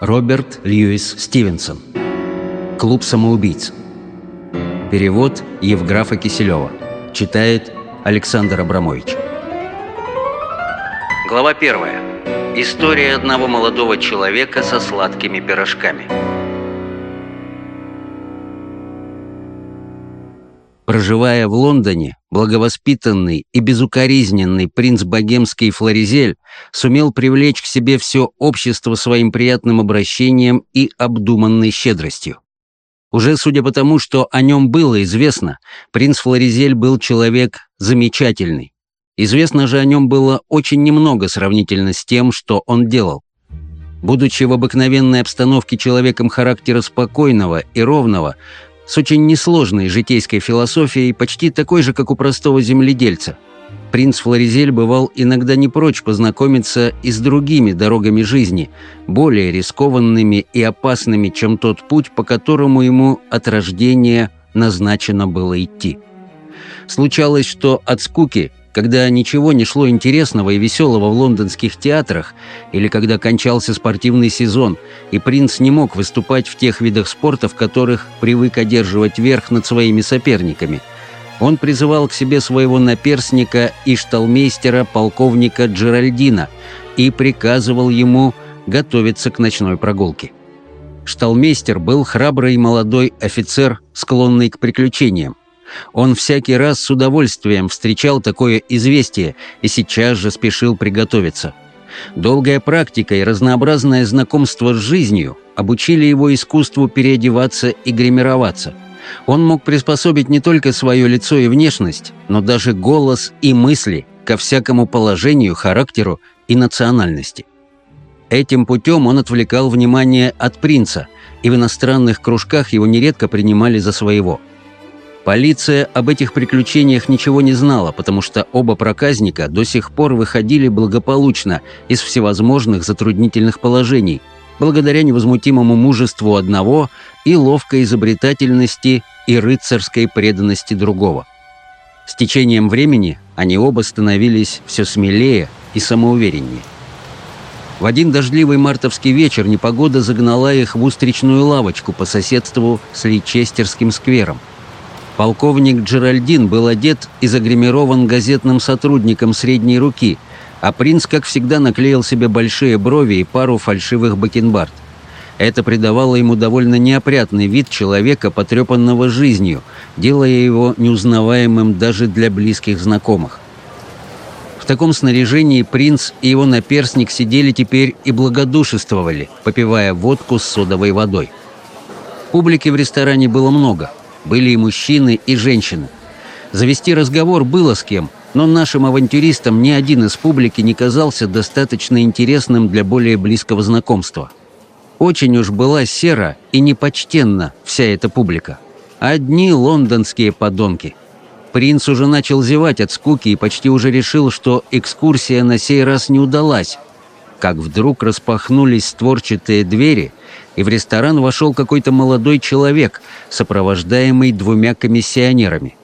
Роберт Льюис Стивенсон. Клуб самоубийц. Перевод Евграфа Киселева. Читает Александр Абрамович. Глава первая. История одного молодого человека со сладкими пирожками. Проживая в Лондоне, благовоспитанный и безукоризненный принц богемский Флоризель сумел привлечь к себе все общество своим приятным обращением и обдуманной щедростью. Уже судя по тому, что о нем было известно, принц Флоризель был человек замечательный. Известно же о нем было очень немного сравнительно с тем, что он делал. Будучи в обыкновенной обстановке человеком характера спокойного и ровного, с очень несложной житейской философией, почти такой же, как у простого земледельца. Принц Флоризель бывал иногда не прочь познакомиться и с другими дорогами жизни, более рискованными и опасными, чем тот путь, по которому ему от рождения назначено было идти. Случалось, что от скуки когда ничего не шло интересного и веселого в лондонских театрах, или когда кончался спортивный сезон, и принц не мог выступать в тех видах спорта, в которых привык одерживать верх над своими соперниками. Он призывал к себе своего наперсника и шталмейстера полковника Джеральдина и приказывал ему готовиться к ночной прогулке. Шталмейстер был храбрый молодой офицер, склонный к приключениям. Он всякий раз с удовольствием встречал такое известие и сейчас же спешил приготовиться. Долгая практика и разнообразное знакомство с жизнью обучили его искусству переодеваться и гримироваться. Он мог приспособить не только свое лицо и внешность, но даже голос и мысли ко всякому положению, характеру и национальности. Этим путем он отвлекал внимание от принца, и в иностранных кружках его нередко принимали за своего – Полиция об этих приключениях ничего не знала, потому что оба проказника до сих пор выходили благополучно из всевозможных затруднительных положений, благодаря невозмутимому мужеству одного и ловкой изобретательности и рыцарской преданности другого. С течением времени они оба становились все смелее и самоувереннее. В один дождливый мартовский вечер непогода загнала их в устричную лавочку по соседству с Лейчестерским сквером – Полковник Джеральдин был одет и загримирован газетным сотрудником средней руки, а принц, как всегда, наклеил себе большие брови и пару фальшивых бакенбард. Это придавало ему довольно неопрятный вид человека, потрепанного жизнью, делая его неузнаваемым даже для близких знакомых. В таком снаряжении принц и его наперсник сидели теперь и благодушествовали, попивая водку с содовой водой. Публики в ресторане было много – были и мужчины, и женщины. Завести разговор было с кем, но нашим авантюристам ни один из публики не казался достаточно интересным для более близкого знакомства. Очень уж была сера и непочтенна вся эта публика. Одни лондонские подонки. Принц уже начал зевать от скуки и почти уже решил, что экскурсия на сей раз не удалась, как вдруг распахнулись створчатые двери, и в ресторан вошел какой-то молодой человек, сопровождаемый двумя комиссионерами.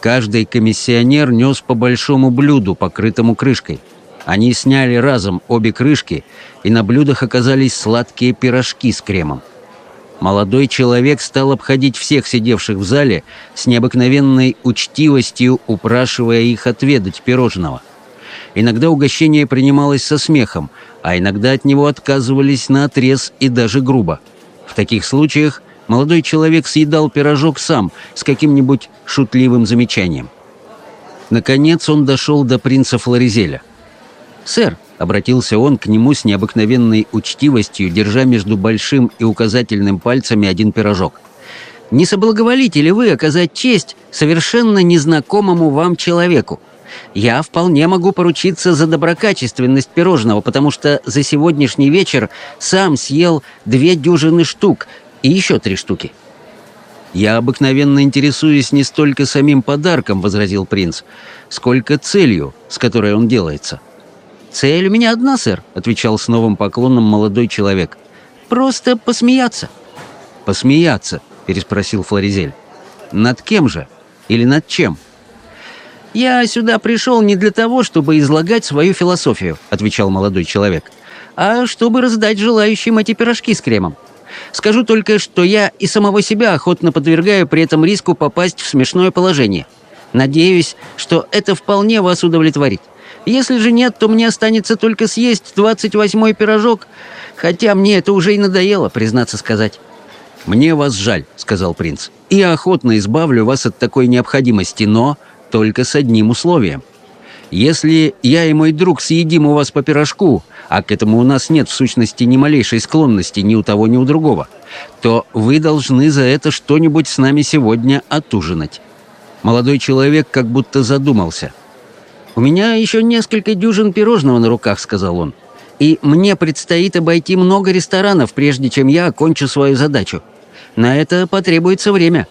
Каждый комиссионер нес по большому блюду, покрытому крышкой. Они сняли разом обе крышки, и на блюдах оказались сладкие пирожки с кремом. Молодой человек стал обходить всех сидевших в зале с необыкновенной учтивостью, упрашивая их отведать пирожного. Иногда угощение принималось со смехом, а иногда от него отказывались на отрез и даже грубо. В таких случаях молодой человек съедал пирожок сам с каким-нибудь шутливым замечанием. Наконец он дошел до принца Флоризеля. «Сэр», — обратился он к нему с необыкновенной учтивостью, держа между большим и указательным пальцами один пирожок. «Не соблаговолите ли вы оказать честь совершенно незнакомому вам человеку?» Я вполне могу поручиться за доброкачественность пирожного, потому что за сегодняшний вечер сам съел две дюжины штук и еще три штуки». «Я обыкновенно интересуюсь не столько самим подарком», — возразил принц, «сколько целью, с которой он делается». «Цель у меня одна, сэр», — отвечал с новым поклоном молодой человек. «Просто посмеяться». «Посмеяться?» — переспросил Флоризель. «Над кем же? Или над чем?» «Я сюда пришел не для того, чтобы излагать свою философию», — отвечал молодой человек, а чтобы раздать желающим эти пирожки с кремом. Скажу только, что я и самого себя охотно подвергаю при этом риску попасть в смешное положение. Надеюсь, что это вполне вас удовлетворит. Если же нет, то мне останется только съесть двадцать восьмой пирожок, хотя мне это уже и надоело, признаться сказать». «Мне вас жаль», — сказал принц, — «и охотно избавлю вас от такой необходимости, но только с одним условием. Если я и мой друг съедим у вас по пирожку, а к этому у нас нет в сущности ни малейшей склонности ни у того, ни у другого, то вы должны за это что-нибудь с нами сегодня отужинать». Молодой человек как будто задумался. «У меня еще несколько дюжин пирожного на руках», — сказал он. «И мне предстоит обойти много ресторанов, прежде чем я окончу свою задачу. На это потребуется время.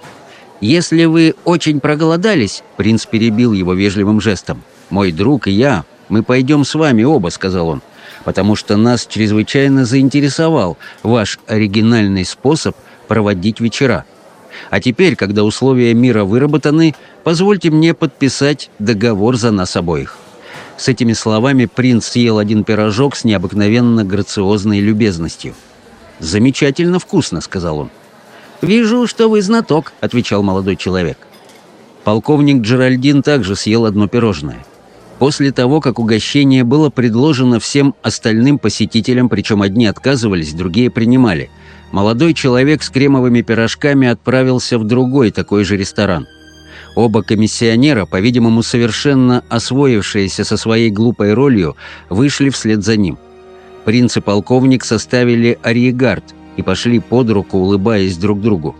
Если вы очень проголодались...» Принц перебил его вежливым жестом. «Мой друг и я, мы пойдем с вами оба», — сказал он, «потому что нас чрезвычайно заинтересовал ваш оригинальный способ проводить вечера. А теперь, когда условия мира выработаны, позвольте мне подписать договор за нас обоих». С этими словами принц съел один пирожок с необыкновенно грациозной любезностью. «Замечательно вкусно», — сказал он. «Вижу, что вы знаток», — отвечал молодой человек. Полковник Джеральдин также съел одно пирожное. После того, как угощение было предложено всем остальным посетителям, причем одни отказывались, другие принимали, молодой человек с кремовыми пирожками отправился в другой такой же ресторан. Оба комиссионера, по-видимому, совершенно освоившиеся со своей глупой ролью, вышли вслед за ним. Принц и полковник составили ариегард и пошли под руку, улыбаясь друг другу.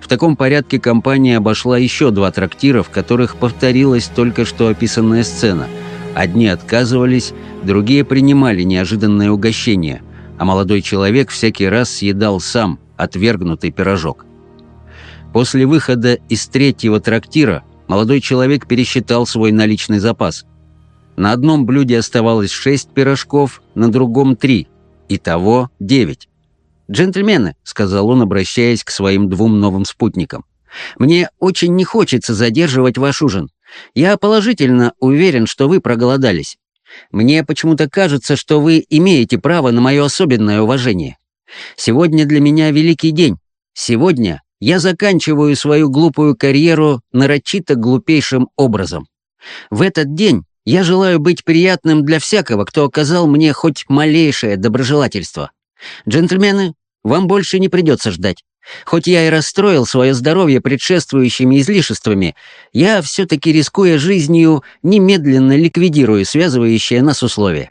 В таком порядке компания обошла еще два трактира, в которых повторилась только что описанная сцена. Одни отказывались, другие принимали неожиданное угощение, а молодой человек всякий раз съедал сам отвергнутый пирожок. После выхода из третьего трактира молодой человек пересчитал свой наличный запас. На одном блюде оставалось шесть пирожков, на другом три. Итого девять. «Джентльмены», — сказал он, обращаясь к своим двум новым спутникам, «мне очень не хочется задерживать ваш ужин. Я положительно уверен, что вы проголодались. Мне почему-то кажется, что вы имеете право на мое особенное уважение. Сегодня для меня великий день. Сегодня я заканчиваю свою глупую карьеру нарочито глупейшим образом. В этот день я желаю быть приятным для всякого, кто оказал мне хоть малейшее доброжелательство. Джентльмены, вам больше не придется ждать. Хоть я и расстроил свое здоровье предшествующими излишествами, я все-таки, рискуя жизнью, немедленно ликвидирую связывающие нас условия».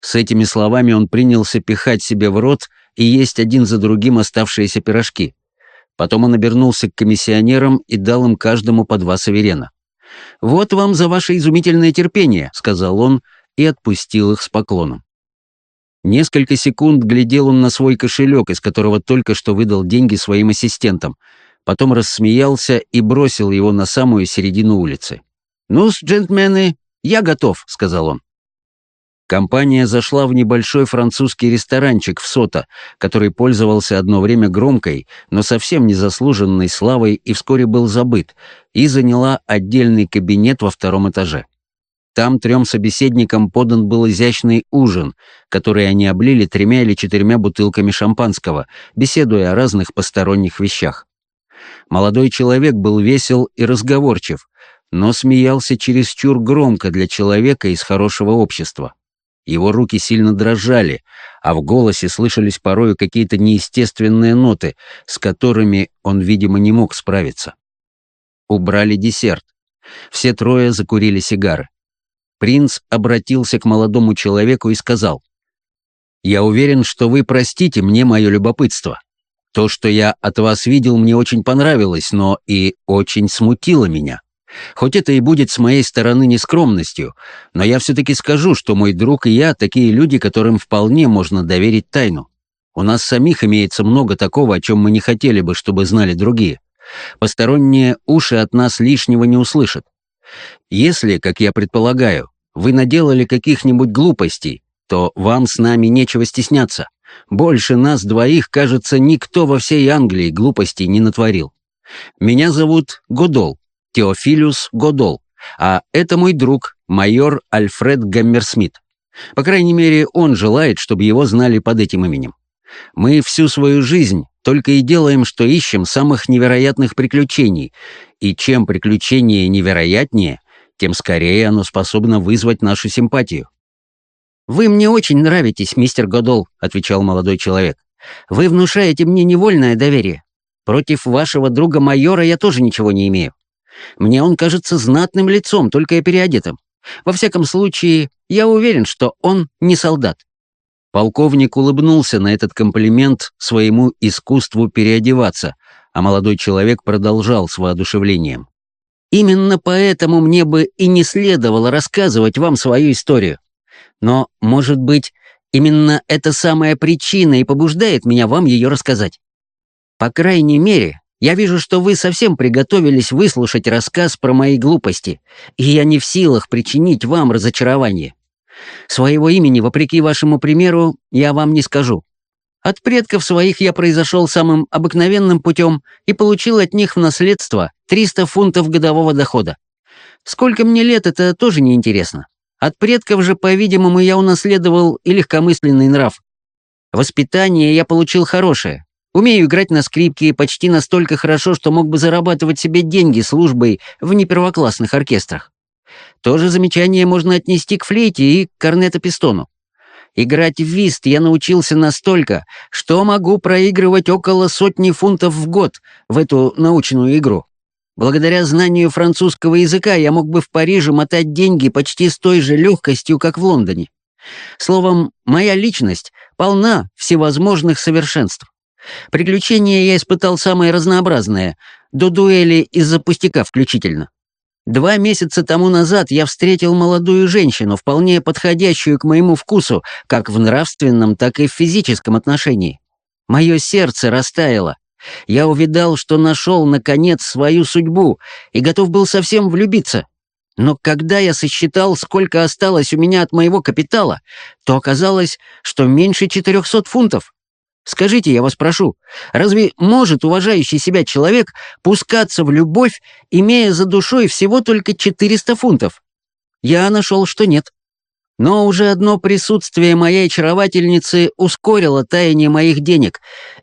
С этими словами он принялся пихать себе в рот и есть один за другим оставшиеся пирожки. Потом он обернулся к комиссионерам и дал им каждому по два саверена. «Вот вам за ваше изумительное терпение», — сказал он и отпустил их с поклоном. Несколько секунд глядел он на свой кошелек, из которого только что выдал деньги своим ассистентам. Потом рассмеялся и бросил его на самую середину улицы. «Ну-с, джентльмены, я готов», — сказал он. Компания зашла в небольшой французский ресторанчик в Сота, который пользовался одно время громкой, но совсем незаслуженной славой и вскоре был забыт, и заняла отдельный кабинет во втором этаже. Там трем собеседникам подан был изящный ужин, который они облили тремя или четырьмя бутылками шампанского, беседуя о разных посторонних вещах. Молодой человек был весел и разговорчив, но смеялся чересчур громко для человека из хорошего общества. Его руки сильно дрожали, а в голосе слышались порою какие-то неестественные ноты, с которыми он, видимо, не мог справиться. Убрали десерт. Все трое закурили сигары. Принц обратился к молодому человеку и сказал, «Я уверен, что вы простите мне мое любопытство. То, что я от вас видел, мне очень понравилось, но и очень смутило меня. Хоть это и будет с моей стороны нескромностью, но я все-таки скажу, что мой друг и я такие люди, которым вполне можно доверить тайну. У нас самих имеется много такого, о чем мы не хотели бы, чтобы знали другие. Посторонние уши от нас лишнего не услышат. Если, как я предполагаю, вы наделали каких-нибудь глупостей, то вам с нами нечего стесняться. Больше нас двоих, кажется, никто во всей Англии глупостей не натворил. Меня зовут Годол, Теофилиус Годол, а это мой друг, майор Альфред Гаммерсмит. По крайней мере, он желает, чтобы его знали под этим именем. Мы всю свою жизнь только и делаем, что ищем самых невероятных приключений, и чем приключение невероятнее, тем скорее оно способно вызвать нашу симпатию. «Вы мне очень нравитесь, мистер Годол», — отвечал молодой человек. «Вы внушаете мне невольное доверие. Против вашего друга-майора я тоже ничего не имею. Мне он кажется знатным лицом, только и переодетым. Во всяком случае, я уверен, что он не солдат». Полковник улыбнулся на этот комплимент своему искусству переодеваться, а молодой человек продолжал с воодушевлением. «Именно поэтому мне бы и не следовало рассказывать вам свою историю. Но, может быть, именно эта самая причина и побуждает меня вам ее рассказать. По крайней мере, я вижу, что вы совсем приготовились выслушать рассказ про мои глупости, и я не в силах причинить вам разочарование. Своего имени, вопреки вашему примеру, я вам не скажу. От предков своих я произошел самым обыкновенным путем и получил от них в наследство 300 фунтов годового дохода. Сколько мне лет, это тоже неинтересно. От предков же, по-видимому, я унаследовал и легкомысленный нрав. Воспитание я получил хорошее. Умею играть на скрипке почти настолько хорошо, что мог бы зарабатывать себе деньги службой в непервоклассных оркестрах. То же замечание можно отнести к флейте и к корнетопистону. Играть в вист я научился настолько, что могу проигрывать около сотни фунтов в год в эту научную игру. Благодаря знанию французского языка я мог бы в Париже мотать деньги почти с той же легкостью, как в Лондоне. Словом, моя личность полна всевозможных совершенств. Приключения я испытал самые разнообразные, до дуэли из-за пустяка включительно. Два месяца тому назад я встретил молодую женщину, вполне подходящую к моему вкусу, как в нравственном, так и в физическом отношении. Мое сердце растаяло, я увидал, что нашел, наконец, свою судьбу и готов был совсем влюбиться. Но когда я сосчитал, сколько осталось у меня от моего капитала, то оказалось, что меньше 400 фунтов. Скажите, я вас прошу, разве может уважающий себя человек пускаться в любовь, имея за душой всего только 400 фунтов? Я нашел, что нет. Но уже одно присутствие моей очаровательницы ускорило таяние моих денег,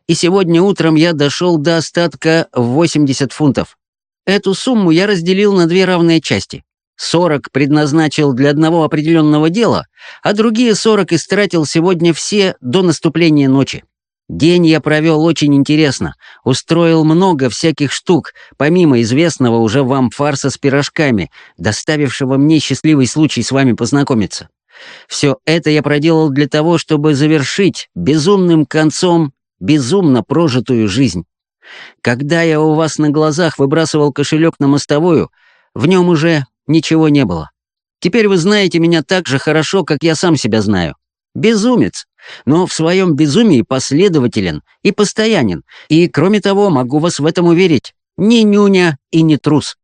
и сегодня утром я дошел до остатка в 80 фунтов. Эту сумму я разделил на две равные части. 40 предназначил для одного определенного дела, а другие 40 истратил сегодня все до наступления ночи. День я провел очень интересно, устроил много всяких штук, помимо известного уже вам фарса с пирожками, доставившего мне счастливый случай с вами познакомиться. Все это я проделал для того, чтобы завершить безумным концом безумно прожитую жизнь. Когда я у вас на глазах выбрасывал кошелек на мостовую, в нем уже ничего не было. Теперь вы знаете меня так же хорошо, как я сам себя знаю. Безумец, но в своем безумии последователен и постоянен, и, кроме того, могу вас в этом уверить, не нюня и не трус.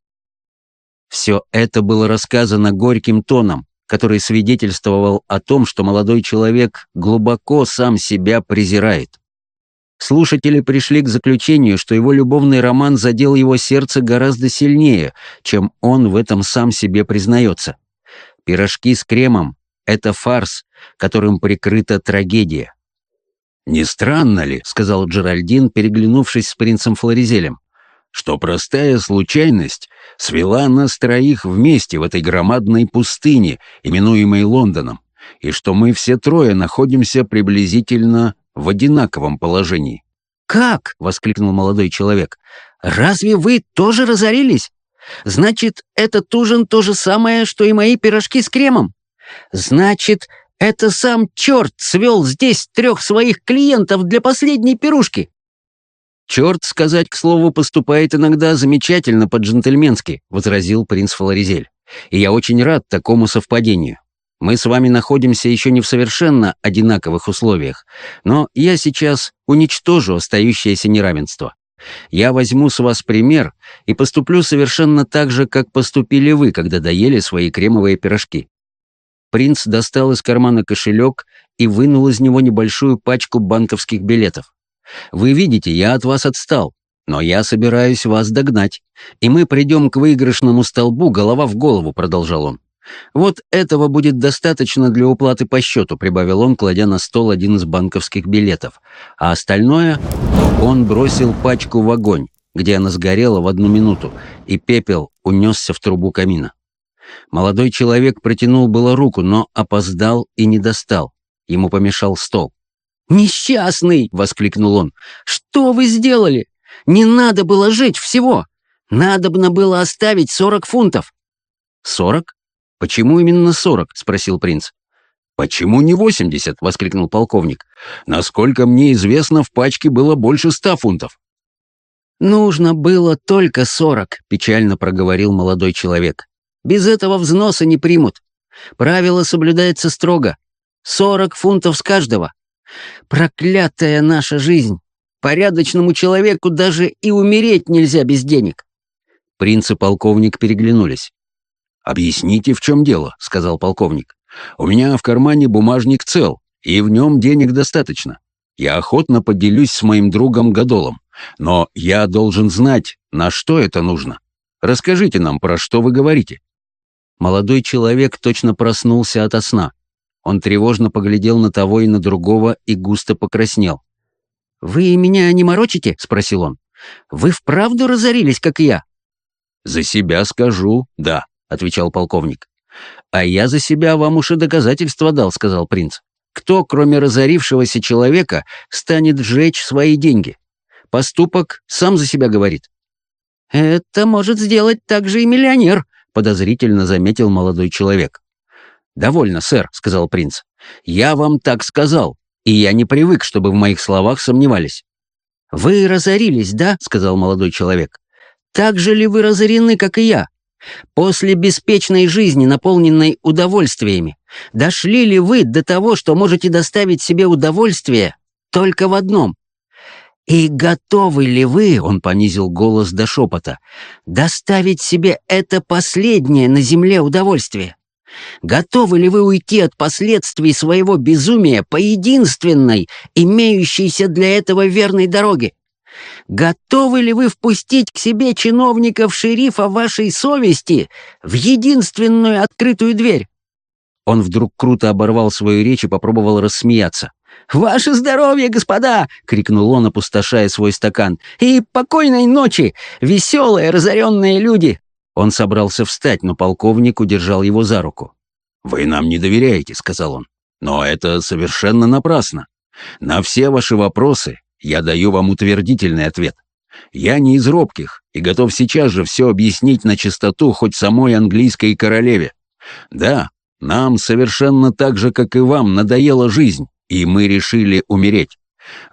Все это было рассказано горьким тоном, который свидетельствовал о том, что молодой человек глубоко сам себя презирает. Слушатели пришли к заключению, что его любовный роман задел его сердце гораздо сильнее, чем он в этом сам себе признается. Пирожки с кремом — это фарс, которым прикрыта трагедия. «Не странно ли, — сказал Джеральдин, переглянувшись с принцем Флоризелем, — что простая случайность свела нас троих вместе в этой громадной пустыне, именуемой Лондоном, и что мы все трое находимся приблизительно в одинаковом положении. «Как?» — воскликнул молодой человек. «Разве вы тоже разорились? Значит, этот ужин то же самое, что и мои пирожки с кремом? Значит, это сам черт свел здесь трех своих клиентов для последней пирушки?» «Черт, сказать к слову, поступает иногда замечательно по-джентльменски», — возразил принц Флоризель. «И я очень рад такому совпадению. Мы с вами находимся еще не в совершенно одинаковых условиях, но я сейчас уничтожу остающееся неравенство. Я возьму с вас пример и поступлю совершенно так же, как поступили вы, когда доели свои кремовые пирожки». Принц достал из кармана кошелек и вынул из него небольшую пачку банковских билетов. Вы видите, я от вас отстал, но я собираюсь вас догнать, и мы придем к выигрышному столбу голова в голову», — продолжал он. «Вот этого будет достаточно для уплаты по счету», — прибавил он, кладя на стол один из банковских билетов. А остальное он бросил пачку в огонь, где она сгорела в одну минуту, и пепел унесся в трубу камина. Молодой человек протянул было руку, но опоздал и не достал. Ему помешал стол. «Несчастный!» — воскликнул он. «Что вы сделали? Не надо было жить всего! Надобно было оставить сорок фунтов!» «Сорок? Почему именно сорок?» — спросил принц. «Почему не восемьдесят?» — воскликнул полковник. «Насколько мне известно, в пачке было больше ста фунтов». «Нужно было только сорок», — печально проговорил молодой человек. «Без этого взноса не примут. Правило соблюдается строго. Сорок фунтов с каждого. Проклятая наша жизнь! Порядочному человеку даже и умереть нельзя без денег!» Принц и полковник переглянулись. «Объясните, в чем дело», — сказал полковник. «У меня в кармане бумажник цел, и в нем денег достаточно. Я охотно поделюсь с моим другом Гадолом, но я должен знать, на что это нужно. Расскажите нам, про что вы говорите». Молодой человек точно проснулся ото сна. Он тревожно поглядел на того и на другого и густо покраснел. «Вы меня не морочите?» — спросил он. «Вы вправду разорились, как я?» «За себя скажу, да», — отвечал полковник. «А я за себя вам уж и доказательства дал», — сказал принц. «Кто, кроме разорившегося человека, станет сжечь свои деньги? Поступок сам за себя говорит». «Это может сделать также и миллионер», — подозрительно заметил молодой человек. «Довольно, сэр», — сказал принц. «Я вам так сказал, и я не привык, чтобы в моих словах сомневались». «Вы разорились, да?» — сказал молодой человек. «Так же ли вы разорены, как и я? После беспечной жизни, наполненной удовольствиями, дошли ли вы до того, что можете доставить себе удовольствие только в одном? И готовы ли вы, — он понизил голос до шепота, — доставить себе это последнее на земле удовольствие? Готовы ли вы уйти от последствий своего безумия по единственной, имеющейся для этого верной дороге? Готовы ли вы впустить к себе чиновников шерифа вашей совести в единственную открытую дверь?» Он вдруг круто оборвал свою речь и попробовал рассмеяться. «Ваше здоровье, господа!» — крикнул он, опустошая свой стакан. «И покойной ночи, веселые, разоренные люди! Он собрался встать, но полковник удержал его за руку. «Вы нам не доверяете», — сказал он. «Но это совершенно напрасно. На все ваши вопросы я даю вам утвердительный ответ. Я не из робких и готов сейчас же все объяснить на чистоту хоть самой английской королеве. Да, нам совершенно так же, как и вам, надоела жизнь, и мы решили умереть.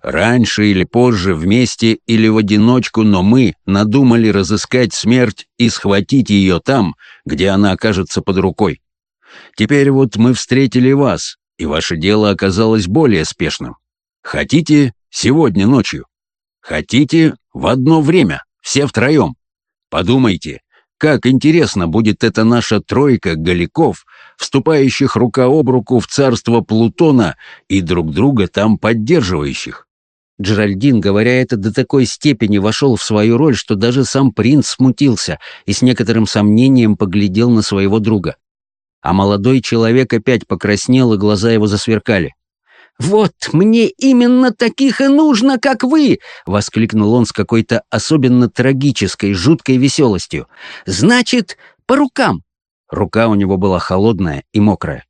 Раньше или позже, вместе или в одиночку, но мы надумали разыскать смерть и схватить ее там, где она окажется под рукой. Теперь вот мы встретили вас, и ваше дело оказалось более спешным. Хотите сегодня ночью? Хотите в одно время, все втроем? Подумайте, как интересно будет эта наша тройка голиков, вступающих рука об руку в царство Плутона и друг друга там поддерживающих. Джеральдин, говоря это, до такой степени вошел в свою роль, что даже сам принц смутился и с некоторым сомнением поглядел на своего друга. А молодой человек опять покраснел, и глаза его засверкали. «Вот мне именно таких и нужно, как вы!» — воскликнул он с какой-то особенно трагической, жуткой веселостью. «Значит, по рукам!» Рука у него была холодная и мокрая.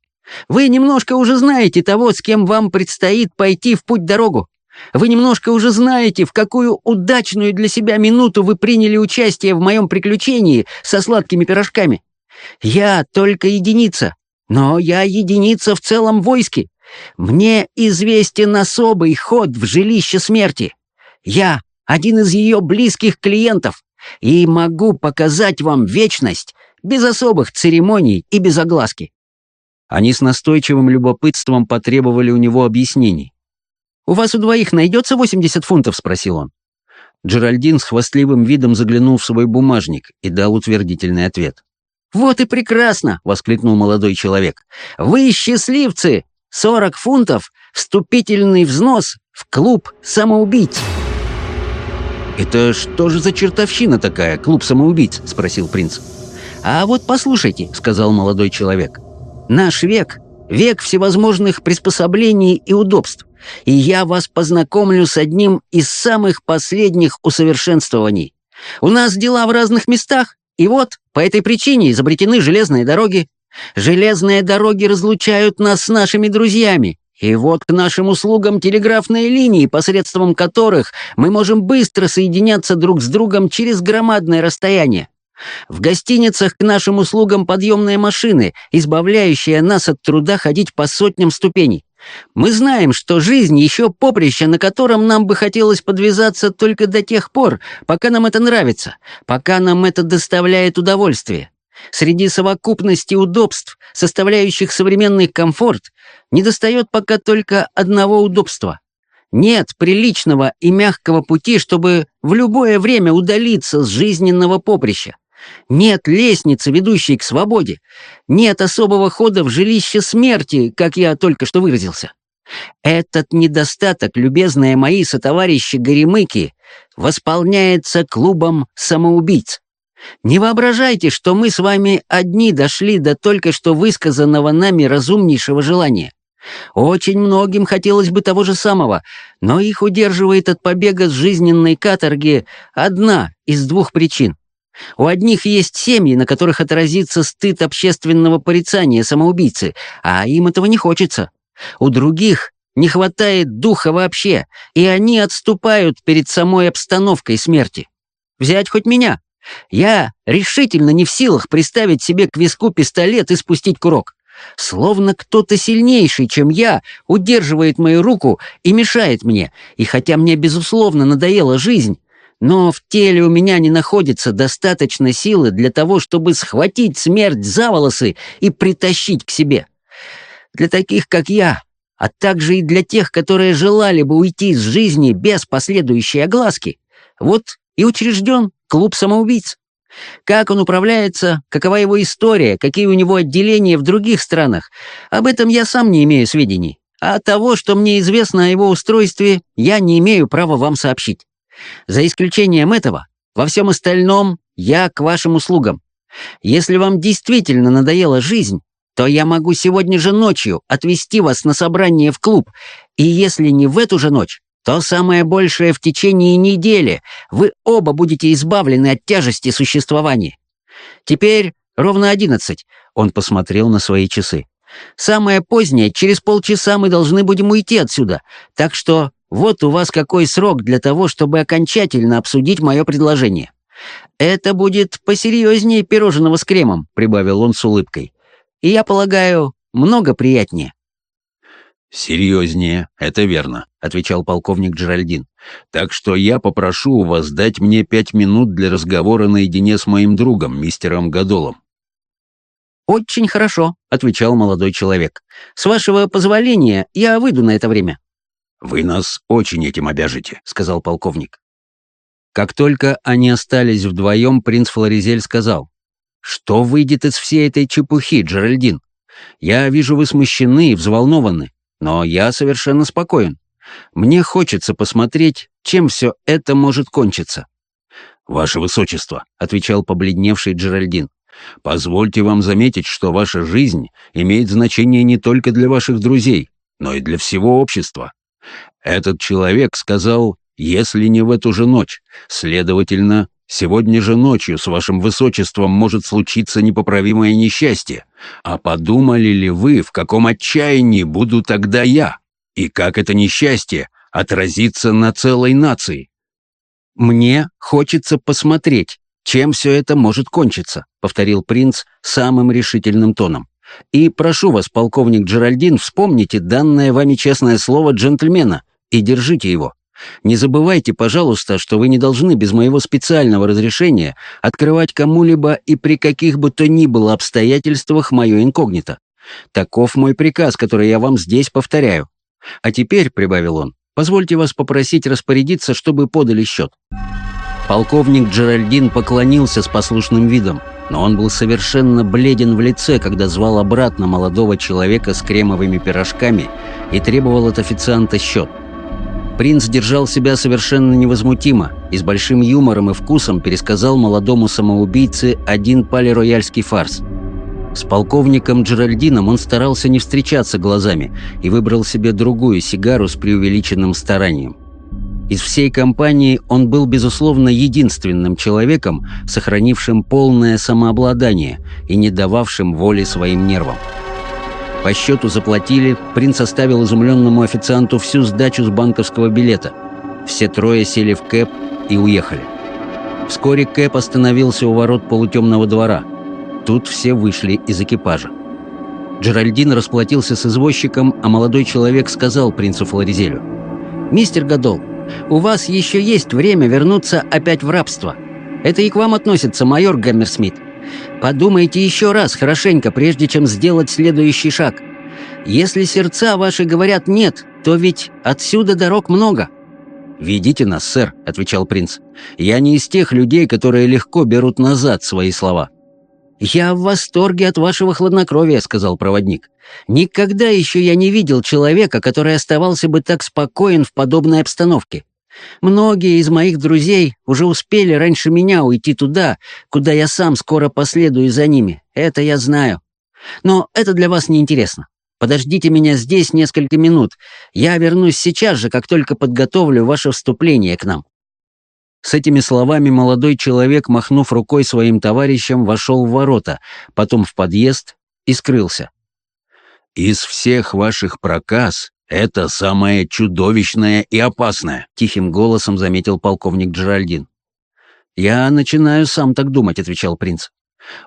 «Вы немножко уже знаете того, с кем вам предстоит пойти в путь-дорогу. Вы немножко уже знаете, в какую удачную для себя минуту вы приняли участие в моем приключении со сладкими пирожками. Я только единица, но я единица в целом войске. Мне известен особый ход в жилище смерти. Я один из ее близких клиентов и могу показать вам вечность без особых церемоний и без огласки. Они с настойчивым любопытством потребовали у него объяснений. «У вас у двоих найдется 80 фунтов?» — спросил он. Джеральдин с хвастливым видом заглянул в свой бумажник и дал утвердительный ответ. «Вот и прекрасно!» — воскликнул молодой человек. «Вы счастливцы! 40 фунтов — вступительный взнос в клуб самоубийц!» «Это что же за чертовщина такая, клуб самоубийц?» — спросил принц. «А вот послушайте», — сказал молодой человек, — «наш век — век всевозможных приспособлений и удобств, и я вас познакомлю с одним из самых последних усовершенствований. У нас дела в разных местах, и вот по этой причине изобретены железные дороги. Железные дороги разлучают нас с нашими друзьями, и вот к нашим услугам телеграфные линии, посредством которых мы можем быстро соединяться друг с другом через громадное расстояние. В гостиницах к нашим услугам подъемные машины, избавляющие нас от труда ходить по сотням ступеней. Мы знаем, что жизнь еще поприще, на котором нам бы хотелось подвязаться только до тех пор, пока нам это нравится, пока нам это доставляет удовольствие. Среди совокупности удобств, составляющих современный комфорт, недостает пока только одного удобства. Нет приличного и мягкого пути, чтобы в любое время удалиться с жизненного поприща. Нет лестницы, ведущей к свободе. Нет особого хода в жилище смерти, как я только что выразился. Этот недостаток, любезные мои сотоварищи Горемыки, восполняется клубом самоубийц. Не воображайте, что мы с вами одни дошли до только что высказанного нами разумнейшего желания. Очень многим хотелось бы того же самого, но их удерживает от побега с жизненной каторги одна из двух причин. У одних есть семьи, на которых отразится стыд общественного порицания самоубийцы, а им этого не хочется. У других не хватает духа вообще, и они отступают перед самой обстановкой смерти. Взять хоть меня. Я решительно не в силах приставить себе к виску пистолет и спустить курок. Словно кто-то сильнейший, чем я, удерживает мою руку и мешает мне, и хотя мне, безусловно, надоела жизнь, но в теле у меня не находится достаточно силы для того, чтобы схватить смерть за волосы и притащить к себе. Для таких, как я, а также и для тех, которые желали бы уйти из жизни без последующей огласки, вот и учрежден клуб самоубийц. Как он управляется, какова его история, какие у него отделения в других странах, об этом я сам не имею сведений. А того, что мне известно о его устройстве, я не имею права вам сообщить. За исключением этого, во всем остальном я к вашим услугам. Если вам действительно надоела жизнь, то я могу сегодня же ночью отвезти вас на собрание в клуб, и если не в эту же ночь, то самое большее в течение недели вы оба будете избавлены от тяжести существования. Теперь ровно одиннадцать. Он посмотрел на свои часы. Самое позднее, через полчаса мы должны будем уйти отсюда, так что вот у вас какой срок для того, чтобы окончательно обсудить мое предложение. Это будет посерьезнее пирожного с кремом», — прибавил он с улыбкой. «И я полагаю, много приятнее». «Серьезнее, это верно», — отвечал полковник Джеральдин. «Так что я попрошу у вас дать мне пять минут для разговора наедине с моим другом, мистером Гадолом». «Очень хорошо», — отвечал молодой человек. «С вашего позволения я выйду на это время». «Вы нас очень этим обяжете», — сказал полковник. Как только они остались вдвоем, принц Флоризель сказал, «Что выйдет из всей этой чепухи, Джеральдин? Я вижу, вы смущены и взволнованы. Но я совершенно спокоен. Мне хочется посмотреть, чем все это может кончиться». «Ваше Высочество», — отвечал побледневший Джеральдин, «позвольте вам заметить, что ваша жизнь имеет значение не только для ваших друзей, но и для всего общества. Этот человек сказал, если не в эту же ночь, следовательно, Сегодня же ночью с вашим высочеством может случиться непоправимое несчастье. А подумали ли вы, в каком отчаянии буду тогда я? И как это несчастье отразится на целой нации? Мне хочется посмотреть, чем все это может кончиться, повторил принц самым решительным тоном. И прошу вас, полковник Джеральдин, вспомните данное вами честное слово джентльмена и держите его. Не забывайте, пожалуйста, что вы не должны без моего специального разрешения открывать кому-либо и при каких бы то ни было обстоятельствах мое инкогнито. Таков мой приказ, который я вам здесь повторяю. А теперь, — прибавил он, — позвольте вас попросить распорядиться, чтобы подали счет». Полковник Джеральдин поклонился с послушным видом, но он был совершенно бледен в лице, когда звал обратно молодого человека с кремовыми пирожками и требовал от официанта счет. Принц держал себя совершенно невозмутимо и с большим юмором и вкусом пересказал молодому самоубийце один палерояльский фарс. С полковником Джеральдином он старался не встречаться глазами и выбрал себе другую сигару с преувеличенным старанием. Из всей компании он был, безусловно, единственным человеком, сохранившим полное самообладание и не дававшим воли своим нервам. По счету заплатили, принц оставил изумленному официанту всю сдачу с банковского билета. Все трое сели в кэп и уехали. Вскоре кэп остановился у ворот полутемного двора. Тут все вышли из экипажа. Джеральдин расплатился с извозчиком, а молодой человек сказал принцу Флоризелю. «Мистер Гадол, у вас еще есть время вернуться опять в рабство. Это и к вам относится, майор Гаммерсмит. Подумайте еще раз хорошенько, прежде чем сделать следующий шаг. Если сердца ваши говорят «нет», то ведь отсюда дорог много». «Ведите нас, сэр», — отвечал принц. «Я не из тех людей, которые легко берут назад свои слова». «Я в восторге от вашего хладнокровия», — сказал проводник. «Никогда еще я не видел человека, который оставался бы так спокоен в подобной обстановке. Многие из моих друзей уже успели раньше меня уйти туда, куда я сам скоро последую за ними. Это я знаю. Но это для вас не интересно. Подождите меня здесь несколько минут. Я вернусь сейчас же, как только подготовлю ваше вступление к нам». С этими словами молодой человек, махнув рукой своим товарищам, вошел в ворота, потом в подъезд и скрылся. «Из всех ваших проказ «Это самое чудовищное и опасное», — тихим голосом заметил полковник Джеральдин. «Я начинаю сам так думать», — отвечал принц.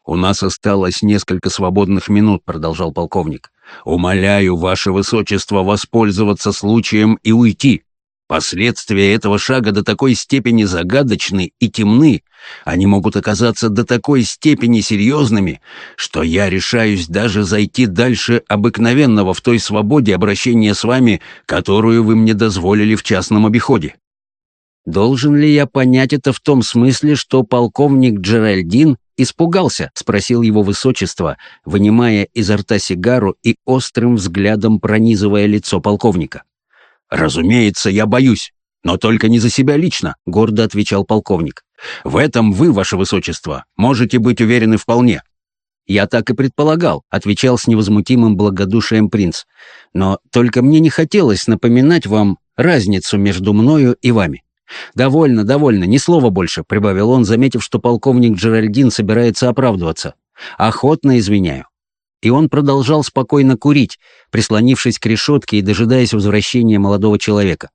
«У нас осталось несколько свободных минут», — продолжал полковник. «Умоляю, ваше высочество, воспользоваться случаем и уйти. Последствия этого шага до такой степени загадочны и темны, они могут оказаться до такой степени серьезными, что я решаюсь даже зайти дальше обыкновенного в той свободе обращения с вами, которую вы мне дозволили в частном обиходе. «Должен ли я понять это в том смысле, что полковник Джеральдин испугался?» — спросил его высочество, вынимая изо рта сигару и острым взглядом пронизывая лицо полковника. «Разумеется, я боюсь, но только не за себя лично», — гордо отвечал полковник. «В этом вы, ваше высочество, можете быть уверены вполне». «Я так и предполагал», — отвечал с невозмутимым благодушием принц. «Но только мне не хотелось напоминать вам разницу между мною и вами». «Довольно, довольно, ни слова больше», — прибавил он, заметив, что полковник Джеральдин собирается оправдываться. «Охотно извиняю и он продолжал спокойно курить, прислонившись к решетке и дожидаясь возвращения молодого человека.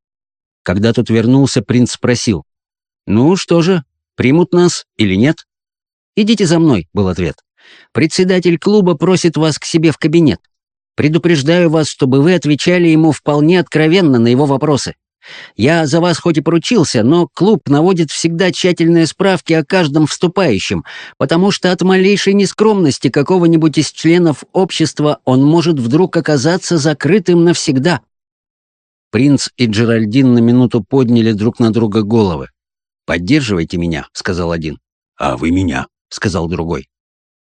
Когда тот вернулся, принц спросил, «Ну что же, примут нас или нет?» «Идите за мной», — был ответ. «Председатель клуба просит вас к себе в кабинет. Предупреждаю вас, чтобы вы отвечали ему вполне откровенно на его вопросы. Я за вас хоть и поручился, но клуб наводит всегда тщательные справки о каждом вступающем, потому что от малейшей нескромности какого-нибудь из членов общества он может вдруг оказаться закрытым навсегда». Принц и Джеральдин на минуту подняли друг на друга головы. «Поддерживайте меня», — сказал один. «А вы меня», — сказал другой.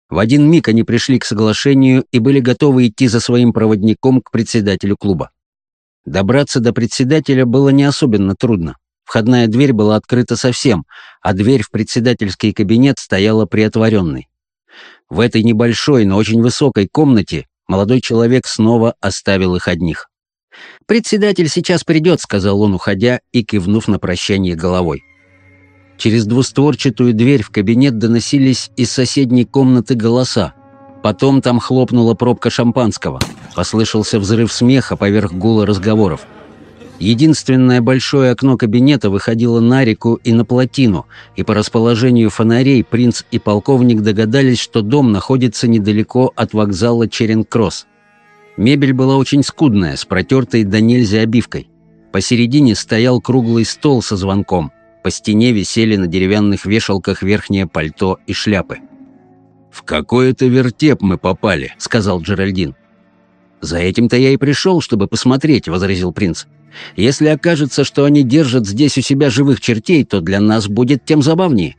В один миг они пришли к соглашению и были готовы идти за своим проводником к председателю клуба. Добраться до председателя было не особенно трудно. Входная дверь была открыта совсем, а дверь в председательский кабинет стояла приотворенной. В этой небольшой, но очень высокой комнате молодой человек снова оставил их одних. «Председатель сейчас придет», — сказал он, уходя и кивнув на прощание головой. Через двустворчатую дверь в кабинет доносились из соседней комнаты голоса. Потом там хлопнула пробка шампанского. Послышался взрыв смеха поверх гула разговоров. Единственное большое окно кабинета выходило на реку и на плотину, и по расположению фонарей принц и полковник догадались, что дом находится недалеко от вокзала Черенг-Кросс. Мебель была очень скудная, с протертой до нельзя обивкой. Посередине стоял круглый стол со звонком. По стене висели на деревянных вешалках верхнее пальто и шляпы. «В какой-то вертеп мы попали», — сказал Джеральдин. «За этим-то я и пришел, чтобы посмотреть», — возразил принц. «Если окажется, что они держат здесь у себя живых чертей, то для нас будет тем забавнее».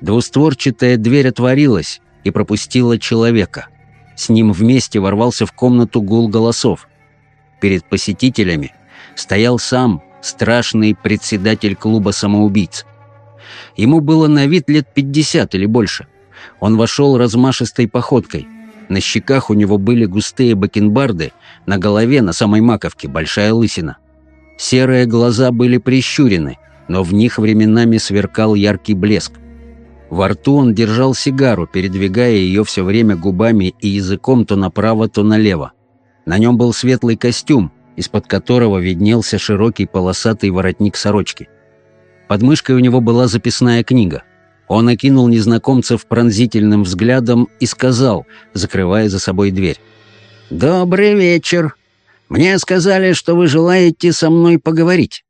Двустворчатая дверь отворилась и пропустила человека. С ним вместе ворвался в комнату гул голосов. Перед посетителями стоял сам страшный председатель клуба самоубийц. Ему было на вид лет пятьдесят или больше. Он вошел размашистой походкой. На щеках у него были густые бакенбарды, на голове, на самой маковке, большая лысина. Серые глаза были прищурены, но в них временами сверкал яркий блеск. Во рту он держал сигару, передвигая ее все время губами и языком то направо, то налево. На нем был светлый костюм, из-под которого виднелся широкий полосатый воротник сорочки. Под мышкой у него была записная книга. Он окинул незнакомцев пронзительным взглядом и сказал, закрывая за собой дверь. «Добрый вечер. Мне сказали, что вы желаете со мной поговорить».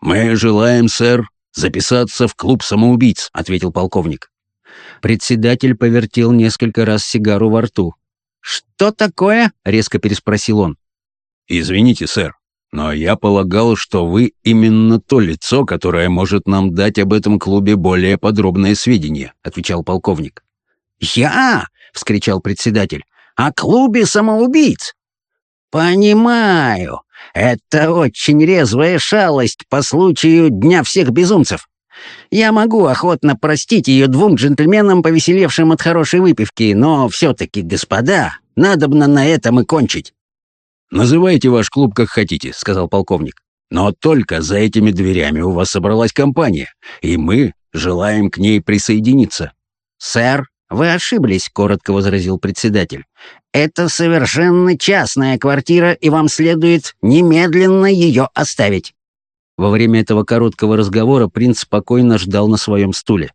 «Мы желаем, сэр, записаться в клуб самоубийц», — ответил полковник. Председатель повертел несколько раз сигару во рту. «Что такое?» — резко переспросил он. «Извините, сэр, но я полагал, что вы именно то лицо, которое может нам дать об этом клубе более подробные сведения», — отвечал полковник. «Я?» — вскричал председатель. «О клубе самоубийц?» «Понимаю. Это очень резвая шалость по случаю Дня всех безумцев. Я могу охотно простить ее двум джентльменам, повеселевшим от хорошей выпивки, но все-таки, господа, надобно на этом и кончить. «Называйте ваш клуб как хотите», — сказал полковник. «Но только за этими дверями у вас собралась компания, и мы желаем к ней присоединиться». «Сэр, вы ошиблись», — коротко возразил председатель. «Это совершенно частная квартира, и вам следует немедленно ее оставить». Во время этого короткого разговора принц спокойно ждал на своем стуле.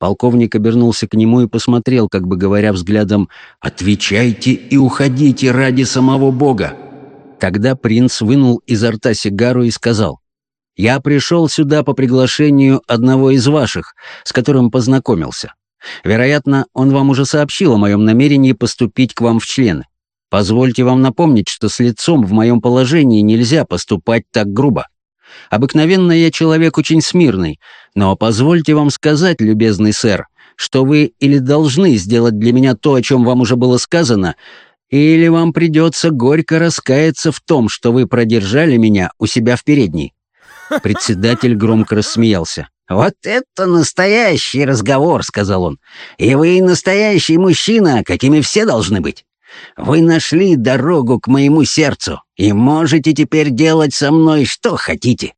Полковник обернулся к нему и посмотрел, как бы говоря взглядом «Отвечайте и уходите ради самого Бога!» Тогда принц вынул изо рта сигару и сказал, «Я пришел сюда по приглашению одного из ваших, с которым познакомился. Вероятно, он вам уже сообщил о моем намерении поступить к вам в члены. Позвольте вам напомнить, что с лицом в моем положении нельзя поступать так грубо. Обыкновенно я человек очень смирный, но позвольте вам сказать, любезный сэр, что вы или должны сделать для меня то, о чем вам уже было сказано, или вам придется горько раскаяться в том, что вы продержали меня у себя в передней». Председатель громко рассмеялся. «Вот это настоящий разговор», — сказал он. «И вы настоящий мужчина, какими все должны быть. Вы нашли дорогу к моему сердцу и можете теперь делать со мной что хотите.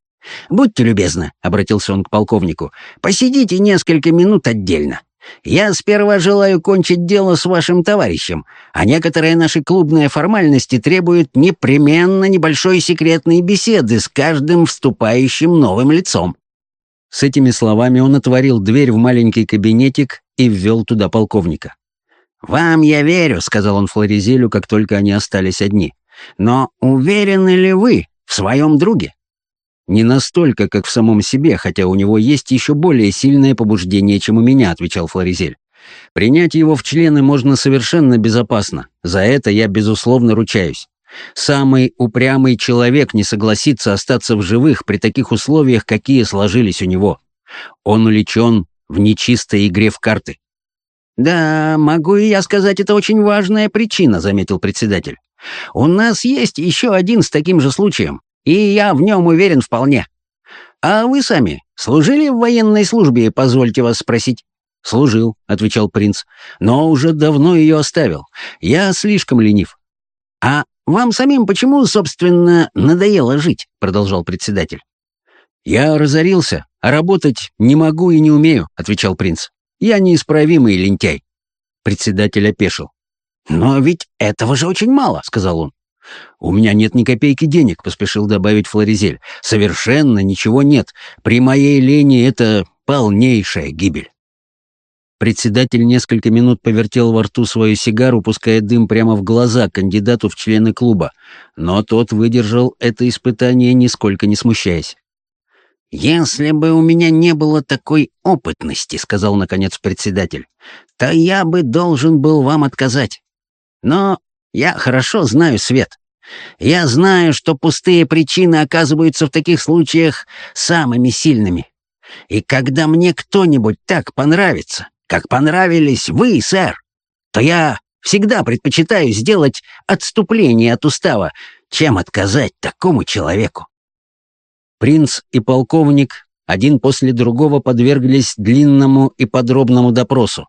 Будьте любезны», — обратился он к полковнику, — «посидите несколько минут отдельно. Я сперва желаю кончить дело с вашим товарищем, а некоторые наши клубные формальности требуют непременно небольшой секретной беседы с каждым вступающим новым лицом». С этими словами он отворил дверь в маленький кабинетик и ввел туда полковника. «Вам я верю», — сказал он Флоризелю, как только они остались одни. «Но уверены ли вы в своем друге?» «Не настолько, как в самом себе, хотя у него есть еще более сильное побуждение, чем у меня», — отвечал Флоризель. «Принять его в члены можно совершенно безопасно. За это я, безусловно, ручаюсь. Самый упрямый человек не согласится остаться в живых при таких условиях, какие сложились у него. Он увлечен в нечистой игре в карты». «Да, могу и я сказать, это очень важная причина», — заметил председатель. «У нас есть еще один с таким же случаем и я в нем уверен вполне. А вы сами служили в военной службе, позвольте вас спросить?» «Служил», — отвечал принц, — «но уже давно ее оставил. Я слишком ленив». «А вам самим почему, собственно, надоело жить?» — продолжал председатель. «Я разорился, а работать не могу и не умею», — отвечал принц. «Я неисправимый лентяй». Председатель опешил. «Но ведь этого же очень мало», — сказал он. «У меня нет ни копейки денег», — поспешил добавить Флоризель. «Совершенно ничего нет. При моей лени это полнейшая гибель». Председатель несколько минут повертел во рту свою сигару, пуская дым прямо в глаза кандидату в члены клуба, но тот выдержал это испытание, нисколько не смущаясь. «Если бы у меня не было такой опытности», — сказал, наконец, председатель, «то я бы должен был вам отказать. Но я хорошо знаю свет. Я знаю, что пустые причины оказываются в таких случаях самыми сильными. И когда мне кто-нибудь так понравится, как понравились вы, сэр, то я всегда предпочитаю сделать отступление от устава, Чем отказать такому человеку? Принц и полковник один после другого подверглись длинному и подробному допросу.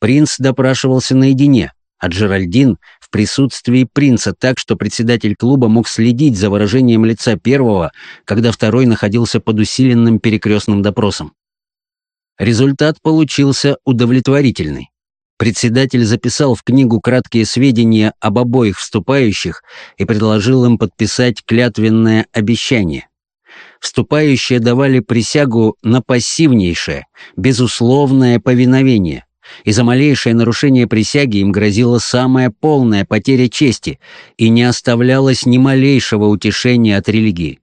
Принц допрашивался наедине, а Джеральдин в присутствии принца так, что председатель клуба мог следить за выражением лица первого, когда второй находился под усиленным перекрестным допросом. Результат получился удовлетворительный. Председатель записал в книгу краткие сведения об обоих вступающих и предложил им подписать клятвенное обещание. Вступающие давали присягу на пассивнейшее, безусловное повиновение, и за малейшее нарушение присяги им грозила самая полная потеря чести и не оставлялось ни малейшего утешения от религии.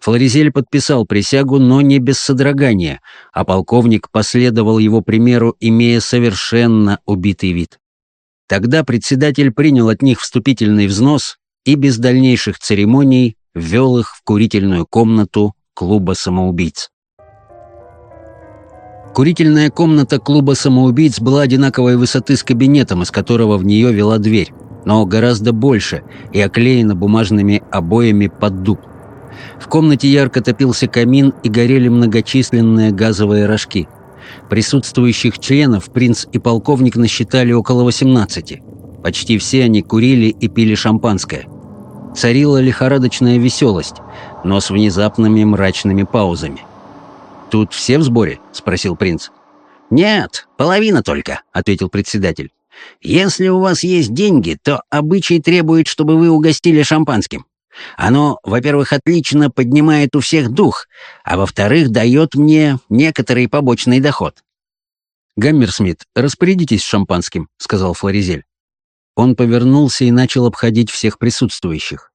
Флоризель подписал присягу, но не без содрогания, а полковник последовал его примеру, имея совершенно убитый вид. Тогда председатель принял от них вступительный взнос и без дальнейших церемоний ввел их в курительную комнату клуба самоубийц. Курительная комната клуба самоубийц была одинаковой высоты с кабинетом, из которого в нее вела дверь, но гораздо больше и оклеена бумажными обоями под дуб. В комнате ярко топился камин и горели многочисленные газовые рожки. Присутствующих членов принц и полковник насчитали около 18. Почти все они курили и пили шампанское. Царила лихорадочная веселость, но с внезапными мрачными паузами. «Тут все в сборе?» — спросил принц. «Нет, половина только», — ответил председатель. «Если у вас есть деньги, то обычай требует, чтобы вы угостили шампанским. Оно, во-первых, отлично поднимает у всех дух, а во-вторых, дает мне некоторый побочный доход». «Гаммерсмит, распорядитесь шампанским», — сказал Флоризель. Он повернулся и начал обходить всех присутствующих.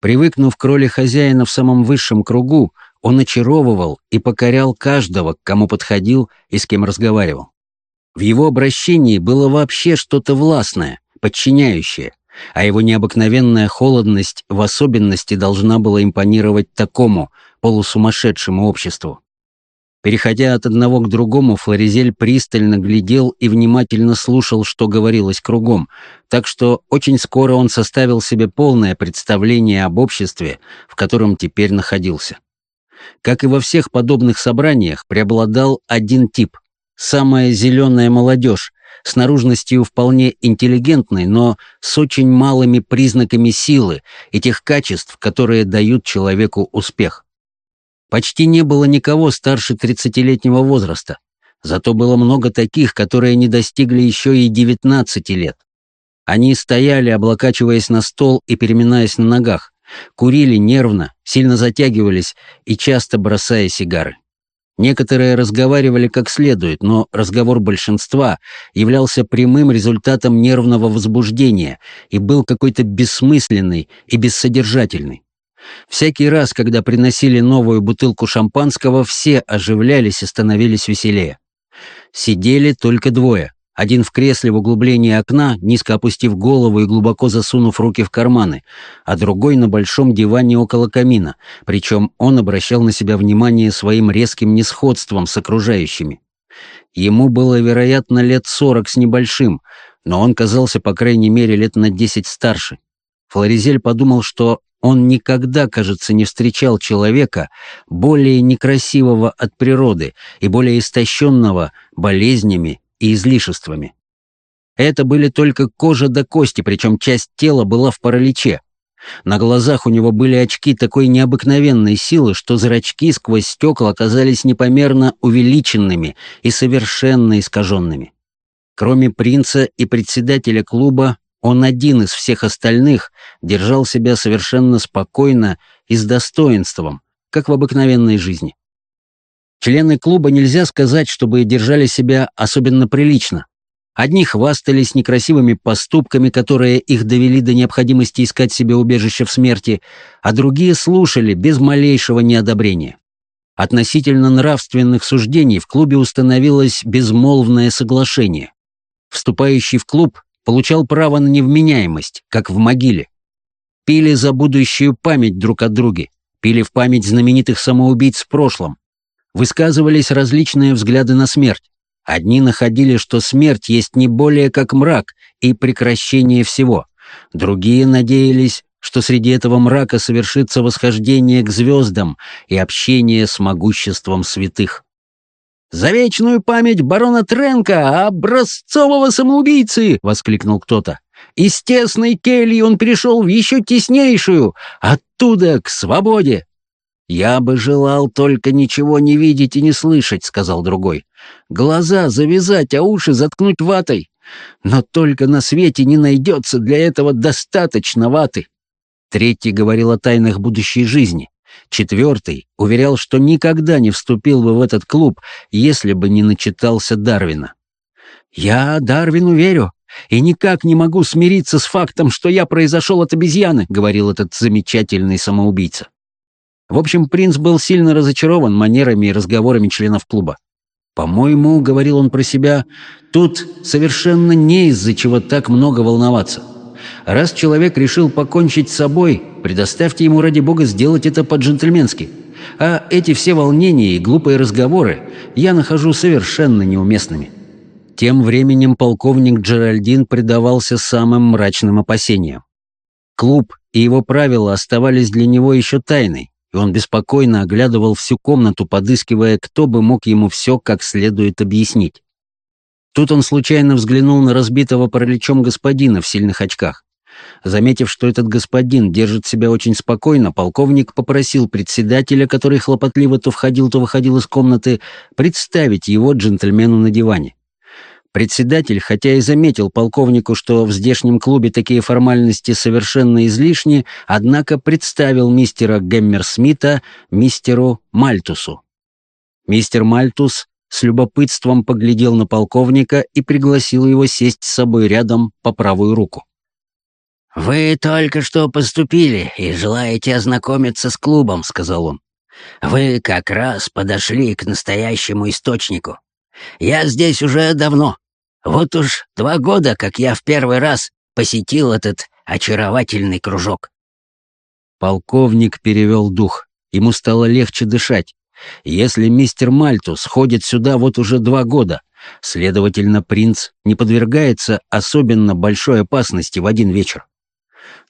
Привыкнув к роли хозяина в самом высшем кругу, он очаровывал и покорял каждого, к кому подходил и с кем разговаривал. В его обращении было вообще что-то властное, подчиняющее, а его необыкновенная холодность в особенности должна была импонировать такому полусумасшедшему обществу. Переходя от одного к другому, Флоризель пристально глядел и внимательно слушал, что говорилось кругом, так что очень скоро он составил себе полное представление об обществе, в котором теперь находился. Как и во всех подобных собраниях, преобладал один тип – самая зеленая молодежь, с наружностью вполне интеллигентной, но с очень малыми признаками силы и тех качеств, которые дают человеку успех. Почти не было никого старше 30-летнего возраста, зато было много таких, которые не достигли еще и 19 лет. Они стояли, облокачиваясь на стол и переминаясь на ногах, курили нервно, сильно затягивались и часто бросая сигары. Некоторые разговаривали как следует, но разговор большинства являлся прямым результатом нервного возбуждения и был какой-то бессмысленный и бессодержательный. Всякий раз, когда приносили новую бутылку шампанского, все оживлялись и становились веселее. Сидели только двое. Один в кресле в углублении окна, низко опустив голову и глубоко засунув руки в карманы, а другой на большом диване около камина, причем он обращал на себя внимание своим резким несходством с окружающими. Ему было, вероятно, лет сорок с небольшим, но он казался, по крайней мере, лет на десять старше. Флоризель подумал, что он никогда, кажется, не встречал человека более некрасивого от природы и более истощенного болезнями и излишествами. Это были только кожа до кости, причем часть тела была в параличе. На глазах у него были очки такой необыкновенной силы, что зрачки сквозь стекла оказались непомерно увеличенными и совершенно искаженными. Кроме принца и председателя клуба, он один из всех остальных держал себя совершенно спокойно и с достоинством, как в обыкновенной жизни. Члены клуба нельзя сказать, чтобы держали себя особенно прилично. Одни хвастались некрасивыми поступками, которые их довели до необходимости искать себе убежище в смерти, а другие слушали без малейшего неодобрения. Относительно нравственных суждений в клубе установилось безмолвное соглашение. Вступающий в клуб получал право на невменяемость, как в могиле. Пили за будущую память друг от друга, пили в память знаменитых самоубийц в прошлом. Высказывались различные взгляды на смерть. Одни находили, что смерть есть не более как мрак и прекращение всего. Другие надеялись, что среди этого мрака совершится восхождение к звездам и общение с могуществом святых. «За вечную память барона Тренка, образцового самоубийцы!» — воскликнул кто-то. «Из тесной кельи он перешел в еще теснейшую, оттуда к свободе!» «Я бы желал только ничего не видеть и не слышать», — сказал другой. «Глаза завязать, а уши заткнуть ватой. Но только на свете не найдется для этого достаточно ваты». Третий говорил о тайнах будущей жизни. Четвертый уверял, что никогда не вступил бы в этот клуб, если бы не начитался Дарвина. «Я Дарвину верю и никак не могу смириться с фактом, что я произошел от обезьяны», — говорил этот замечательный самоубийца. В общем, принц был сильно разочарован манерами и разговорами членов клуба. «По-моему, — говорил он про себя, — тут совершенно не из-за чего так много волноваться. Раз человек решил покончить с собой, предоставьте ему ради бога сделать это по-джентльменски. А эти все волнения и глупые разговоры я нахожу совершенно неуместными». Тем временем полковник Джеральдин предавался самым мрачным опасениям. Клуб и его правила оставались для него еще тайной, и он беспокойно оглядывал всю комнату, подыскивая, кто бы мог ему все как следует объяснить. Тут он случайно взглянул на разбитого параличом господина в сильных очках. Заметив, что этот господин держит себя очень спокойно, полковник попросил председателя, который хлопотливо то входил, то выходил из комнаты, представить его джентльмену на диване. Председатель, хотя и заметил полковнику, что в здешнем клубе такие формальности совершенно излишни, однако представил мистера Геммерсмита мистеру Мальтусу. Мистер Мальтус с любопытством поглядел на полковника и пригласил его сесть с собой рядом по правую руку. «Вы только что поступили и желаете ознакомиться с клубом», — сказал он. «Вы как раз подошли к настоящему источнику. Я здесь уже давно. Вот уж два года, как я в первый раз посетил этот очаровательный кружок». Полковник перевел дух. Ему стало легче дышать. Если мистер Мальтус ходит сюда вот уже два года, следовательно, принц не подвергается особенно большой опасности в один вечер.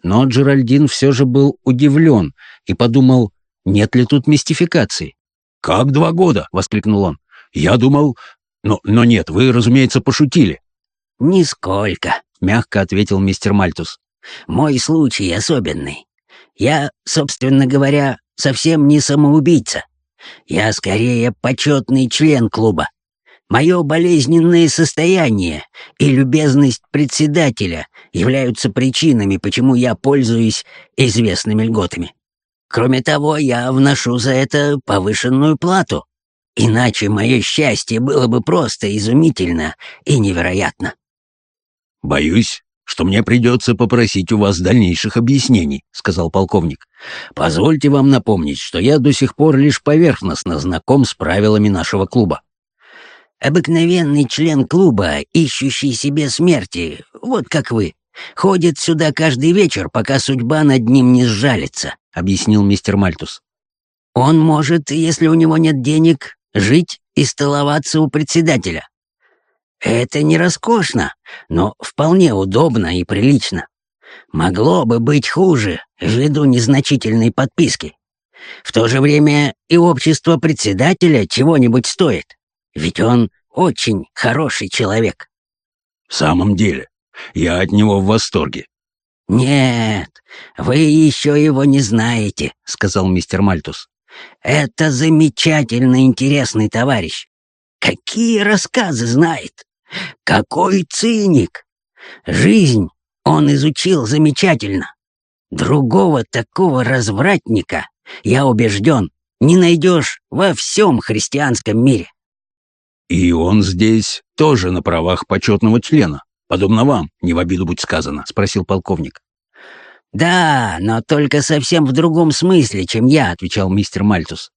Но Джеральдин все же был удивлен и подумал, нет ли тут мистификации. «Как два года?» — воскликнул он. «Я думал... Но, но нет, вы, разумеется, пошутили». «Нисколько», — мягко ответил мистер Мальтус. «Мой случай особенный. Я, собственно говоря, совсем не самоубийца. Я скорее почетный член клуба. Мое болезненное состояние и любезность председателя являются причинами, почему я пользуюсь известными льготами. Кроме того, я вношу за это повышенную плату. Иначе мое счастье было бы просто изумительно и невероятно. «Боюсь, что мне придется попросить у вас дальнейших объяснений», — сказал полковник. «Позвольте вам напомнить, что я до сих пор лишь поверхностно знаком с правилами нашего клуба. Обыкновенный член клуба, ищущий себе смерти, вот как вы, ходит сюда каждый вечер, пока судьба над ним не сжалится», — объяснил мистер Мальтус. «Он может, если у него нет денег, жить и столоваться у председателя. Это не роскошно, но вполне удобно и прилично. Могло бы быть хуже, ввиду незначительной подписки. В то же время и общество председателя чего-нибудь стоит. Ведь он очень хороший человек». «В самом деле, я от него в восторге». «Нет, вы еще его не знаете», — сказал мистер Мальтус. «Это замечательно интересный товарищ. Какие рассказы знает! Какой циник! Жизнь он изучил замечательно. Другого такого развратника, я убежден, не найдешь во всем христианском мире. «И он здесь тоже на правах почетного члена, подобно вам, не в обиду будь сказано», — спросил полковник. «Да, но только совсем в другом смысле, чем я», — отвечал мистер Мальтус.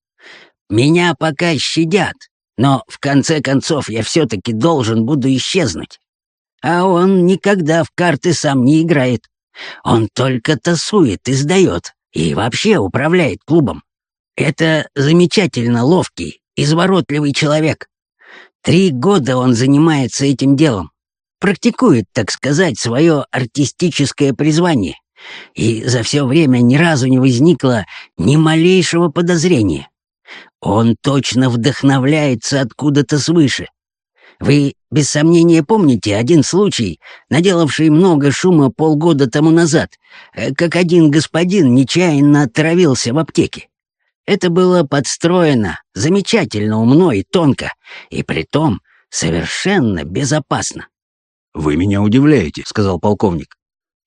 «Меня пока щадят, но в конце концов я все-таки должен буду исчезнуть. А он никогда в карты сам не играет. Он только тасует и сдает, и вообще управляет клубом. Это замечательно ловкий, изворотливый человек. Три года он занимается этим делом. Практикует, так сказать, свое артистическое призвание И за все время ни разу не возникло ни малейшего подозрения. Он точно вдохновляется откуда-то свыше. Вы, без сомнения, помните один случай, наделавший много шума полгода тому назад, э, как один господин нечаянно отравился в аптеке. Это было подстроено, замечательно умно и тонко, и притом совершенно безопасно. «Вы меня удивляете», — сказал полковник.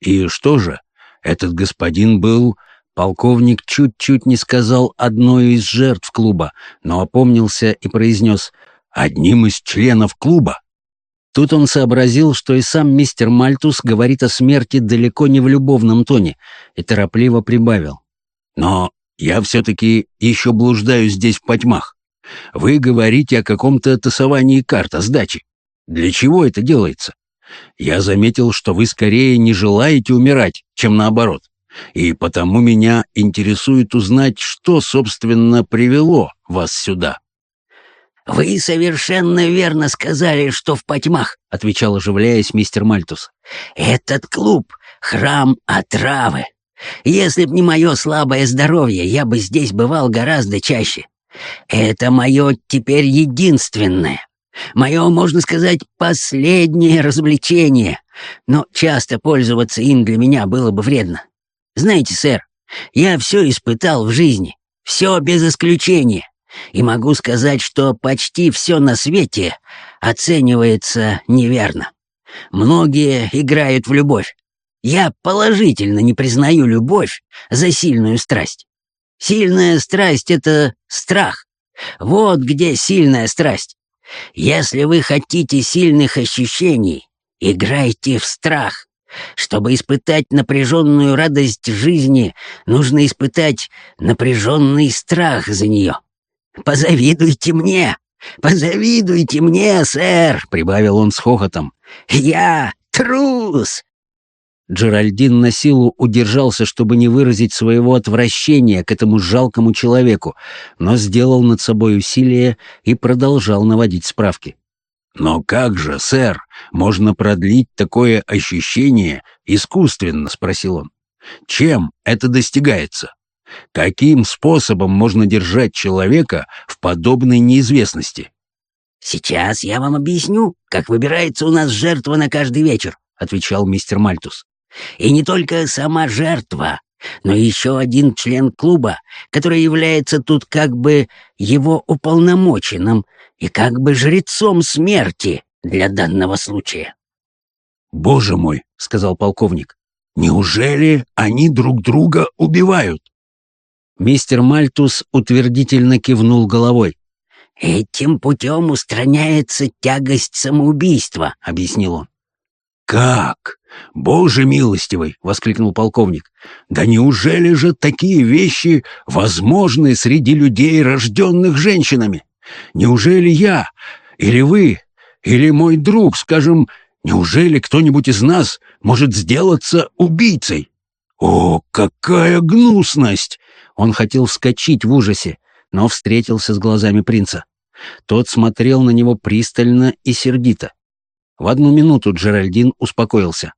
«И что же, этот господин был...» Полковник чуть-чуть не сказал одной из жертв клуба, но опомнился и произнес «одним из членов клуба». Тут он сообразил, что и сам мистер Мальтус говорит о смерти далеко не в любовном тоне, и торопливо прибавил. «Но я все-таки еще блуждаю здесь в потьмах. Вы говорите о каком-то тасовании карт о сдаче. Для чего это делается? Я заметил, что вы скорее не желаете умирать, чем наоборот. И потому меня интересует узнать, что, собственно, привело вас сюда». «Вы совершенно верно сказали, что в потьмах», — отвечал, оживляясь мистер Мальтус. «Этот клуб — храм отравы. Если б не мое слабое здоровье, я бы здесь бывал гораздо чаще. Это мое теперь единственное, мое, можно сказать, последнее развлечение, но часто пользоваться им для меня было бы вредно. Знаете, сэр, я все испытал в жизни, все без исключения, и могу сказать, что почти все на свете оценивается неверно. Многие играют в любовь. Я положительно не признаю любовь за сильную страсть. Сильная страсть — это страх. Вот где сильная страсть. Если вы хотите сильных ощущений, играйте в страх. Чтобы испытать напряженную радость жизни, нужно испытать напряженный страх за нее. Позавидуйте мне! Позавидуйте мне, сэр!» — прибавил он с хохотом. «Я трус! Джеральдин на силу удержался, чтобы не выразить своего отвращения к этому жалкому человеку, но сделал над собой усилие и продолжал наводить справки. «Но как же, сэр, можно продлить такое ощущение искусственно?» — спросил он. «Чем это достигается? Каким способом можно держать человека в подобной неизвестности?» «Сейчас я вам объясню, как выбирается у нас жертва на каждый вечер», — отвечал мистер Мальтус. И не только сама жертва, но еще один член клуба, который является тут как бы его уполномоченным и как бы жрецом смерти для данного случая. «Боже мой!» — сказал полковник. «Неужели они друг друга убивают?» Мистер Мальтус утвердительно кивнул головой. «Этим путем устраняется тягость самоубийства», — объяснил он. «Как? Боже милостивый!» — воскликнул полковник. «Да неужели же такие вещи возможны среди людей, рожденных женщинами? Неужели я, или вы, или мой друг, скажем, неужели кто-нибудь из нас может сделаться убийцей? О, какая гнусность!» Он хотел вскочить в ужасе, но встретился с глазами принца. Тот смотрел на него пристально и сердито. В одну минуту Джеральдин успокоился.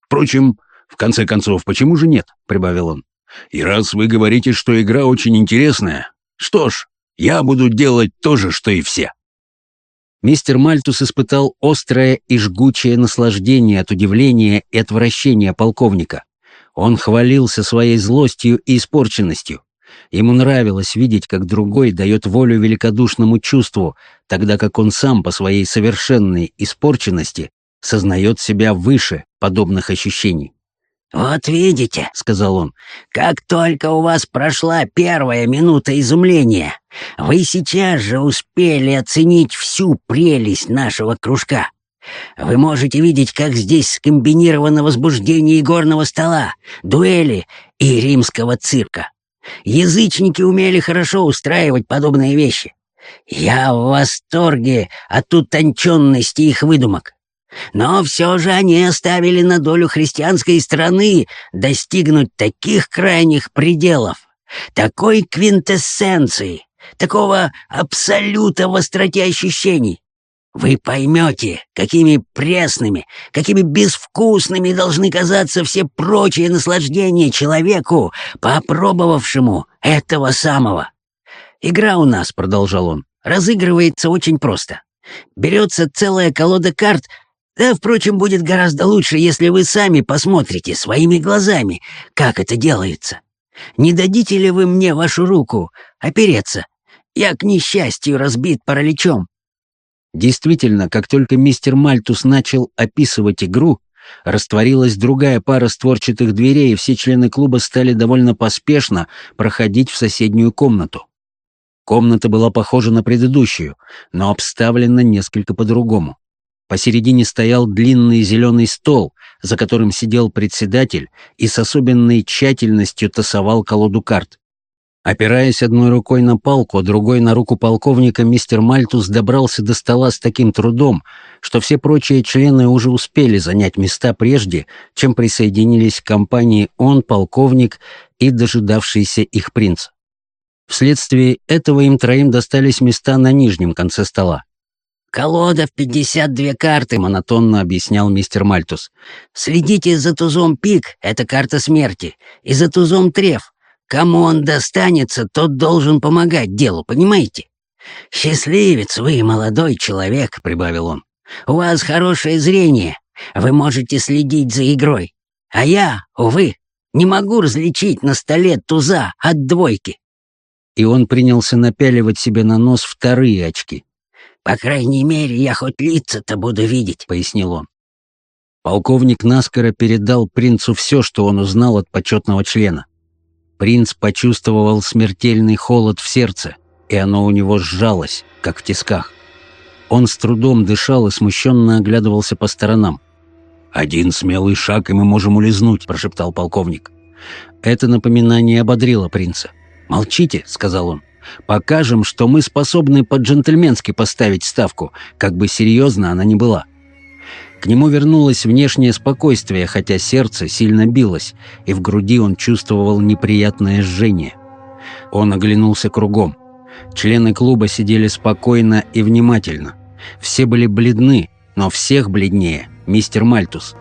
«Впрочем, в конце концов, почему же нет?» — прибавил он. «И раз вы говорите, что игра очень интересная, что ж, я буду делать то же, что и все». Мистер Мальтус испытал острое и жгучее наслаждение от удивления и отвращения полковника. Он хвалился своей злостью и испорченностью. Ему нравилось видеть, как другой дает волю великодушному чувству, тогда как он сам по своей совершенной испорченности сознает себя выше подобных ощущений. «Вот видите», — сказал он, — «как только у вас прошла первая минута изумления, вы сейчас же успели оценить всю прелесть нашего кружка. Вы можете видеть, как здесь скомбинировано возбуждение игорного стола, дуэли и римского цирка. Язычники умели хорошо устраивать подобные вещи. Я в восторге от утонченности их выдумок. Но все же они оставили на долю христианской страны достигнуть таких крайних пределов, такой квинтэссенции, такого абсолюта в остроте ощущений. Вы поймете, какими пресными, какими безвкусными должны казаться все прочие наслаждения человеку, попробовавшему этого самого. Игра у нас, — продолжал он, — разыгрывается очень просто. Берется целая колода карт, да, впрочем, будет гораздо лучше, если вы сами посмотрите своими глазами, как это делается. Не дадите ли вы мне вашу руку опереться? Я, к несчастью, разбит параличом. Действительно, как только мистер Мальтус начал описывать игру, растворилась другая пара створчатых дверей, и все члены клуба стали довольно поспешно проходить в соседнюю комнату. Комната была похожа на предыдущую, но обставлена несколько по-другому. Посередине стоял длинный зеленый стол, за которым сидел председатель и с особенной тщательностью тасовал колоду карт. Опираясь одной рукой на палку, а другой на руку полковника, мистер Мальтус добрался до стола с таким трудом, что все прочие члены уже успели занять места прежде, чем присоединились к компании он, полковник и дожидавшийся их принц. Вследствие этого им троим достались места на нижнем конце стола. «Колода в пятьдесят две карты», — монотонно объяснял мистер Мальтус. «Следите за тузом пик, это карта смерти, и за тузом треф. Кому он достанется, тот должен помогать делу, понимаете? Счастливец вы, молодой человек», — прибавил он. «У вас хорошее зрение, вы можете следить за игрой. А я, увы, не могу различить на столе туза от двойки». И он принялся напяливать себе на нос вторые очки. «По крайней мере, я хоть лица-то буду видеть», — пояснил он. Полковник наскоро передал принцу все, что он узнал от почетного члена. Принц почувствовал смертельный холод в сердце, и оно у него сжалось, как в тисках. Он с трудом дышал и смущенно оглядывался по сторонам. «Один смелый шаг, и мы можем улизнуть», — прошептал полковник. Это напоминание ободрило принца. «Молчите», — сказал он. Покажем, что мы способны по-джентльменски поставить ставку, как бы серьезно она ни была. К нему вернулось внешнее спокойствие, хотя сердце сильно билось, и в груди он чувствовал неприятное жжение. Он оглянулся кругом. Члены клуба сидели спокойно и внимательно. Все были бледны, но всех бледнее мистер Мальтус.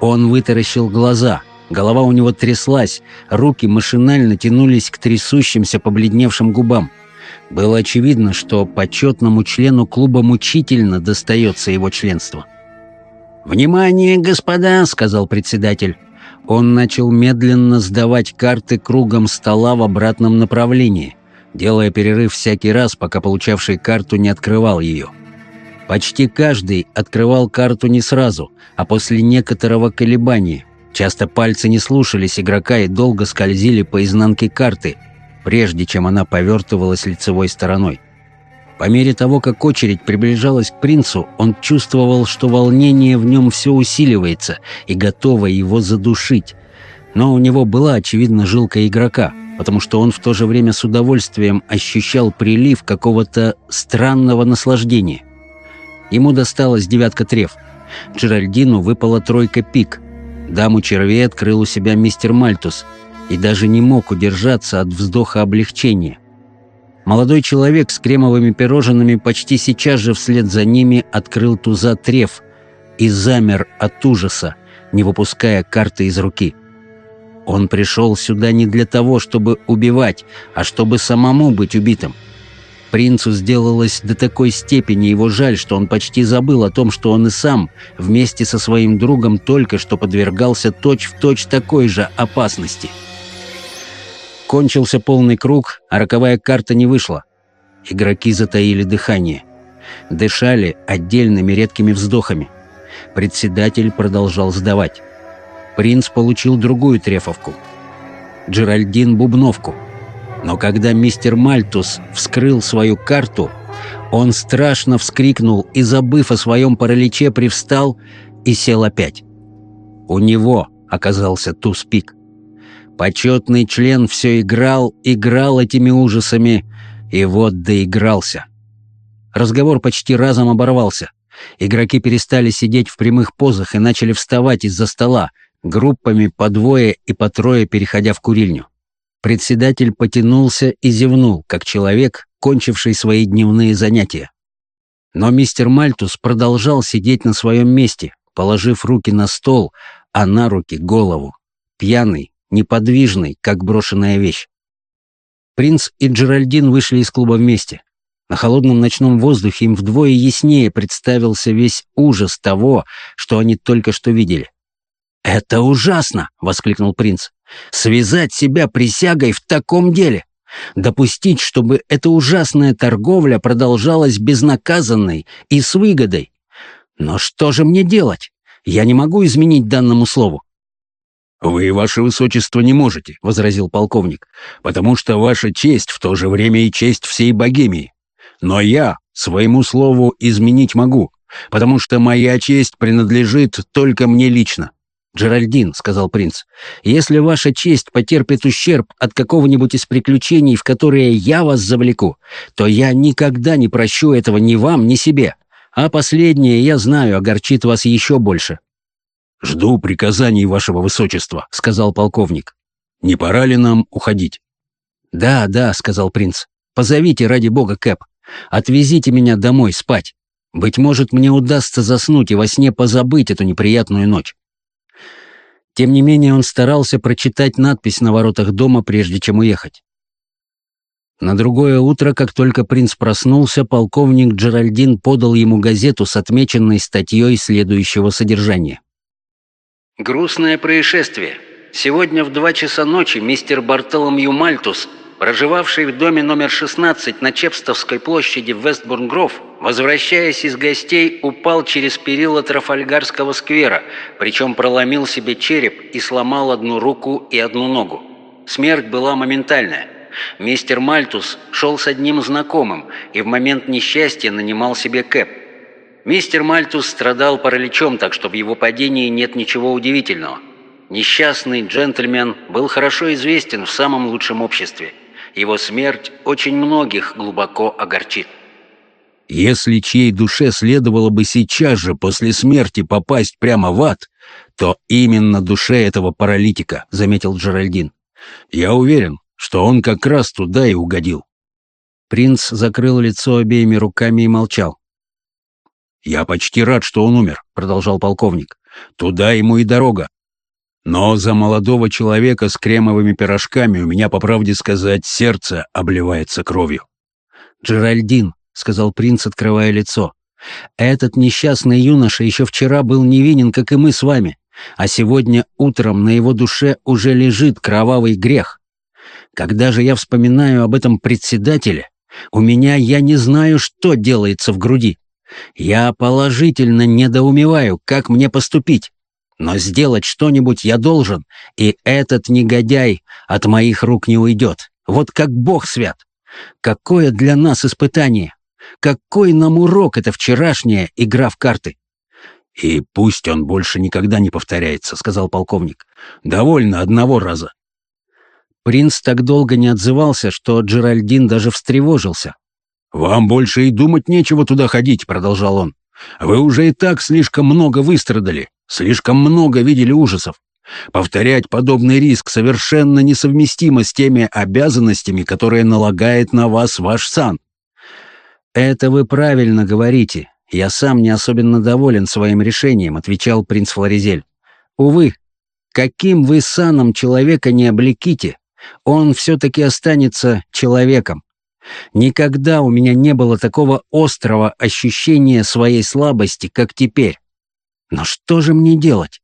Он вытаращил глаза — Голова у него тряслась, руки машинально тянулись к трясущимся побледневшим губам. Было очевидно, что почетному члену клуба мучительно достается его членство. «Внимание, господа!» — сказал председатель. Он начал медленно сдавать карты кругом стола в обратном направлении, делая перерыв всякий раз, пока получавший карту не открывал ее. Почти каждый открывал карту не сразу, а после некоторого колебания — Часто пальцы не слушались игрока и долго скользили по изнанке карты, прежде чем она повертывалась лицевой стороной. По мере того, как очередь приближалась к принцу, он чувствовал, что волнение в нем все усиливается и готово его задушить. Но у него была, очевидно, жилка игрока, потому что он в то же время с удовольствием ощущал прилив какого-то странного наслаждения. Ему досталась девятка треф. Джеральдину выпала тройка пик — Даму червей открыл у себя мистер Мальтус и даже не мог удержаться от вздоха облегчения. Молодой человек с кремовыми пирожными почти сейчас же вслед за ними открыл туза треф и замер от ужаса, не выпуская карты из руки. Он пришел сюда не для того, чтобы убивать, а чтобы самому быть убитым. Принцу сделалось до такой степени его жаль, что он почти забыл о том, что он и сам вместе со своим другом только что подвергался точь-в-точь точь такой же опасности. Кончился полный круг, а роковая карта не вышла. Игроки затаили дыхание. Дышали отдельными редкими вздохами. Председатель продолжал сдавать. Принц получил другую трефовку. Джеральдин — бубновку — но когда мистер Мальтус вскрыл свою карту, он страшно вскрикнул и, забыв о своем параличе, привстал и сел опять. У него оказался туз-пик. Почетный член все играл, играл этими ужасами, и вот доигрался. Разговор почти разом оборвался. Игроки перестали сидеть в прямых позах и начали вставать из-за стола, группами по двое и по трое переходя в курильню. Председатель потянулся и зевнул, как человек, кончивший свои дневные занятия. Но мистер Мальтус продолжал сидеть на своем месте, положив руки на стол, а на руки голову. Пьяный, неподвижный, как брошенная вещь. Принц и Джеральдин вышли из клуба вместе. На холодном ночном воздухе им вдвое яснее представился весь ужас того, что они только что видели. «Это ужасно!» — воскликнул принц. «Связать себя присягой в таком деле! Допустить, чтобы эта ужасная торговля продолжалась безнаказанной и с выгодой! Но что же мне делать? Я не могу изменить данному слову. «Вы, ваше высочество, не можете», — возразил полковник, «потому что ваша честь в то же время и честь всей богемии. Но я своему слову изменить могу, потому что моя честь принадлежит только мне лично». «Джеральдин», — сказал принц, — «если ваша честь потерпит ущерб от какого-нибудь из приключений, в которые я вас завлеку, то я никогда не прощу этого ни вам, ни себе. А последнее, я знаю, огорчит вас еще больше». «Жду приказаний вашего высочества», — сказал полковник. «Не пора ли нам уходить?» «Да, да», — сказал принц. «Позовите, ради бога, Кэп. Отвезите меня домой спать. Быть может, мне удастся заснуть и во сне позабыть эту неприятную ночь». Тем не менее, он старался прочитать надпись на воротах дома, прежде чем уехать. На другое утро, как только принц проснулся, полковник Джеральдин подал ему газету с отмеченной статьей следующего содержания. «Грустное происшествие. Сегодня в два часа ночи мистер Бартоломью Мальтус проживавший в доме номер 16 на Чепстовской площади в Вестбурн-Гров, возвращаясь из гостей, упал через перила Трафальгарского сквера, причем проломил себе череп и сломал одну руку и одну ногу. Смерть была моментальная. Мистер Мальтус шел с одним знакомым и в момент несчастья нанимал себе кэп. Мистер Мальтус страдал параличом, так что в его падении нет ничего удивительного. Несчастный джентльмен был хорошо известен в самом лучшем обществе – его смерть очень многих глубоко огорчит. Если чьей душе следовало бы сейчас же после смерти попасть прямо в ад, то именно душе этого паралитика, заметил Джеральдин. Я уверен, что он как раз туда и угодил. Принц закрыл лицо обеими руками и молчал. «Я почти рад, что он умер», — продолжал полковник. «Туда ему и дорога. Но за молодого человека с кремовыми пирожками у меня, по правде сказать, сердце обливается кровью. «Джеральдин», — сказал принц, открывая лицо, — «этот несчастный юноша еще вчера был невинен, как и мы с вами, а сегодня утром на его душе уже лежит кровавый грех. Когда же я вспоминаю об этом председателе, у меня я не знаю, что делается в груди. Я положительно недоумеваю, как мне поступить. Но сделать что-нибудь я должен, и этот негодяй от моих рук не уйдет. Вот как Бог свят! Какое для нас испытание! Какой нам урок эта вчерашняя игра в карты!» «И пусть он больше никогда не повторяется», — сказал полковник. «Довольно одного раза». Принц так долго не отзывался, что Джеральдин даже встревожился. «Вам больше и думать нечего туда ходить», — продолжал он. «Вы уже и так слишком много выстрадали. Слишком много видели ужасов. Повторять подобный риск совершенно несовместимо с теми обязанностями, которые налагает на вас ваш сан. «Это вы правильно говорите. Я сам не особенно доволен своим решением», — отвечал принц Флоризель. «Увы, каким вы саном человека не облеките, он все-таки останется человеком. Никогда у меня не было такого острого ощущения своей слабости, как теперь. Но что же мне делать?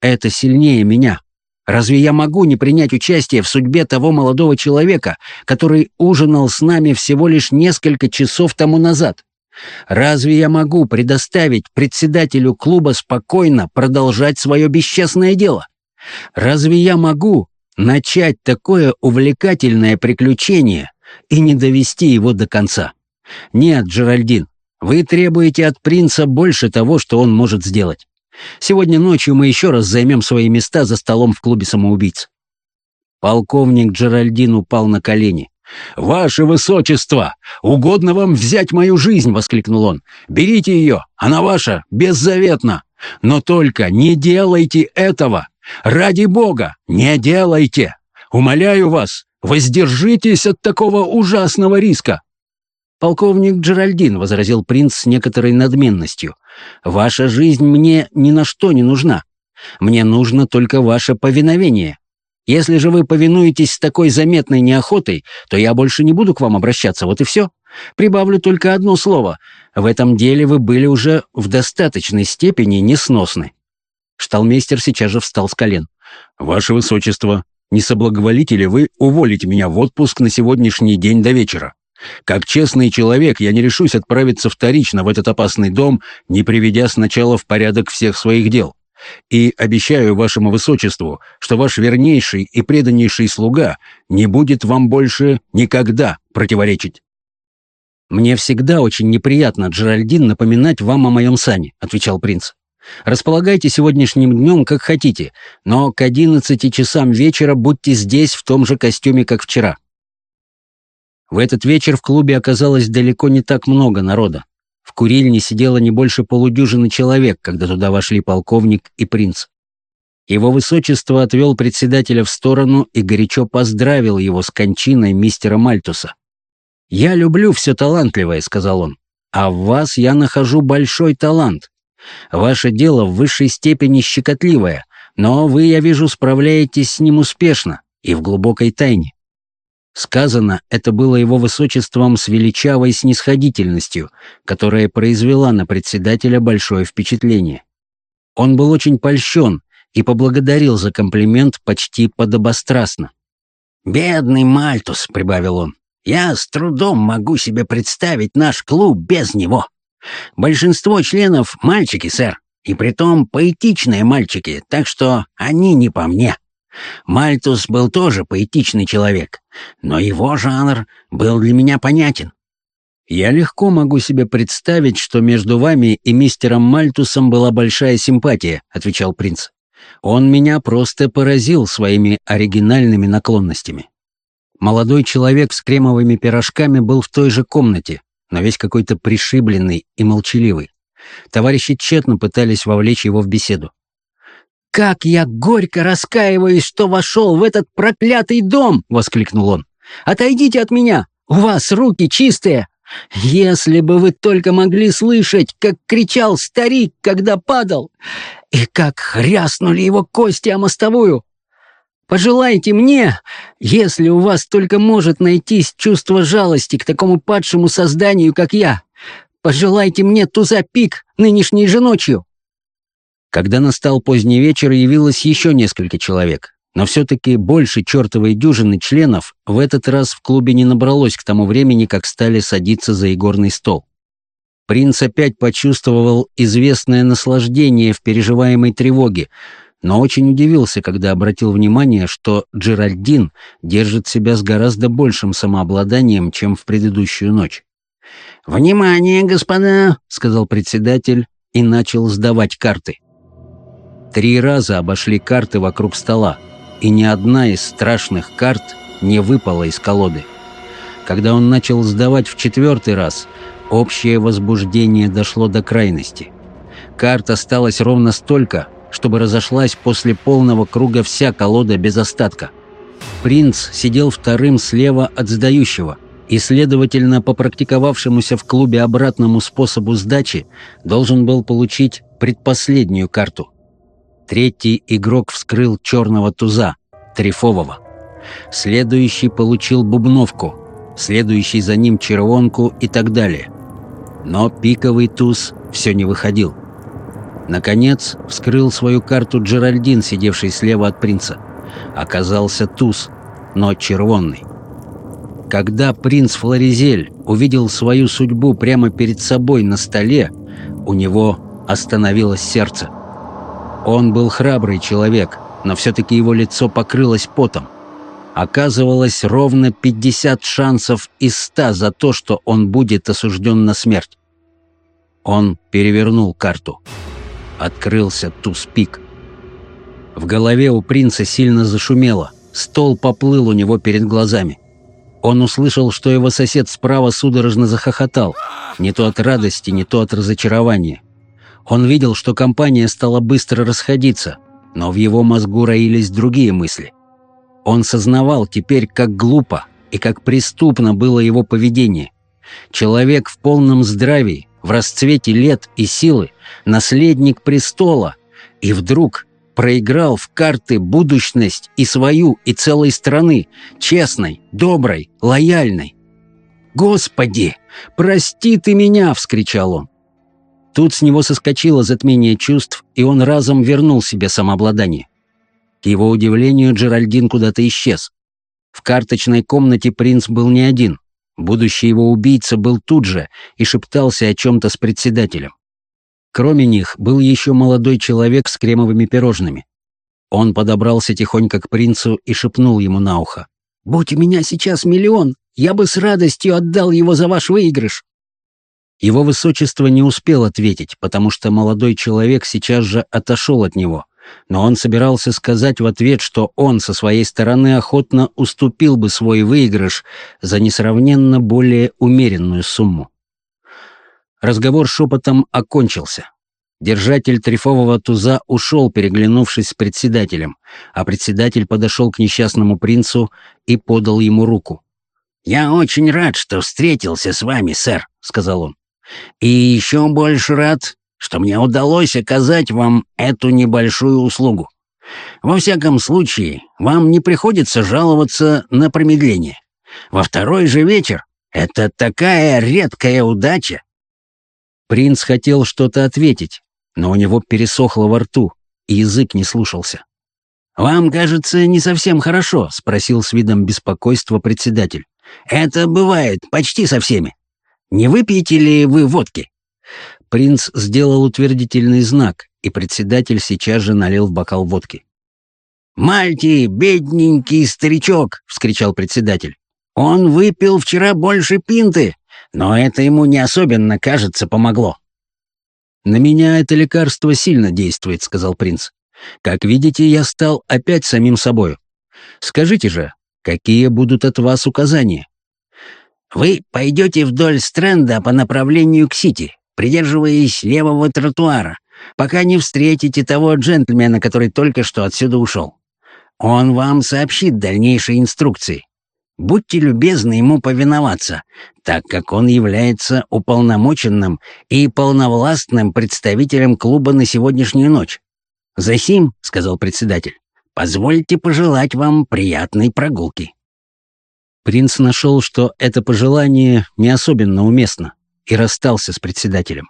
Это сильнее меня. Разве я могу не принять участие в судьбе того молодого человека, который ужинал с нами всего лишь несколько часов тому назад? Разве я могу предоставить председателю клуба спокойно продолжать свое бесчестное дело? Разве я могу начать такое увлекательное приключение и не довести его до конца? Нет, Джеральдин, вы требуете от принца больше того, что он может сделать. Сегодня ночью мы еще раз займем свои места за столом в клубе самоубийц». Полковник Джеральдин упал на колени. «Ваше высочество! Угодно вам взять мою жизнь!» — воскликнул он. «Берите ее! Она ваша! Беззаветна! Но только не делайте этого! Ради бога, не делайте! Умоляю вас, воздержитесь от такого ужасного риска!» «Полковник Джеральдин», — возразил принц с некоторой надменностью, — «ваша жизнь мне ни на что не нужна. Мне нужно только ваше повиновение. Если же вы повинуетесь с такой заметной неохотой, то я больше не буду к вам обращаться, вот и все. Прибавлю только одно слово. В этом деле вы были уже в достаточной степени несносны». Шталмейстер сейчас же встал с колен. «Ваше Высочество, не соблаговолите ли вы уволить меня в отпуск на сегодняшний день до вечера? Как честный человек, я не решусь отправиться вторично в этот опасный дом, не приведя сначала в порядок всех своих дел. И обещаю вашему высочеству, что ваш вернейший и преданнейший слуга не будет вам больше никогда противоречить». «Мне всегда очень неприятно, Джеральдин, напоминать вам о моем сане», — отвечал принц. «Располагайте сегодняшним днем, как хотите, но к одиннадцати часам вечера будьте здесь в том же костюме, как вчера». В этот вечер в клубе оказалось далеко не так много народа. В курильне сидело не больше полудюжины человек, когда туда вошли полковник и принц. Его высочество отвел председателя в сторону и горячо поздравил его с кончиной мистера Мальтуса. «Я люблю все талантливое», — сказал он, — «а в вас я нахожу большой талант. Ваше дело в высшей степени щекотливое, но вы, я вижу, справляетесь с ним успешно и в глубокой тайне. Сказано, это было его высочеством с величавой снисходительностью, которая произвела на председателя большое впечатление. Он был очень польщен и поблагодарил за комплимент почти подобострастно. «Бедный Мальтус», — прибавил он, — «я с трудом могу себе представить наш клуб без него. Большинство членов — мальчики, сэр, и притом поэтичные мальчики, так что они не по мне». Мальтус был тоже поэтичный человек, но его жанр был для меня понятен. «Я легко могу себе представить, что между вами и мистером Мальтусом была большая симпатия», — отвечал принц. «Он меня просто поразил своими оригинальными наклонностями». Молодой человек с кремовыми пирожками был в той же комнате, но весь какой-то пришибленный и молчаливый. Товарищи тщетно пытались вовлечь его в беседу. «Как я горько раскаиваюсь, что вошел в этот проклятый дом!» — воскликнул он. «Отойдите от меня! У вас руки чистые! Если бы вы только могли слышать, как кричал старик, когда падал, и как хряснули его кости о мостовую! Пожелайте мне, если у вас только может найтись чувство жалости к такому падшему созданию, как я, пожелайте мне туза пик нынешней же ночью!» Когда настал поздний вечер, явилось еще несколько человек. Но все-таки больше чертовой дюжины членов в этот раз в клубе не набралось к тому времени, как стали садиться за игорный стол. Принц опять почувствовал известное наслаждение в переживаемой тревоге, но очень удивился, когда обратил внимание, что Джеральдин держит себя с гораздо большим самообладанием, чем в предыдущую ночь. «Внимание, господа!» — сказал председатель и начал сдавать карты. Три раза обошли карты вокруг стола, и ни одна из страшных карт не выпала из колоды. Когда он начал сдавать в четвертый раз, общее возбуждение дошло до крайности. Карт осталось ровно столько, чтобы разошлась после полного круга вся колода без остатка. Принц сидел вторым слева от сдающего, и, следовательно, по практиковавшемуся в клубе обратному способу сдачи, должен был получить предпоследнюю карту. Третий игрок вскрыл черного туза, трифового. Следующий получил бубновку, следующий за ним червонку и так далее. Но пиковый туз все не выходил. Наконец, вскрыл свою карту Джеральдин, сидевший слева от принца. Оказался туз, но червонный. Когда принц Флоризель увидел свою судьбу прямо перед собой на столе, у него остановилось сердце. Он был храбрый человек, но все-таки его лицо покрылось потом. Оказывалось ровно 50 шансов из 100 за то, что он будет осужден на смерть. Он перевернул карту. Открылся туз-пик. В голове у принца сильно зашумело. Стол поплыл у него перед глазами. Он услышал, что его сосед справа судорожно захохотал. Не то от радости, не то от разочарования. Он видел, что компания стала быстро расходиться, но в его мозгу роились другие мысли. Он сознавал теперь, как глупо и как преступно было его поведение. Человек в полном здравии, в расцвете лет и силы, наследник престола, и вдруг проиграл в карты будущность и свою, и целой страны, честной, доброй, лояльной. «Господи, прости ты меня!» — вскричал он. Тут с него соскочило затмение чувств, и он разом вернул себе самообладание. К его удивлению, Джеральдин куда-то исчез. В карточной комнате принц был не один. Будущий его убийца был тут же и шептался о чем-то с председателем. Кроме них был еще молодой человек с кремовыми пирожными. Он подобрался тихонько к принцу и шепнул ему на ухо. «Будь у меня сейчас миллион, я бы с радостью отдал его за ваш выигрыш». Его высочество не успел ответить, потому что молодой человек сейчас же отошел от него, но он собирался сказать в ответ, что он со своей стороны охотно уступил бы свой выигрыш за несравненно более умеренную сумму. Разговор шепотом окончился. Держатель трефового туза ушел, переглянувшись с председателем, а председатель подошел к несчастному принцу и подал ему руку. «Я очень рад, что встретился с вами, сэр», — сказал он. «И еще больше рад, что мне удалось оказать вам эту небольшую услугу. Во всяком случае, вам не приходится жаловаться на промедление. Во второй же вечер это такая редкая удача, Принц хотел что-то ответить, но у него пересохло во рту, и язык не слушался. «Вам, кажется, не совсем хорошо?» — спросил с видом беспокойства председатель. «Это бывает почти со всеми. Не выпьете ли вы водки?» Принц сделал утвердительный знак, и председатель сейчас же налил в бокал водки. «Мальти, бедненький старичок!» — вскричал председатель. «Он выпил вчера больше пинты, но это ему не особенно, кажется, помогло. «На меня это лекарство сильно действует», — сказал принц. «Как видите, я стал опять самим собою. Скажите же, какие будут от вас указания?» «Вы пойдете вдоль стренда по направлению к Сити, придерживаясь левого тротуара, пока не встретите того джентльмена, который только что отсюда ушел. Он вам сообщит дальнейшие инструкции. Будьте любезны ему повиноваться, так как он является уполномоченным и полновластным представителем клуба на сегодняшнюю ночь. «Засим», — сказал председатель, — «позвольте пожелать вам приятной прогулки». Принц нашел, что это пожелание не особенно уместно, и расстался с председателем.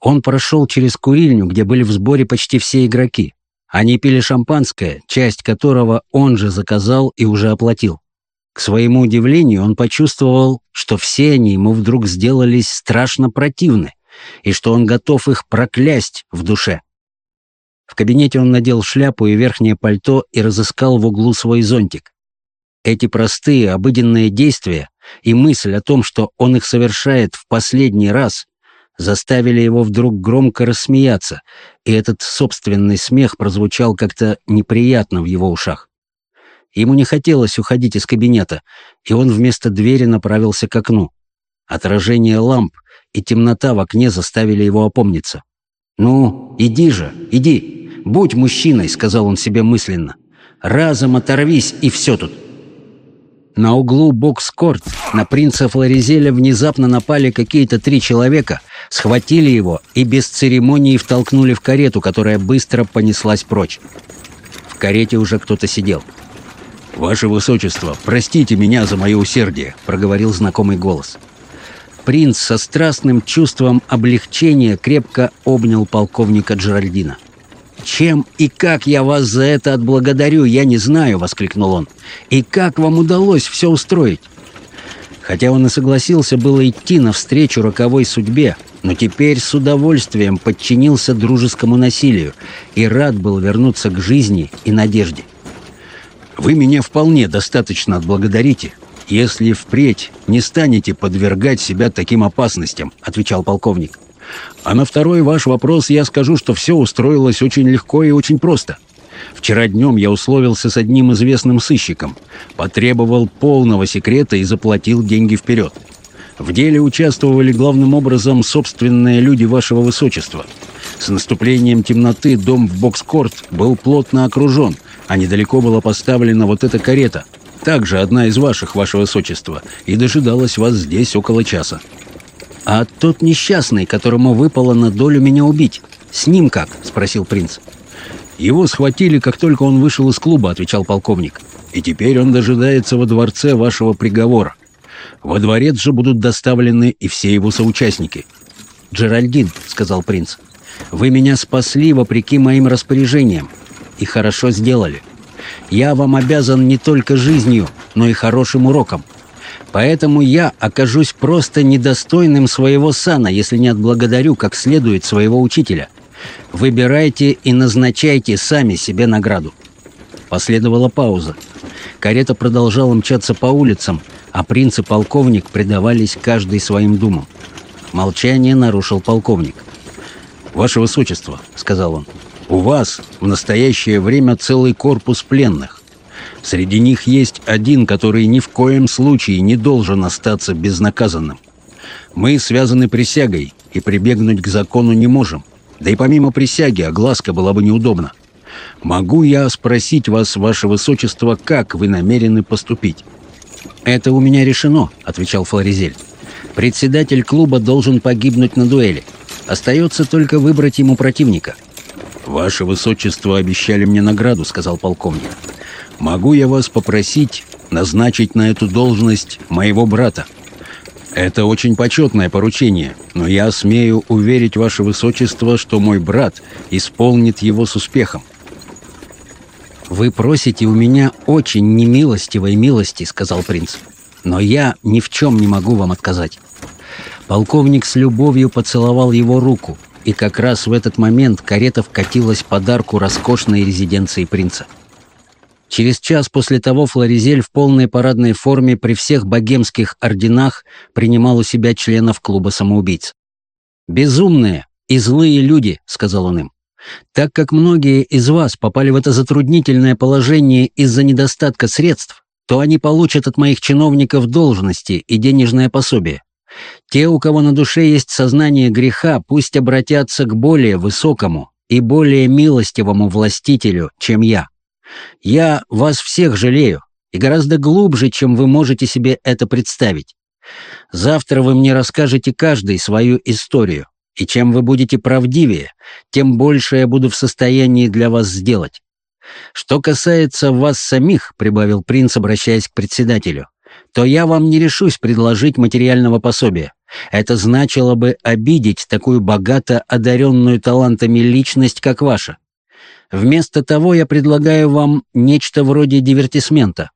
Он прошел через курильню, где были в сборе почти все игроки. Они пили шампанское, часть которого он же заказал и уже оплатил. К своему удивлению, он почувствовал, что все они ему вдруг сделались страшно противны, и что он готов их проклясть в душе. В кабинете он надел шляпу и верхнее пальто и разыскал в углу свой зонтик. Эти простые, обыденные действия и мысль о том, что он их совершает в последний раз, заставили его вдруг громко рассмеяться, и этот собственный смех прозвучал как-то неприятно в его ушах. Ему не хотелось уходить из кабинета, и он вместо двери направился к окну. Отражение ламп и темнота в окне заставили его опомниться. «Ну, иди же, иди, будь мужчиной», — сказал он себе мысленно. «Разом оторвись, и все тут». На углу бокс-корт на принца Флоризеля внезапно напали какие-то три человека, схватили его и без церемонии втолкнули в карету, которая быстро понеслась прочь. В карете уже кто-то сидел. «Ваше Высочество, простите меня за мое усердие», — проговорил знакомый голос. Принц со страстным чувством облегчения крепко обнял полковника Джеральдина. «Чем и как я вас за это отблагодарю, я не знаю», — воскликнул он. «И как вам удалось все устроить?» Хотя он и согласился было идти навстречу роковой судьбе, но теперь с удовольствием подчинился дружескому насилию и рад был вернуться к жизни и надежде. Вы меня вполне достаточно отблагодарите, если впредь не станете подвергать себя таким опасностям», — отвечал полковник. «А на второй ваш вопрос я скажу, что все устроилось очень легко и очень просто. Вчера днем я условился с одним известным сыщиком, потребовал полного секрета и заплатил деньги вперед. В деле участвовали главным образом собственные люди вашего высочества. С наступлением темноты дом в Бокскорт был плотно окружен — а недалеко была поставлена вот эта карета. также одна из ваших, ваше высочество, и дожидалась вас здесь около часа». «А тот несчастный, которому выпало на долю меня убить, с ним как?» — спросил принц. «Его схватили, как только он вышел из клуба», — отвечал полковник. «И теперь он дожидается во дворце вашего приговора. Во дворец же будут доставлены и все его соучастники». «Джеральдин», — сказал принц, — «вы меня спасли вопреки моим распоряжениям. И хорошо сделали. Я вам обязан не только жизнью, но и хорошим уроком. Поэтому я окажусь просто недостойным своего сана, если не отблагодарю как следует своего учителя. Выбирайте и назначайте сами себе награду». Последовала пауза. Карета продолжала мчаться по улицам, а принц и полковник предавались каждый своим думам. Молчание нарушил полковник. «Ваше Высочество», — сказал он, — «у вас в настоящее время целый корпус пленных. Среди них есть один, который ни в коем случае не должен остаться безнаказанным. Мы связаны присягой и прибегнуть к закону не можем. Да и помимо присяги огласка была бы неудобна. Могу я спросить вас, ваше высочество, как вы намерены поступить?» «Это у меня решено», — отвечал Флоризель. «Председатель клуба должен погибнуть на дуэли. Остается только выбрать ему противника». «Ваше высочество обещали мне награду», — сказал полковник. «Могу я вас попросить назначить на эту должность моего брата?» «Это очень почетное поручение, но я смею уверить ваше высочество, что мой брат исполнит его с успехом». «Вы просите у меня очень немилостивой милости», — сказал принц. «Но я ни в чем не могу вам отказать». Полковник с любовью поцеловал его руку, и как раз в этот момент карета вкатилась подарку роскошной резиденции принца. Через час после того Флоризель в полной парадной форме при всех богемских орденах принимал у себя членов клуба самоубийц. «Безумные и злые люди», — сказал он им. «Так как многие из вас попали в это затруднительное положение из-за недостатка средств, то они получат от моих чиновников должности и денежное пособие. Те, у кого на душе есть сознание греха, пусть обратятся к более высокому и более милостивому властителю, чем я. Я вас всех жалею, и гораздо глубже, чем вы можете себе это представить. Завтра вы мне расскажете каждый свою историю, и чем вы будете правдивее, тем больше я буду в состоянии для вас сделать. Что касается вас самих, прибавил принц, обращаясь к председателю, то я вам не решусь предложить материального пособия. Это значило бы обидеть такую богато одаренную талантами личность, как ваша. Вместо того я предлагаю вам нечто вроде дивертисмента.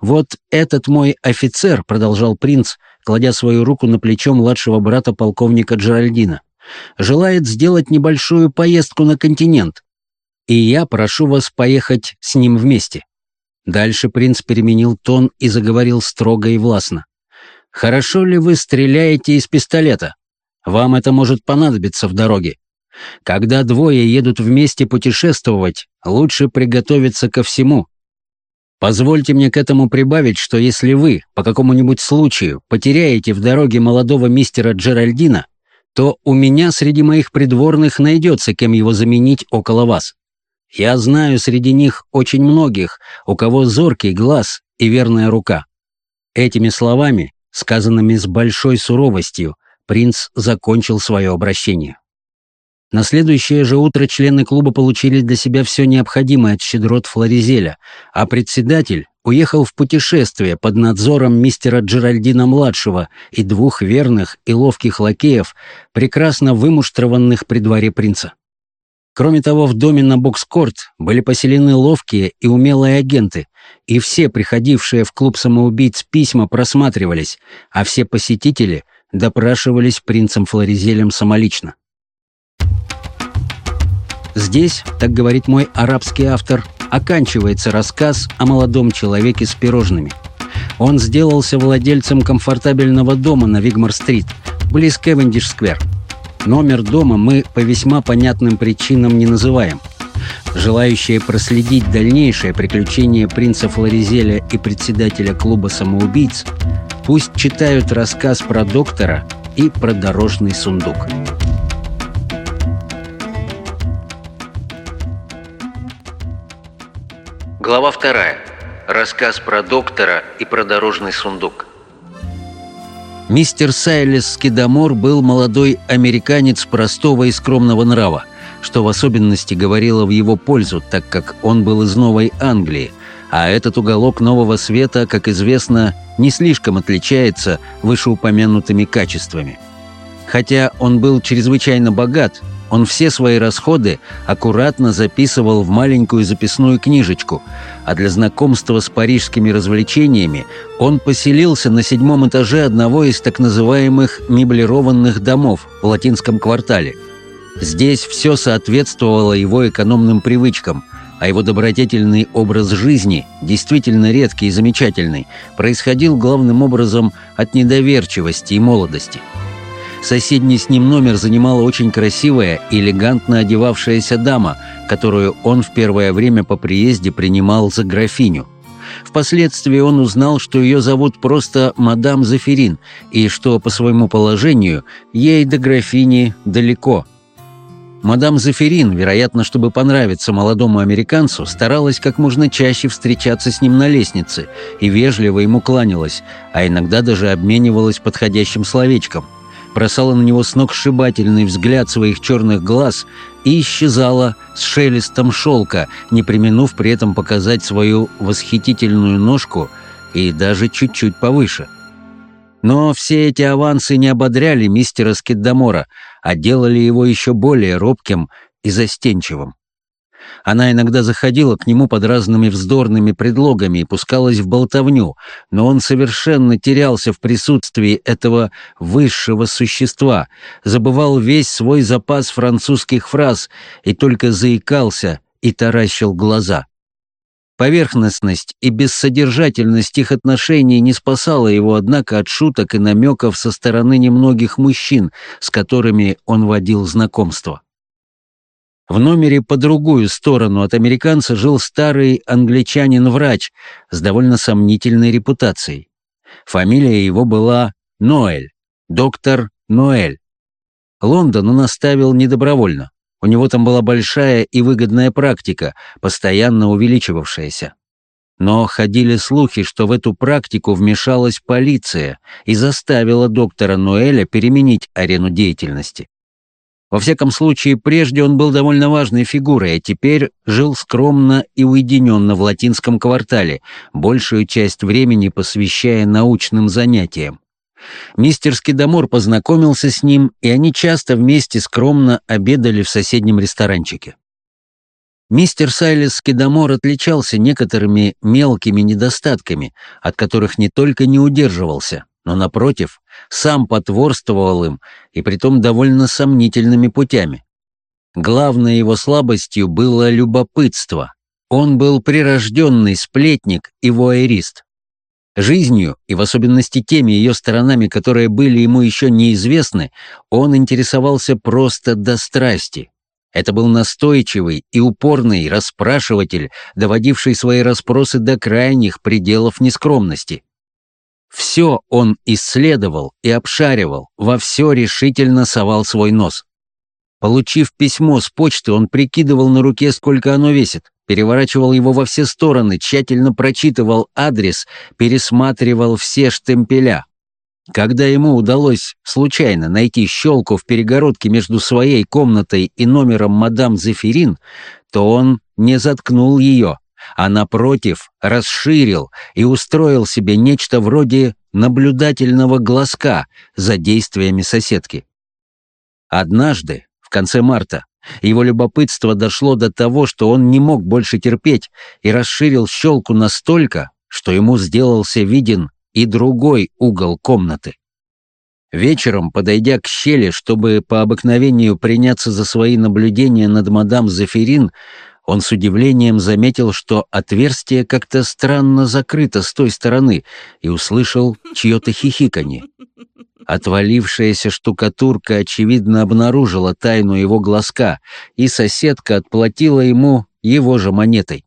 Вот этот мой офицер, продолжал принц, кладя свою руку на плечо младшего брата полковника Джеральдина, желает сделать небольшую поездку на континент, и я прошу вас поехать с ним вместе. Дальше принц переменил тон и заговорил строго и властно. «Хорошо ли вы стреляете из пистолета? Вам это может понадобиться в дороге. Когда двое едут вместе путешествовать, лучше приготовиться ко всему. Позвольте мне к этому прибавить, что если вы по какому-нибудь случаю потеряете в дороге молодого мистера Джеральдина, то у меня среди моих придворных найдется, кем его заменить около вас. Я знаю среди них очень многих, у кого зоркий глаз и верная рука». Этими словами, сказанными с большой суровостью, принц закончил свое обращение. На следующее же утро члены клуба получили для себя все необходимое от щедрот Флоризеля, а председатель уехал в путешествие под надзором мистера Джеральдина-младшего и двух верных и ловких лакеев, прекрасно вымуштрованных при дворе принца. Кроме того, в доме на Бокскорт были поселены ловкие и умелые агенты, и все приходившие в клуб самоубийц письма просматривались, а все посетители допрашивались принцем Флоризелем самолично. Здесь, так говорит мой арабский автор, оканчивается рассказ о молодом человеке с пирожными. Он сделался владельцем комфортабельного дома на Вигмар-стрит, близ Кевендиш-сквер. Номер дома мы по весьма понятным причинам не называем. Желающие проследить дальнейшее приключение принца Флоризеля и председателя клуба самоубийц пусть читают рассказ про доктора и про дорожный сундук. Глава вторая. Рассказ про доктора и про дорожный сундук. Мистер Сайлес Скидамор был молодой американец простого и скромного нрава, что в особенности говорило в его пользу, так как он был из Новой Англии, а этот уголок Нового Света, как известно, не слишком отличается вышеупомянутыми качествами. Хотя он был чрезвычайно богат, он все свои расходы аккуратно записывал в маленькую записную книжечку, а для знакомства с парижскими развлечениями он поселился на седьмом этаже одного из так называемых меблированных домов в латинском квартале. Здесь все соответствовало его экономным привычкам, а его добродетельный образ жизни, действительно редкий и замечательный, происходил главным образом от недоверчивости и молодости – Соседний с ним номер занимала очень красивая элегантно одевавшаяся дама, которую он в первое время по приезде принимал за графиню. Впоследствии он узнал, что ее зовут просто мадам Зафирин, и что по своему положению ей до графини далеко. Мадам Зафирин, вероятно, чтобы понравиться молодому американцу, старалась как можно чаще встречаться с ним на лестнице и вежливо ему кланялась, а иногда даже обменивалась подходящим словечком – бросала на него сногсшибательный взгляд своих черных глаз и исчезала с шелестом шелка, не применув при этом показать свою восхитительную ножку и даже чуть-чуть повыше. Но все эти авансы не ободряли мистера Скиддамора, а делали его еще более робким и застенчивым. Она иногда заходила к нему под разными вздорными предлогами и пускалась в болтовню, но он совершенно терялся в присутствии этого высшего существа, забывал весь свой запас французских фраз и только заикался и таращил глаза. Поверхностность и бессодержательность их отношений не спасала его, однако, от шуток и намеков со стороны немногих мужчин, с которыми он водил знакомство. В номере по другую сторону от американца жил старый англичанин-врач с довольно сомнительной репутацией. Фамилия его была Ноэль, доктор Ноэль. Лондон он оставил недобровольно. У него там была большая и выгодная практика, постоянно увеличивавшаяся. Но ходили слухи, что в эту практику вмешалась полиция и заставила доктора Ноэля переменить арену деятельности. Во всяком случае, прежде он был довольно важной фигурой, а теперь жил скромно и уединенно в латинском квартале, большую часть времени посвящая научным занятиям. Мистер Скидамор познакомился с ним, и они часто вместе скромно обедали в соседнем ресторанчике. Мистер Сайлес Скидамор отличался некоторыми мелкими недостатками, от которых не только не удерживался, но, напротив, сам потворствовал им, и притом довольно сомнительными путями. Главной его слабостью было любопытство. Он был прирожденный сплетник и вуайерист. Жизнью, и в особенности теми ее сторонами, которые были ему еще неизвестны, он интересовался просто до страсти. Это был настойчивый и упорный расспрашиватель, доводивший свои расспросы до крайних пределов нескромности. Все он исследовал и обшаривал, во все решительно совал свой нос. Получив письмо с почты, он прикидывал на руке, сколько оно весит, переворачивал его во все стороны, тщательно прочитывал адрес, пересматривал все штемпеля. Когда ему удалось случайно найти щелку в перегородке между своей комнатой и номером мадам Зефирин, то он не заткнул ее, а напротив расширил и устроил себе нечто вроде наблюдательного глазка за действиями соседки. Однажды, в конце марта, его любопытство дошло до того, что он не мог больше терпеть и расширил щелку настолько, что ему сделался виден и другой угол комнаты. Вечером, подойдя к щели, чтобы по обыкновению приняться за свои наблюдения над мадам Зефирин, он с удивлением заметил, что отверстие как-то странно закрыто с той стороны, и услышал чье-то хихиканье. Отвалившаяся штукатурка, очевидно, обнаружила тайну его глазка, и соседка отплатила ему его же монетой.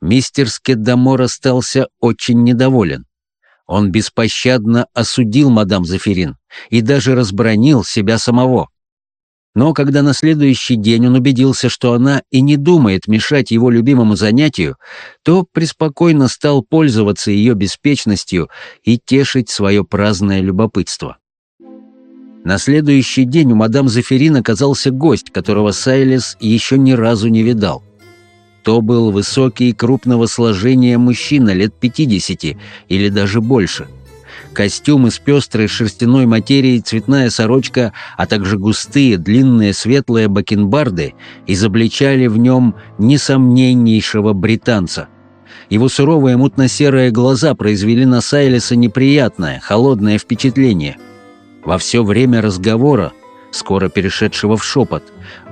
Мистер Скеддамор остался очень недоволен. Он беспощадно осудил мадам Зафирин и даже разбронил себя самого. Но когда на следующий день он убедился, что она и не думает мешать его любимому занятию, то преспокойно стал пользоваться ее беспечностью и тешить свое праздное любопытство. На следующий день у мадам Зефирин оказался гость, которого Сайлес еще ни разу не видал. То был высокий, крупного сложения мужчина лет 50 или даже больше – костюм из пестрой шерстяной материи, цветная сорочка, а также густые, длинные, светлые бакенбарды изобличали в нем несомненнейшего британца. Его суровые мутно-серые глаза произвели на Сайлиса неприятное, холодное впечатление. Во все время разговора, скоро перешедшего в шепот,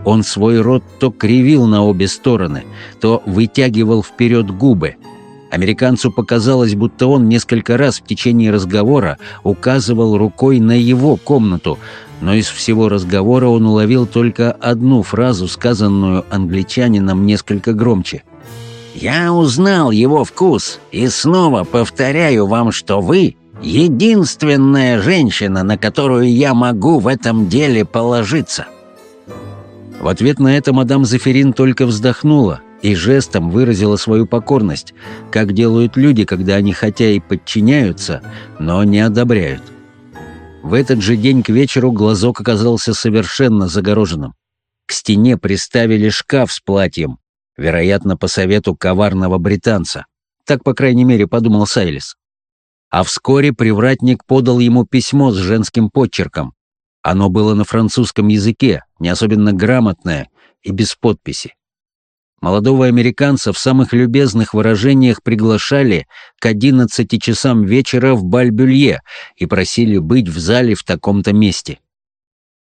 он свой рот то кривил на обе стороны, то вытягивал вперед губы — Американцу показалось, будто он несколько раз в течение разговора указывал рукой на его комнату, но из всего разговора он уловил только одну фразу, сказанную англичанином несколько громче. «Я узнал его вкус, и снова повторяю вам, что вы — единственная женщина, на которую я могу в этом деле положиться». В ответ на это мадам Зефирин только вздохнула, и жестом выразила свою покорность, как делают люди, когда они хотя и подчиняются, но не одобряют. В этот же день к вечеру глазок оказался совершенно загороженным. К стене приставили шкаф с платьем, вероятно, по совету коварного британца. Так, по крайней мере, подумал Сайлис. А вскоре привратник подал ему письмо с женским подчерком. Оно было на французском языке, не особенно грамотное и без подписи. Молодого американца в самых любезных выражениях приглашали к 11 часам вечера в Бальбюлье и просили быть в зале в таком-то месте.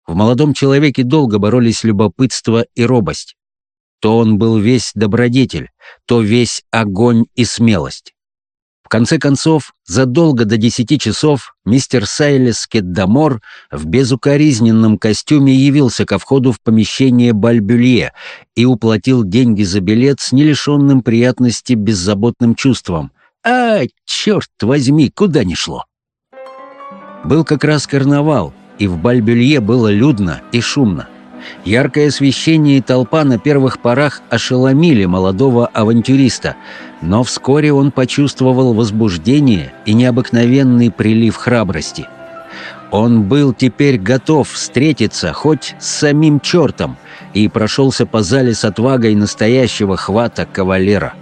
В молодом человеке долго боролись любопытство и робость. То он был весь добродетель, то весь огонь и смелость конце концов, задолго до десяти часов мистер Сайлес Кеддамор в безукоризненном костюме явился ко входу в помещение Бальбюлье и уплатил деньги за билет с нелишенным приятности беззаботным чувством. «А, черт возьми, куда ни шло!» Был как раз карнавал, и в Бальбюлье было людно и шумно. Яркое освещение и толпа на первых порах ошеломили молодого авантюриста, но вскоре он почувствовал возбуждение и необыкновенный прилив храбрости. Он был теперь готов встретиться хоть с самим чертом и прошелся по зале с отвагой настоящего хвата кавалера.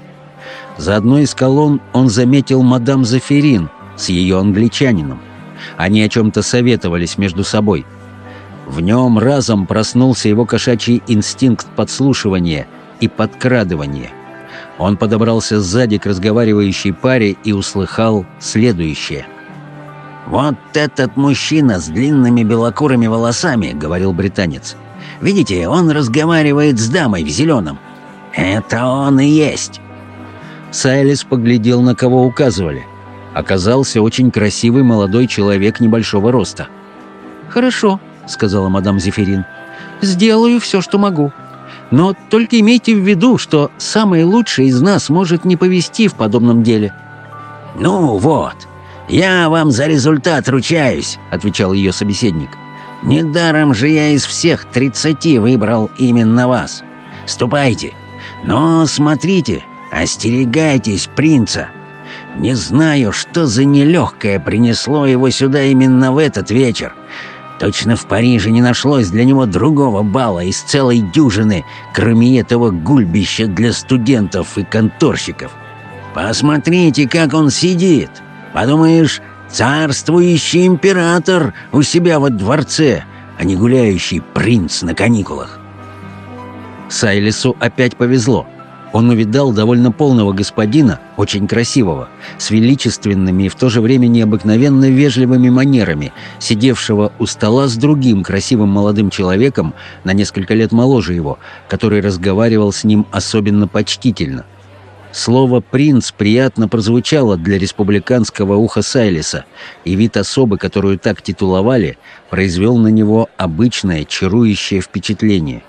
За одной из колонн он заметил мадам Заферин с ее англичанином. Они о чем-то советовались между собой – в нем разом проснулся его кошачий инстинкт подслушивания и подкрадывания. Он подобрался сзади к разговаривающей паре и услыхал следующее. «Вот этот мужчина с длинными белокурыми волосами», — говорил британец. «Видите, он разговаривает с дамой в зеленом. Это он и есть». Сайлис поглядел, на кого указывали. Оказался очень красивый молодой человек небольшого роста. «Хорошо», сказала мадам Зефирин. «Сделаю все, что могу. Но только имейте в виду, что самый лучший из нас может не повести в подобном деле». «Ну вот, я вам за результат ручаюсь», — отвечал ее собеседник. «Недаром же я из всех тридцати выбрал именно вас. Ступайте. Но смотрите, остерегайтесь принца. Не знаю, что за нелегкое принесло его сюда именно в этот вечер, Точно в Париже не нашлось для него другого бала из целой дюжины, кроме этого гульбища для студентов и конторщиков. Посмотрите, как он сидит. Подумаешь, царствующий император у себя во дворце, а не гуляющий принц на каникулах. Сайлису опять повезло. Он увидал довольно полного господина, очень красивого, с величественными и в то же время необыкновенно вежливыми манерами, сидевшего у стола с другим красивым молодым человеком, на несколько лет моложе его, который разговаривал с ним особенно почтительно. Слово «принц» приятно прозвучало для республиканского уха Сайлиса, и вид особы, которую так титуловали, произвел на него обычное чарующее впечатление.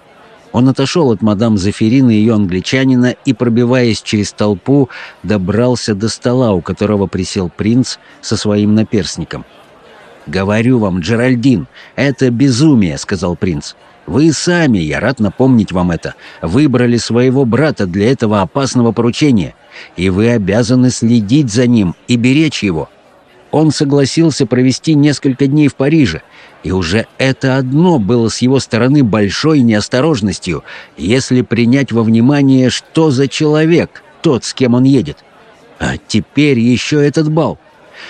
Он отошел от мадам Зафирины и ее англичанина и, пробиваясь через толпу, добрался до стола, у которого присел принц со своим наперсником. «Говорю вам, Джеральдин, это безумие», — сказал принц. «Вы сами, я рад напомнить вам это, выбрали своего брата для этого опасного поручения, и вы обязаны следить за ним и беречь его. Он согласился провести несколько дней в Париже, и уже это одно было с его стороны большой неосторожностью, если принять во внимание, что за человек тот, с кем он едет. А теперь еще этот бал.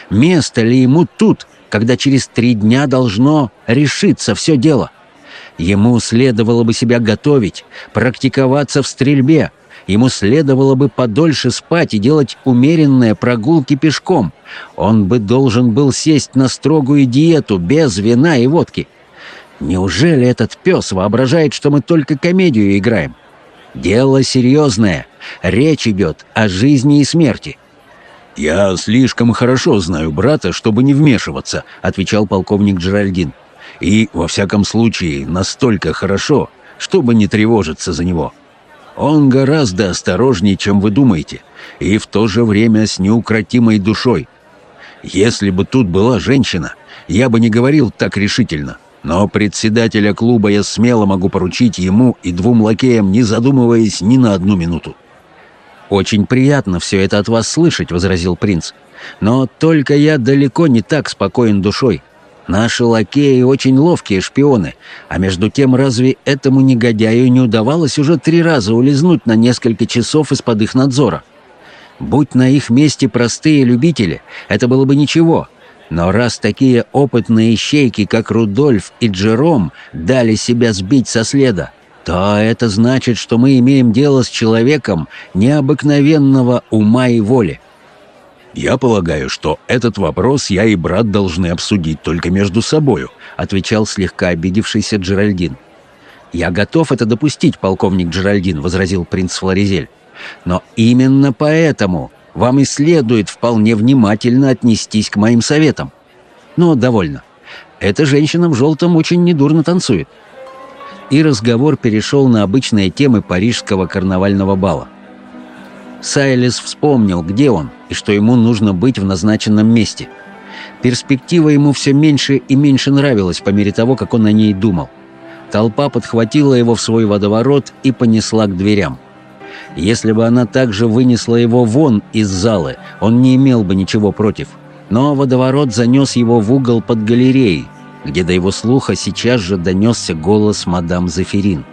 Место ли ему тут, когда через три дня должно решиться все дело. Ему следовало бы себя готовить, практиковаться в стрельбе, ему следовало бы подольше спать и делать умеренные прогулки пешком. Он бы должен был сесть на строгую диету без вина и водки. Неужели этот пес воображает, что мы только комедию играем? Дело серьезное. Речь идет о жизни и смерти. «Я слишком хорошо знаю брата, чтобы не вмешиваться», — отвечал полковник Джеральдин. «И, во всяком случае, настолько хорошо, чтобы не тревожиться за него. Он гораздо осторожнее, чем вы думаете, и в то же время с неукротимой душой. Если бы тут была женщина, я бы не говорил так решительно, но председателя клуба я смело могу поручить ему и двум лакеям, не задумываясь ни на одну минуту. «Очень приятно все это от вас слышать», — возразил принц. «Но только я далеко не так спокоен душой. Наши лакеи очень ловкие шпионы, а между тем разве этому негодяю не удавалось уже три раза улизнуть на несколько часов из-под их надзора? Будь на их месте простые любители, это было бы ничего». Но раз такие опытные ищейки, как Рудольф и Джером, дали себя сбить со следа, то это значит, что мы имеем дело с человеком необыкновенного ума и воли. «Я полагаю, что этот вопрос я и брат должны обсудить только между собою», отвечал слегка обидевшийся Джеральдин. «Я готов это допустить, полковник Джеральдин», — возразил принц Флоризель. «Но именно поэтому вам и следует вполне внимательно отнестись к моим советам. Но довольно. Эта женщина в желтом очень недурно танцует и разговор перешел на обычные темы парижского карнавального бала. Сайлис вспомнил, где он и что ему нужно быть в назначенном месте. Перспектива ему все меньше и меньше нравилась по мере того, как он о ней думал. Толпа подхватила его в свой водоворот и понесла к дверям. Если бы она также вынесла его вон из залы, он не имел бы ничего против. Но водоворот занес его в угол под галереей, где до его слуха сейчас же донесся голос мадам Зефирин.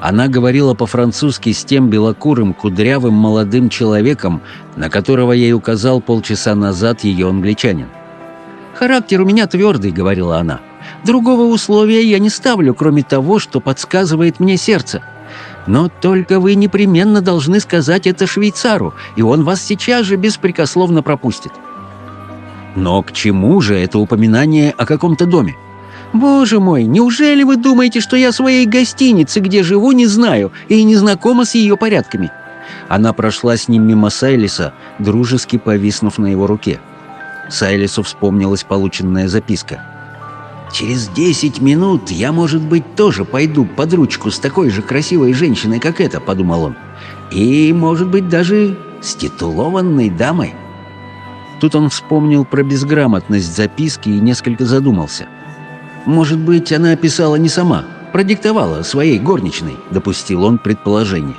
Она говорила по-французски с тем белокурым, кудрявым молодым человеком, на которого ей указал полчаса назад ее англичанин. «Характер у меня твердый», — говорила она. «Другого условия я не ставлю, кроме того, что подсказывает мне сердце. Но только вы непременно должны сказать это швейцару, и он вас сейчас же беспрекословно пропустит». Но к чему же это упоминание о каком-то доме? «Боже мой, неужели вы думаете, что я своей гостиницы, где живу, не знаю и не знакома с ее порядками?» Она прошла с ним мимо Сайлиса, дружески повиснув на его руке. Сайлису вспомнилась полученная записка. «Через десять минут я, может быть, тоже пойду под ручку с такой же красивой женщиной, как эта», — подумал он. «И, может быть, даже с титулованной дамой». Тут он вспомнил про безграмотность записки и несколько задумался. «Может быть, она писала не сама, продиктовала своей горничной», — допустил он предположение.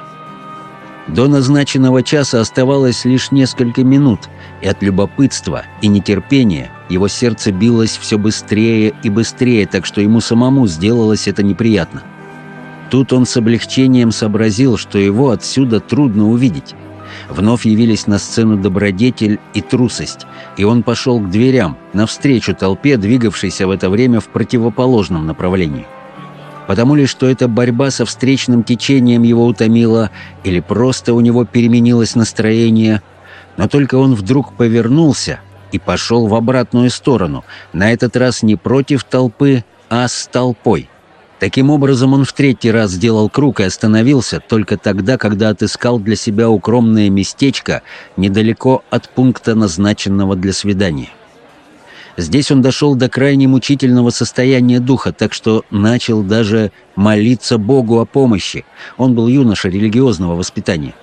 До назначенного часа оставалось лишь несколько минут, и от любопытства и нетерпения его сердце билось все быстрее и быстрее, так что ему самому сделалось это неприятно. Тут он с облегчением сообразил, что его отсюда трудно увидеть. Вновь явились на сцену добродетель и трусость, и он пошел к дверям, навстречу толпе, двигавшейся в это время в противоположном направлении. Потому ли, что эта борьба со встречным течением его утомила, или просто у него переменилось настроение, но только он вдруг повернулся и пошел в обратную сторону, на этот раз не против толпы, а с толпой. Таким образом, он в третий раз сделал круг и остановился только тогда, когда отыскал для себя укромное местечко недалеко от пункта, назначенного для свидания. Здесь он дошел до крайне мучительного состояния духа, так что начал даже молиться Богу о помощи. Он был юноша религиозного воспитания.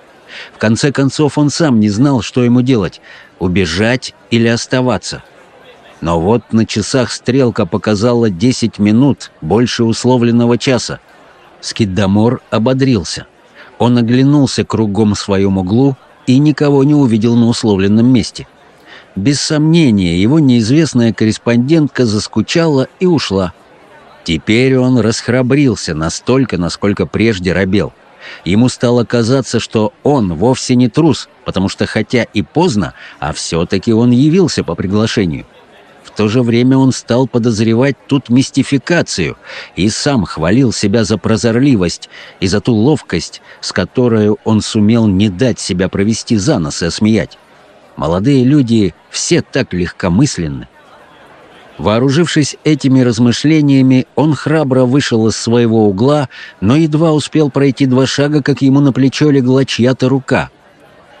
В конце концов, он сам не знал, что ему делать — убежать или оставаться — Но вот на часах стрелка показала 10 минут, больше условленного часа. Скиддамор ободрился. Он оглянулся кругом в своем углу и никого не увидел на условленном месте. Без сомнения, его неизвестная корреспондентка заскучала и ушла. Теперь он расхрабрился настолько, насколько прежде робел. Ему стало казаться, что он вовсе не трус, потому что хотя и поздно, а все-таки он явился по приглашению. То же время он стал подозревать тут мистификацию и сам хвалил себя за прозорливость и за ту ловкость, с которой он сумел не дать себя провести за нос и осмеять. Молодые люди все так легкомысленны. Вооружившись этими размышлениями, он храбро вышел из своего угла, но едва успел пройти два шага, как ему на плечо легла чья-то рука.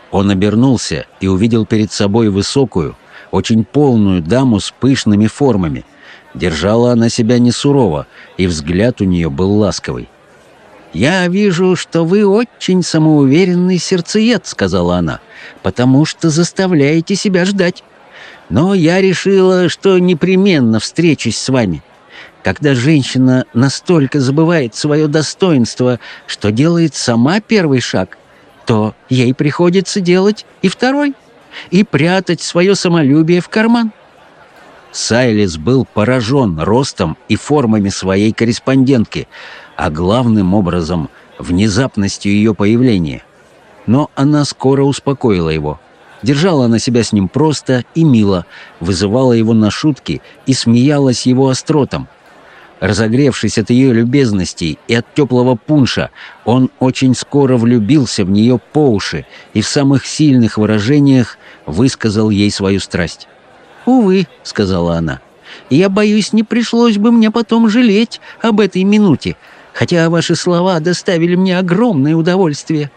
Он обернулся и увидел перед собой высокую, очень полную даму с пышными формами. Держала она себя не сурово, и взгляд у нее был ласковый. «Я вижу, что вы очень самоуверенный сердцеед», — сказала она, «потому что заставляете себя ждать. Но я решила, что непременно встречусь с вами. Когда женщина настолько забывает свое достоинство, что делает сама первый шаг, то ей приходится делать и второй, и прятать свое самолюбие в карман. Сайлис был поражен ростом и формами своей корреспондентки, а главным образом внезапностью ее появления. Но она скоро успокоила его — Держала она себя с ним просто и мило, вызывала его на шутки и смеялась его остротом. Разогревшись от ее любезностей и от теплого пунша, он очень скоро влюбился в нее по уши и в самых сильных выражениях высказал ей свою страсть. «Увы», — сказала она, — «я боюсь, не пришлось бы мне потом жалеть об этой минуте, хотя ваши слова доставили мне огромное удовольствие.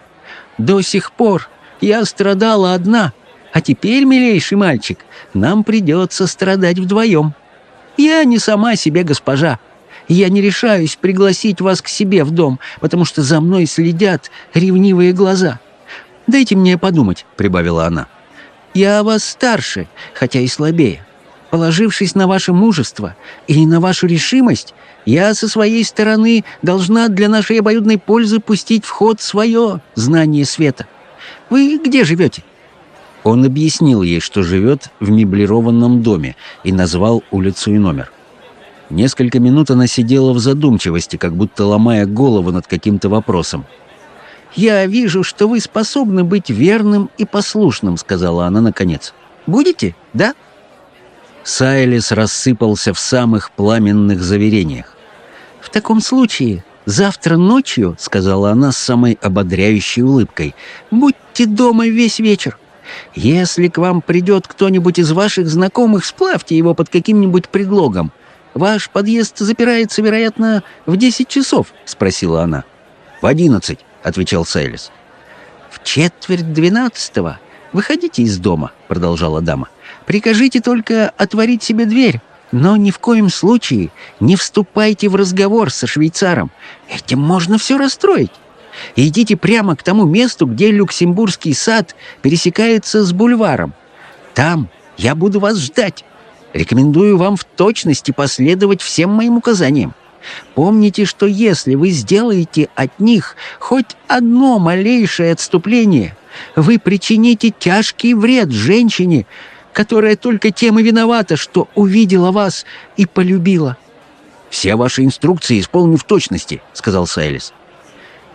До сих пор я страдала одна, а теперь, милейший мальчик, нам придется страдать вдвоем. Я не сама себе госпожа. Я не решаюсь пригласить вас к себе в дом, потому что за мной следят ревнивые глаза. Дайте мне подумать», — прибавила она. «Я вас старше, хотя и слабее. Положившись на ваше мужество и на вашу решимость, я со своей стороны должна для нашей обоюдной пользы пустить в ход свое знание света». Вы где живете?» Он объяснил ей, что живет в меблированном доме, и назвал улицу и номер. Несколько минут она сидела в задумчивости, как будто ломая голову над каким-то вопросом. «Я вижу, что вы способны быть верным и послушным», — сказала она наконец. «Будете, да?» Сайлис рассыпался в самых пламенных заверениях. «В таком случае «Завтра ночью», — сказала она с самой ободряющей улыбкой, — «будьте дома весь вечер. Если к вам придет кто-нибудь из ваших знакомых, сплавьте его под каким-нибудь предлогом. Ваш подъезд запирается, вероятно, в десять часов?» — спросила она. «В одиннадцать», — отвечал Сайлис. «В четверть двенадцатого выходите из дома», — продолжала дама. «Прикажите только отворить себе дверь, но ни в коем случае не вступайте в разговор со швейцаром. Этим можно все расстроить. Идите прямо к тому месту, где Люксембургский сад пересекается с бульваром. Там я буду вас ждать. Рекомендую вам в точности последовать всем моим указаниям. Помните, что если вы сделаете от них хоть одно малейшее отступление, вы причините тяжкий вред женщине, которая только тем и виновата, что увидела вас и полюбила». «Все ваши инструкции исполню в точности», — сказал Сайлис.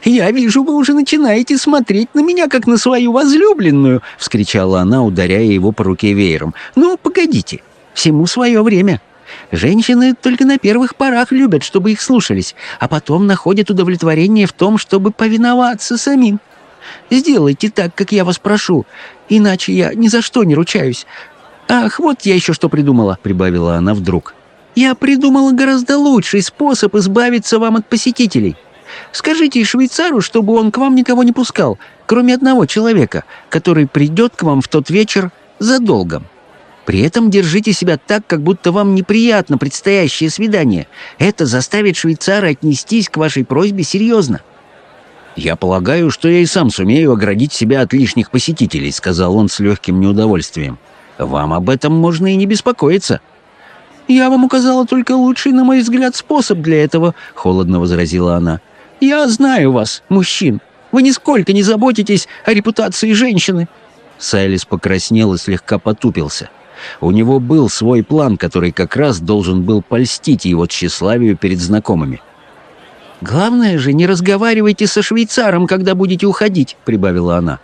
«Я вижу, вы уже начинаете смотреть на меня, как на свою возлюбленную!» — вскричала она, ударяя его по руке веером. «Ну, погодите, всему свое время. Женщины только на первых порах любят, чтобы их слушались, а потом находят удовлетворение в том, чтобы повиноваться самим. Сделайте так, как я вас прошу, иначе я ни за что не ручаюсь. Ах, вот я еще что придумала», — прибавила она вдруг. «Я придумала гораздо лучший способ избавиться вам от посетителей. Скажите швейцару, чтобы он к вам никого не пускал, кроме одного человека, который придет к вам в тот вечер за долгом. При этом держите себя так, как будто вам неприятно предстоящее свидание. Это заставит швейцара отнестись к вашей просьбе серьезно». «Я полагаю, что я и сам сумею оградить себя от лишних посетителей», — сказал он с легким неудовольствием. «Вам об этом можно и не беспокоиться. «Я вам указала только лучший, на мой взгляд, способ для этого», — холодно возразила она. «Я знаю вас, мужчин. Вы нисколько не заботитесь о репутации женщины». Сайлис покраснел и слегка потупился. У него был свой план, который как раз должен был польстить его тщеславию перед знакомыми. «Главное же, не разговаривайте со швейцаром, когда будете уходить», — прибавила она.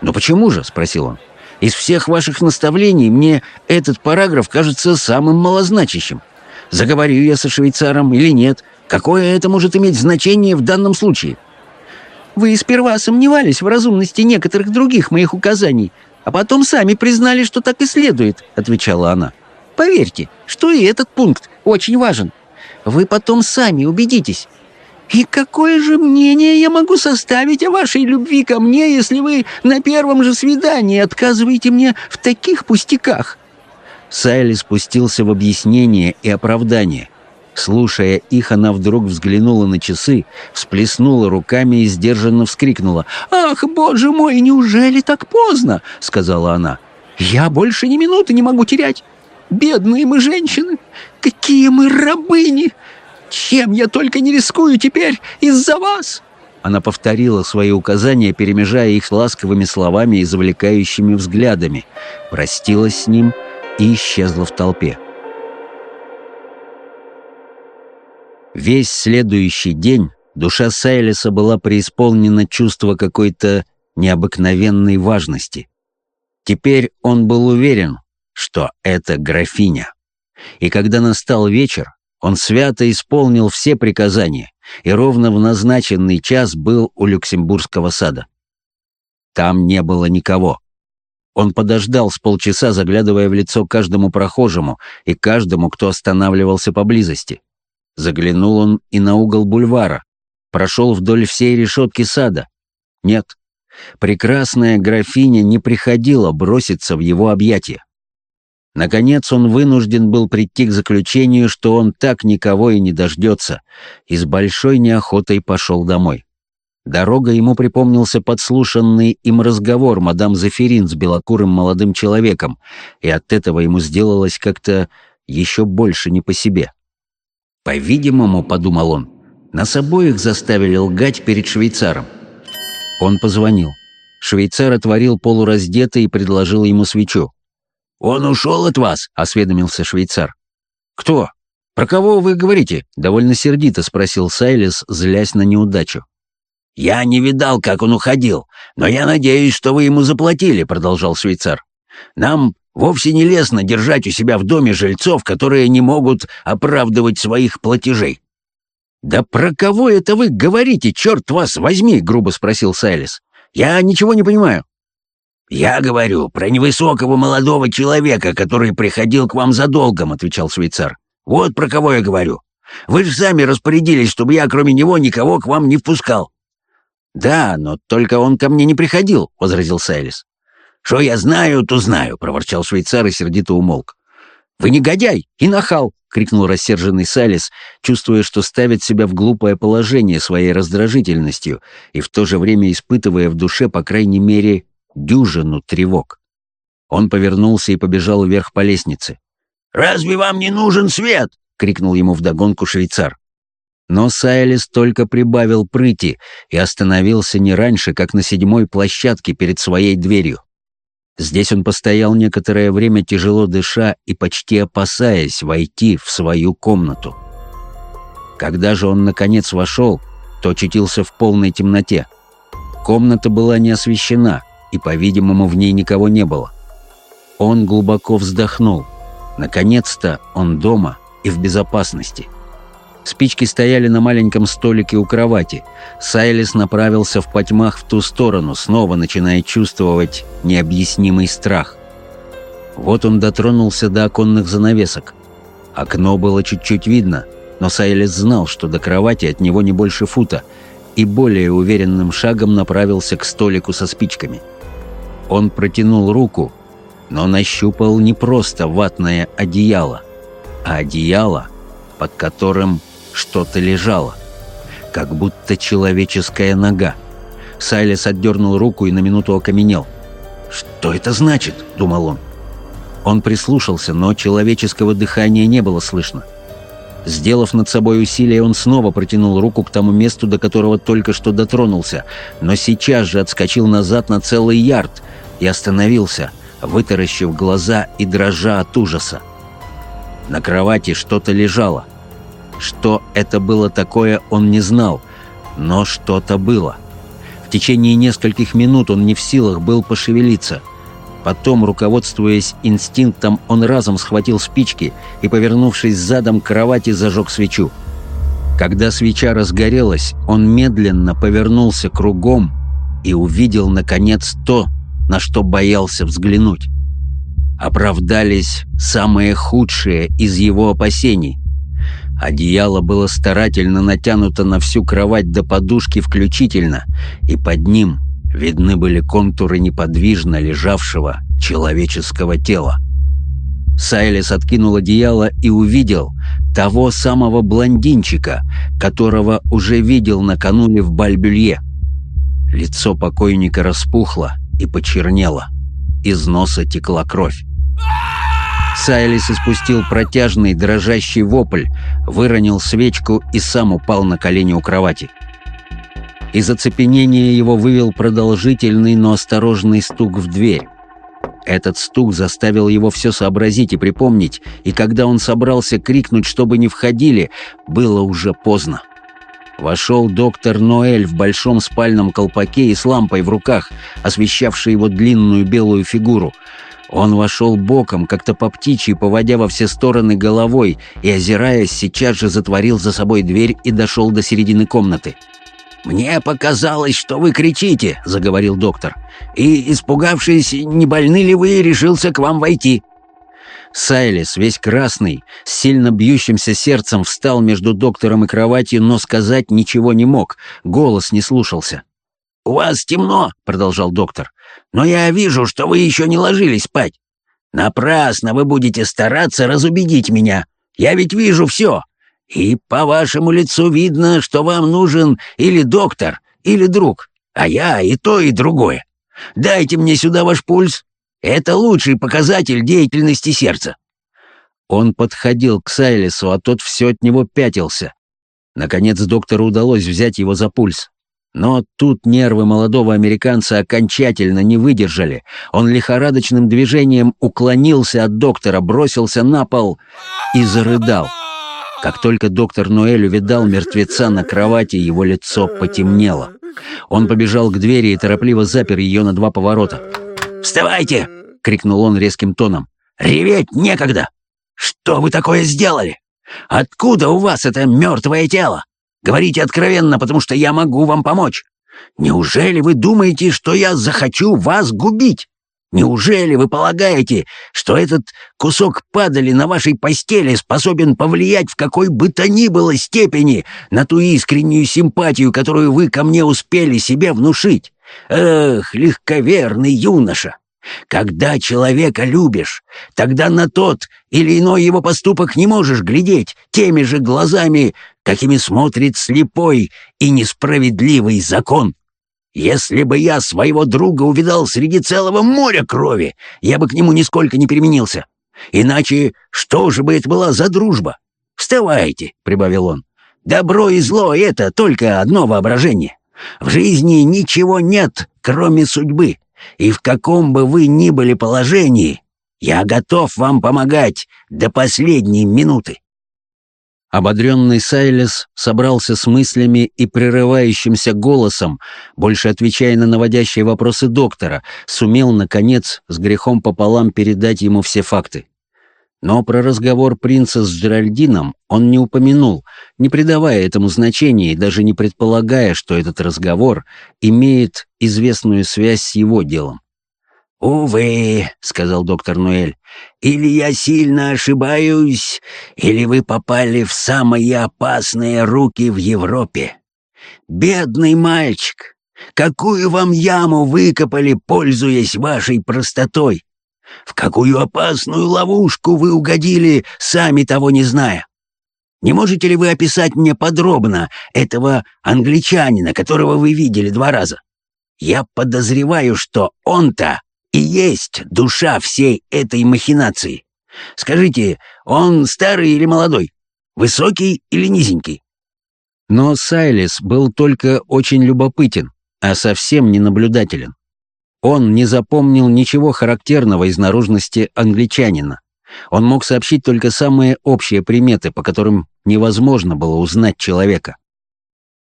«Но почему же?» — спросил он. «Из всех ваших наставлений мне этот параграф кажется самым малозначащим. Заговорю я со швейцаром или нет? Какое это может иметь значение в данном случае?» Вы сперва сомневались в разумности некоторых других моих указаний, а потом сами признали, что так и следует», — отвечала она. «Поверьте, что и этот пункт очень важен. Вы потом сами убедитесь. И какое же мнение я могу составить о вашей любви ко мне, если вы на первом же свидании отказываете мне в таких пустяках?» Сайли спустился в объяснение и оправдание. Слушая их, она вдруг взглянула на часы, всплеснула руками и сдержанно вскрикнула. «Ах, боже мой, неужели так поздно?» — сказала она. «Я больше ни минуты не могу терять. Бедные мы женщины! Какие мы рабыни! Чем я только не рискую теперь из-за вас!» Она повторила свои указания, перемежая их ласковыми словами и завлекающими взглядами, простилась с ним и исчезла в толпе. Весь следующий день душа Сайлиса была преисполнена чувства какой-то необыкновенной важности. Теперь он был уверен, что это графиня. И когда настал вечер, он свято исполнил все приказания и ровно в назначенный час был у Люксембургского сада. Там не было никого. Он подождал с полчаса, заглядывая в лицо каждому прохожему и каждому, кто останавливался поблизости. Заглянул он и на угол бульвара, прошел вдоль всей решетки сада. Нет, прекрасная графиня не приходила броситься в его объятия. Наконец он вынужден был прийти к заключению, что он так никого и не дождется, и с большой неохотой пошел домой. Дорога ему припомнился подслушанный им разговор мадам Зефирин с белокурым молодым человеком, и от этого ему сделалось как-то еще больше не по себе. По-видимому, подумал он, нас обоих заставили лгать перед швейцаром. Он позвонил. Швейцар отворил полураздетый и предложил ему свечу. «Он ушел от вас?» — осведомился швейцар. «Кто? Про кого вы говорите?» — довольно сердито спросил Сайлис, злясь на неудачу. «Я не видал, как он уходил, но я надеюсь, что вы ему заплатили», — продолжал швейцар. «Нам Вовсе не лестно держать у себя в доме жильцов, которые не могут оправдывать своих платежей. «Да про кого это вы говорите, черт вас возьми?» — грубо спросил Сайлис. «Я ничего не понимаю». «Я говорю про невысокого молодого человека, который приходил к вам за долгом», — отвечал швейцар. «Вот про кого я говорю. Вы же сами распорядились, чтобы я, кроме него, никого к вам не впускал». «Да, но только он ко мне не приходил», — возразил Сайлис. «Что я знаю, то знаю», — проворчал швейцар и сердито умолк. «Вы негодяй и нахал!» — крикнул рассерженный Салис, чувствуя, что ставит себя в глупое положение своей раздражительностью и в то же время испытывая в душе, по крайней мере, дюжину тревог. Он повернулся и побежал вверх по лестнице. «Разве вам не нужен свет?» — крикнул ему вдогонку швейцар. Но Сайлис только прибавил прыти и остановился не раньше, как на седьмой площадке перед своей дверью. Здесь он постоял некоторое время, тяжело дыша и почти опасаясь войти в свою комнату. Когда же он, наконец, вошел, то очутился в полной темноте. Комната была не освещена, и, по-видимому, в ней никого не было. Он глубоко вздохнул. Наконец-то он дома и в безопасности. Спички стояли на маленьком столике у кровати. Сайлис направился в потьмах в ту сторону, снова начиная чувствовать необъяснимый страх. Вот он дотронулся до оконных занавесок. Окно было чуть-чуть видно, но Сайлис знал, что до кровати от него не больше фута, и более уверенным шагом направился к столику со спичками. Он протянул руку, но нащупал не просто ватное одеяло, а одеяло, под которым что-то лежало, как будто человеческая нога. Сайлес отдернул руку и на минуту окаменел. «Что это значит?» — думал он. Он прислушался, но человеческого дыхания не было слышно. Сделав над собой усилие, он снова протянул руку к тому месту, до которого только что дотронулся, но сейчас же отскочил назад на целый ярд и остановился, вытаращив глаза и дрожа от ужаса. На кровати что-то лежало. Что это было такое, он не знал, но что-то было. В течение нескольких минут он не в силах был пошевелиться — Потом, руководствуясь инстинктом, он разом схватил спички и, повернувшись задом к кровати, зажег свечу. Когда свеча разгорелась, он медленно повернулся кругом и увидел, наконец, то, на что боялся взглянуть. Оправдались самые худшие из его опасений. Одеяло было старательно натянуто на всю кровать до подушки включительно, и под ним видны были контуры неподвижно лежавшего человеческого тела. Сайлис откинул одеяло и увидел того самого блондинчика, которого уже видел накануне в Бальбюлье. Лицо покойника распухло и почернело. Из носа текла кровь. Сайлис испустил протяжный дрожащий вопль, выронил свечку и сам упал на колени у кровати. Из оцепенения его вывел продолжительный, но осторожный стук в дверь. Этот стук заставил его все сообразить и припомнить, и когда он собрался крикнуть, чтобы не входили, было уже поздно. Вошел доктор Ноэль в большом спальном колпаке и с лампой в руках, освещавшей его длинную белую фигуру. Он вошел боком, как-то по птичьи, поводя во все стороны головой, и, озираясь, сейчас же затворил за собой дверь и дошел до середины комнаты. «Мне показалось, что вы кричите», — заговорил доктор. «И, испугавшись, не больны ли вы, решился к вам войти». Сайлис, весь красный, с сильно бьющимся сердцем, встал между доктором и кроватью, но сказать ничего не мог, голос не слушался. «У вас темно», — продолжал доктор, — «но я вижу, что вы еще не ложились спать. Напрасно вы будете стараться разубедить меня. Я ведь вижу все. И по вашему лицу видно, что вам нужен или доктор, или друг, а я и то, и другое. Дайте мне сюда ваш пульс. Это лучший показатель деятельности сердца». Он подходил к Сайлису, а тот все от него пятился. Наконец доктору удалось взять его за пульс. Но тут нервы молодого американца окончательно не выдержали. Он лихорадочным движением уклонился от доктора, бросился на пол и зарыдал. Как только доктор Ноэль увидал мертвеца на кровати, его лицо потемнело. Он побежал к двери и торопливо запер ее на два поворота. «Вставайте!» — крикнул он резким тоном. «Реветь некогда! Что вы такое сделали? Откуда у вас это мертвое тело? Говорите откровенно, потому что я могу вам помочь. Неужели вы думаете, что я захочу вас губить?» Неужели вы полагаете, что этот кусок падали на вашей постели способен повлиять в какой бы то ни было степени на ту искреннюю симпатию, которую вы ко мне успели себе внушить? Эх, легковерный юноша! Когда человека любишь, тогда на тот или иной его поступок не можешь глядеть теми же глазами, какими смотрит слепой и несправедливый закон. Если бы я своего друга увидал среди целого моря крови, я бы к нему нисколько не переменился. Иначе что же бы это была за дружба? Вставайте, — прибавил он. Добро и зло — это только одно воображение. В жизни ничего нет, кроме судьбы. И в каком бы вы ни были положении, я готов вам помогать до последней минуты. Ободренный Сайлес собрался с мыслями и прерывающимся голосом, больше отвечая на наводящие вопросы доктора, сумел, наконец, с грехом пополам передать ему все факты. Но про разговор принца с Джеральдином он не упомянул, не придавая этому значения и даже не предполагая, что этот разговор имеет известную связь с его делом. «Увы», — сказал доктор Нуэль, — «или я сильно ошибаюсь, или вы попали в самые опасные руки в Европе. Бедный мальчик, какую вам яму выкопали, пользуясь вашей простотой? В какую опасную ловушку вы угодили, сами того не зная? Не можете ли вы описать мне подробно этого англичанина, которого вы видели два раза? Я подозреваю, что он-то и есть душа всей этой махинации. Скажите, он старый или молодой? Высокий или низенький?» Но Сайлис был только очень любопытен, а совсем не наблюдателен. Он не запомнил ничего характерного из наружности англичанина. Он мог сообщить только самые общие приметы, по которым невозможно было узнать человека.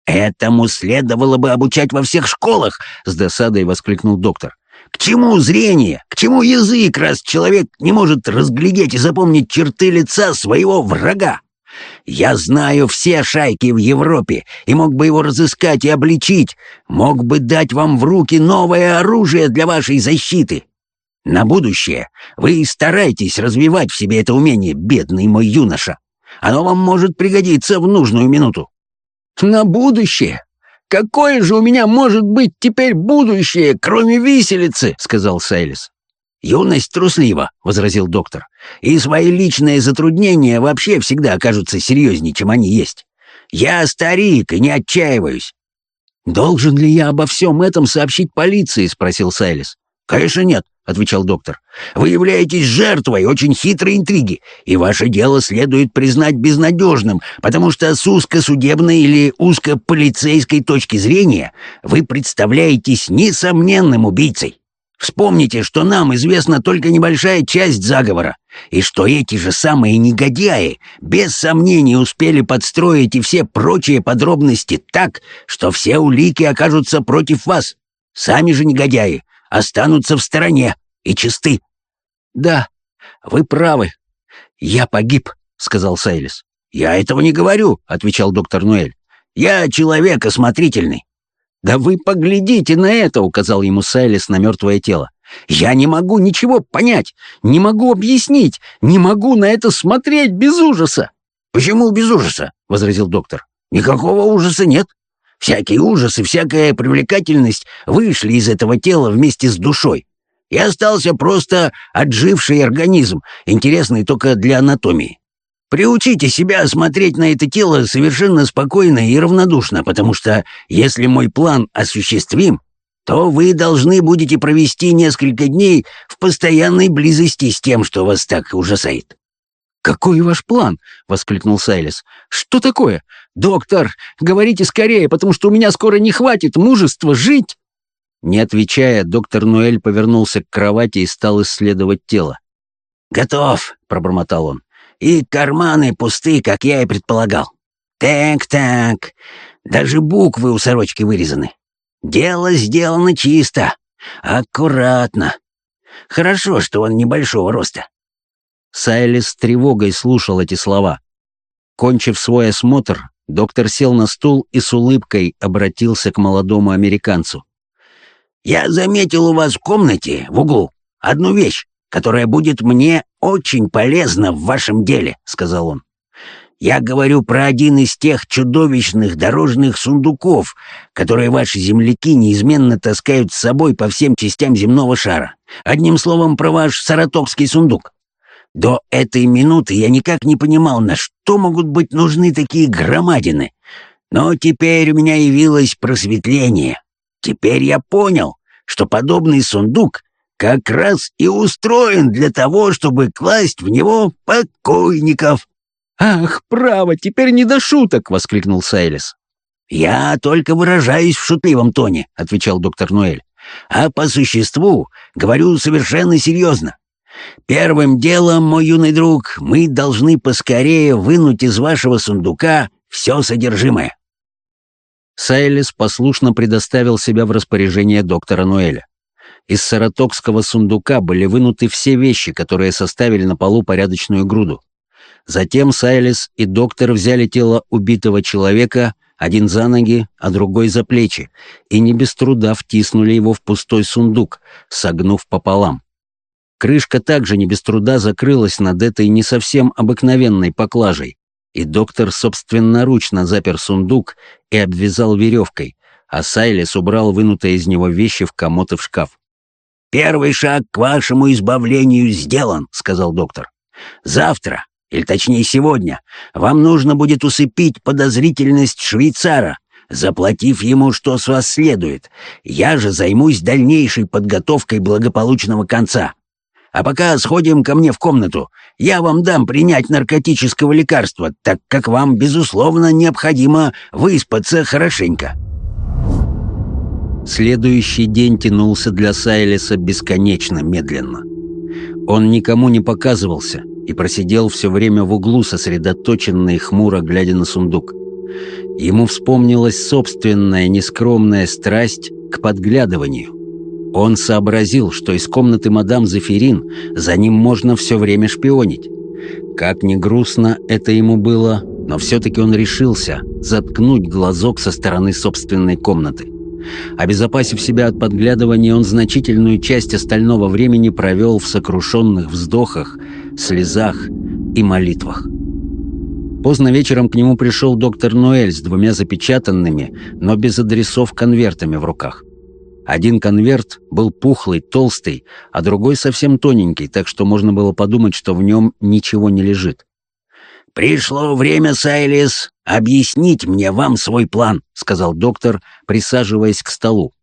«Этому следовало бы обучать во всех школах!» — с досадой воскликнул доктор. «К чему зрение? К чему язык, раз человек не может разглядеть и запомнить черты лица своего врага? Я знаю все шайки в Европе и мог бы его разыскать и обличить, мог бы дать вам в руки новое оружие для вашей защиты. На будущее вы старайтесь развивать в себе это умение, бедный мой юноша. Оно вам может пригодиться в нужную минуту. На будущее? Какое же у меня может быть теперь будущее, кроме виселицы? сказал Сайлис. «Юность труслива», — возразил доктор, «и свои личные затруднения вообще всегда окажутся серьезнее, чем они есть. Я старик и не отчаиваюсь». «Должен ли я обо всем этом сообщить полиции?» — спросил Сайлис. «Конечно нет», — отвечал доктор. «Вы являетесь жертвой очень хитрой интриги, и ваше дело следует признать безнадежным, потому что с узкосудебной или узкополицейской точки зрения вы представляетесь несомненным убийцей. Вспомните, что нам известна только небольшая часть заговора, и что эти же самые негодяи без сомнений успели подстроить и все прочие подробности так, что все улики окажутся против вас. Сами же негодяи останутся в стороне и чисты. «Да, вы правы. Я погиб», — сказал Сайлис. «Я этого не говорю», — отвечал доктор Нуэль. «Я человек осмотрительный. «Да вы поглядите на это!» — указал ему Сайлис на мертвое тело. «Я не могу ничего понять, не могу объяснить, не могу на это смотреть без ужаса!» «Почему без ужаса?» — возразил доктор. «Никакого ужаса нет. Всякий ужас и всякая привлекательность вышли из этого тела вместе с душой. И остался просто отживший организм, интересный только для анатомии. Приучите себя смотреть на это тело совершенно спокойно и равнодушно, потому что если мой план осуществим, то вы должны будете провести несколько дней в постоянной близости с тем, что вас так ужасает». «Какой ваш план?» — воскликнул Сайлис. «Что такое? Доктор, говорите скорее, потому что у меня скоро не хватит мужества жить!» Не отвечая, доктор Нуэль повернулся к кровати и стал исследовать тело. «Готов», — пробормотал он. И карманы пусты, как я и предполагал. Так-так, даже буквы у сорочки вырезаны. Дело сделано чисто, аккуратно. Хорошо, что он небольшого роста. Сайлис с тревогой слушал эти слова. Кончив свой осмотр, доктор сел на стул и с улыбкой обратился к молодому американцу. «Я заметил у вас в комнате, в углу, одну вещь которая будет мне очень полезна в вашем деле», — сказал он. «Я говорю про один из тех чудовищных дорожных сундуков, которые ваши земляки неизменно таскают с собой по всем частям земного шара. Одним словом, про ваш саратовский сундук. До этой минуты я никак не понимал, на что могут быть нужны такие громадины. Но теперь у меня явилось просветление. Теперь я понял, что подобный сундук как раз и устроен для того, чтобы класть в него покойников». «Ах, право, теперь не до шуток!» — воскликнул Сайлис. «Я только выражаюсь в шутливом тоне», — отвечал доктор Нуэль. «А по существу говорю совершенно серьезно. Первым делом, мой юный друг, мы должны поскорее вынуть из вашего сундука все содержимое». Сайлис послушно предоставил себя в распоряжение доктора Нуэля. Из саратокского сундука были вынуты все вещи, которые составили на полу порядочную груду. Затем Сайлис и доктор взяли тело убитого человека, один за ноги, а другой за плечи, и не без труда втиснули его в пустой сундук, согнув пополам. Крышка также не без труда закрылась над этой не совсем обыкновенной поклажей, и доктор собственноручно запер сундук и обвязал веревкой, а Сайлис убрал вынутые из него вещи в комод и в шкаф. «Первый шаг к вашему избавлению сделан», — сказал доктор. «Завтра, или точнее сегодня, вам нужно будет усыпить подозрительность швейцара, заплатив ему, что с вас следует. Я же займусь дальнейшей подготовкой благополучного конца. А пока сходим ко мне в комнату. Я вам дам принять наркотического лекарства, так как вам, безусловно, необходимо выспаться хорошенько». Следующий день тянулся для Сайлиса бесконечно медленно. Он никому не показывался и просидел все время в углу, сосредоточенно и хмуро глядя на сундук. Ему вспомнилась собственная нескромная страсть к подглядыванию. Он сообразил, что из комнаты мадам Зефирин за ним можно все время шпионить. Как ни грустно это ему было, но все-таки он решился заткнуть глазок со стороны собственной комнаты. Обезопасив себя от подглядывания, он значительную часть остального времени провел в сокрушенных вздохах, слезах и молитвах. Поздно вечером к нему пришел доктор Ноэль с двумя запечатанными, но без адресов конвертами в руках. Один конверт был пухлый, толстый, а другой совсем тоненький, так что можно было подумать, что в нем ничего не лежит. «Пришло время, Сайлис, объяснить мне вам свой план», — сказал доктор, присаживаясь к столу.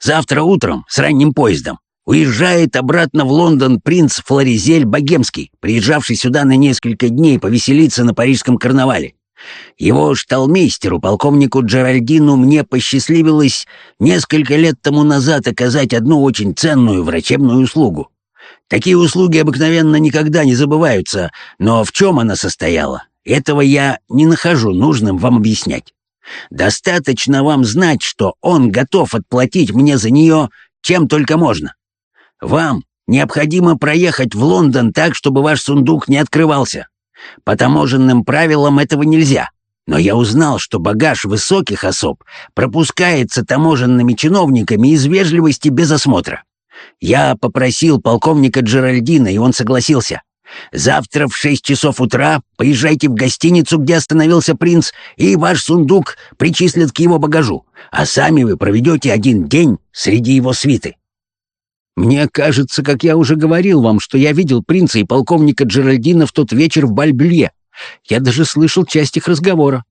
«Завтра утром, с ранним поездом, уезжает обратно в Лондон принц Флоризель Богемский, приезжавший сюда на несколько дней повеселиться на парижском карнавале. Его шталмейстеру, полковнику Джеральдину, мне посчастливилось несколько лет тому назад оказать одну очень ценную врачебную услугу. Такие услуги обыкновенно никогда не забываются, но в чем она состояла, этого я не нахожу нужным вам объяснять. Достаточно вам знать, что он готов отплатить мне за нее чем только можно. Вам необходимо проехать в Лондон так, чтобы ваш сундук не открывался. По таможенным правилам этого нельзя. Но я узнал, что багаж высоких особ пропускается таможенными чиновниками из вежливости без осмотра. Я попросил полковника Джеральдина, и он согласился. Завтра в шесть часов утра поезжайте в гостиницу, где остановился принц, и ваш сундук причислят к его багажу, а сами вы проведете один день среди его свиты. Мне кажется, как я уже говорил вам, что я видел принца и полковника Джеральдина в тот вечер в Бальбле. Я даже слышал часть их разговора.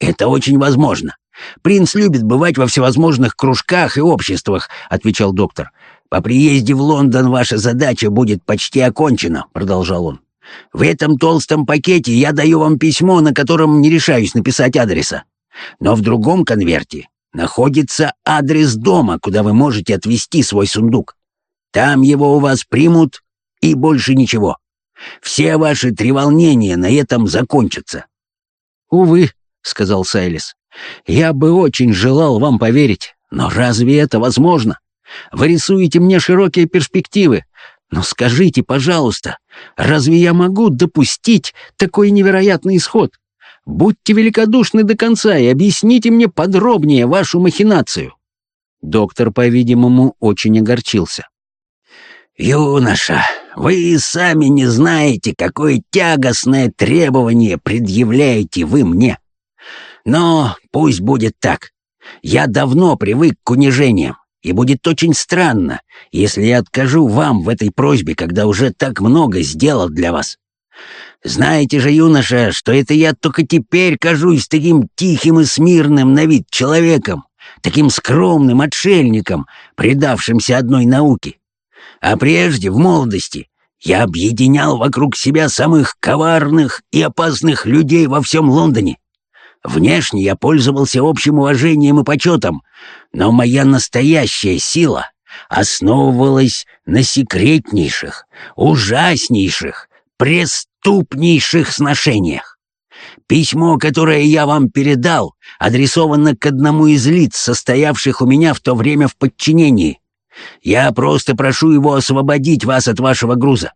Это очень возможно. Принц любит бывать во всевозможных кружках и обществах, отвечал доктор. «По приезде в Лондон ваша задача будет почти окончена», — продолжал он. «В этом толстом пакете я даю вам письмо, на котором не решаюсь написать адреса. Но в другом конверте находится адрес дома, куда вы можете отвезти свой сундук. Там его у вас примут, и больше ничего. Все ваши треволнения на этом закончатся». «Увы», — сказал Сайлис, — «я бы очень желал вам поверить, но разве это возможно?» Вы рисуете мне широкие перспективы. Но скажите, пожалуйста, разве я могу допустить такой невероятный исход? Будьте великодушны до конца и объясните мне подробнее вашу махинацию». Доктор, по-видимому, очень огорчился. «Юноша, вы сами не знаете, какое тягостное требование предъявляете вы мне. Но пусть будет так. Я давно привык к унижениям. И будет очень странно, если я откажу вам в этой просьбе, когда уже так много сделал для вас. Знаете же, юноша, что это я только теперь кажусь таким тихим и смирным на вид человеком, таким скромным отшельником, предавшимся одной науке. А прежде, в молодости, я объединял вокруг себя самых коварных и опасных людей во всем Лондоне. Внешне я пользовался общим уважением и почетом, но моя настоящая сила основывалась на секретнейших, ужаснейших, преступнейших сношениях. Письмо, которое я вам передал, адресовано к одному из лиц, состоявших у меня в то время в подчинении. Я просто прошу его освободить вас от вашего груза.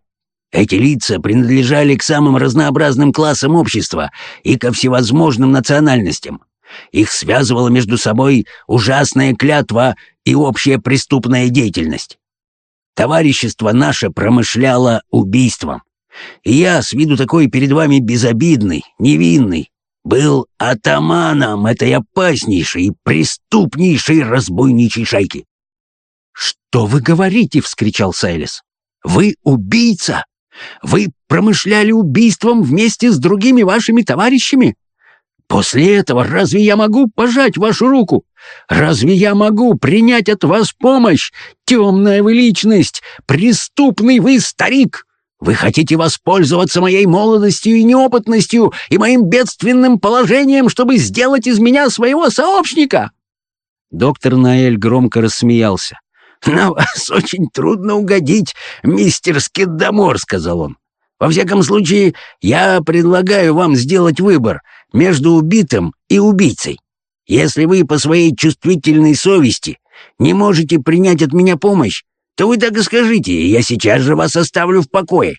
Эти лица принадлежали к самым разнообразным классам общества и ко всевозможным национальностям. Их связывала между собой ужасная клятва и общая преступная деятельность. Товарищество наше промышляло убийством. И я, с виду такой перед вами безобидный, невинный, был атаманом этой опаснейшей преступнейшей разбойничьей шайки. «Что вы говорите?» — вскричал Сайлис. «Вы убийца! Вы промышляли убийством вместе с другими вашими товарищами? После этого разве я могу пожать вашу руку? Разве я могу принять от вас помощь? Темная вы личность, преступный вы старик!» Вы хотите воспользоваться моей молодостью и неопытностью и моим бедственным положением, чтобы сделать из меня своего сообщника?» Доктор Наэль громко рассмеялся. «На вас очень трудно угодить, мистер Скиддамор», — сказал он. «Во всяком случае, я предлагаю вам сделать выбор между убитым и убийцей. Если вы по своей чувствительной совести не можете принять от меня помощь, то вы так и скажите, и я сейчас же вас оставлю в покое.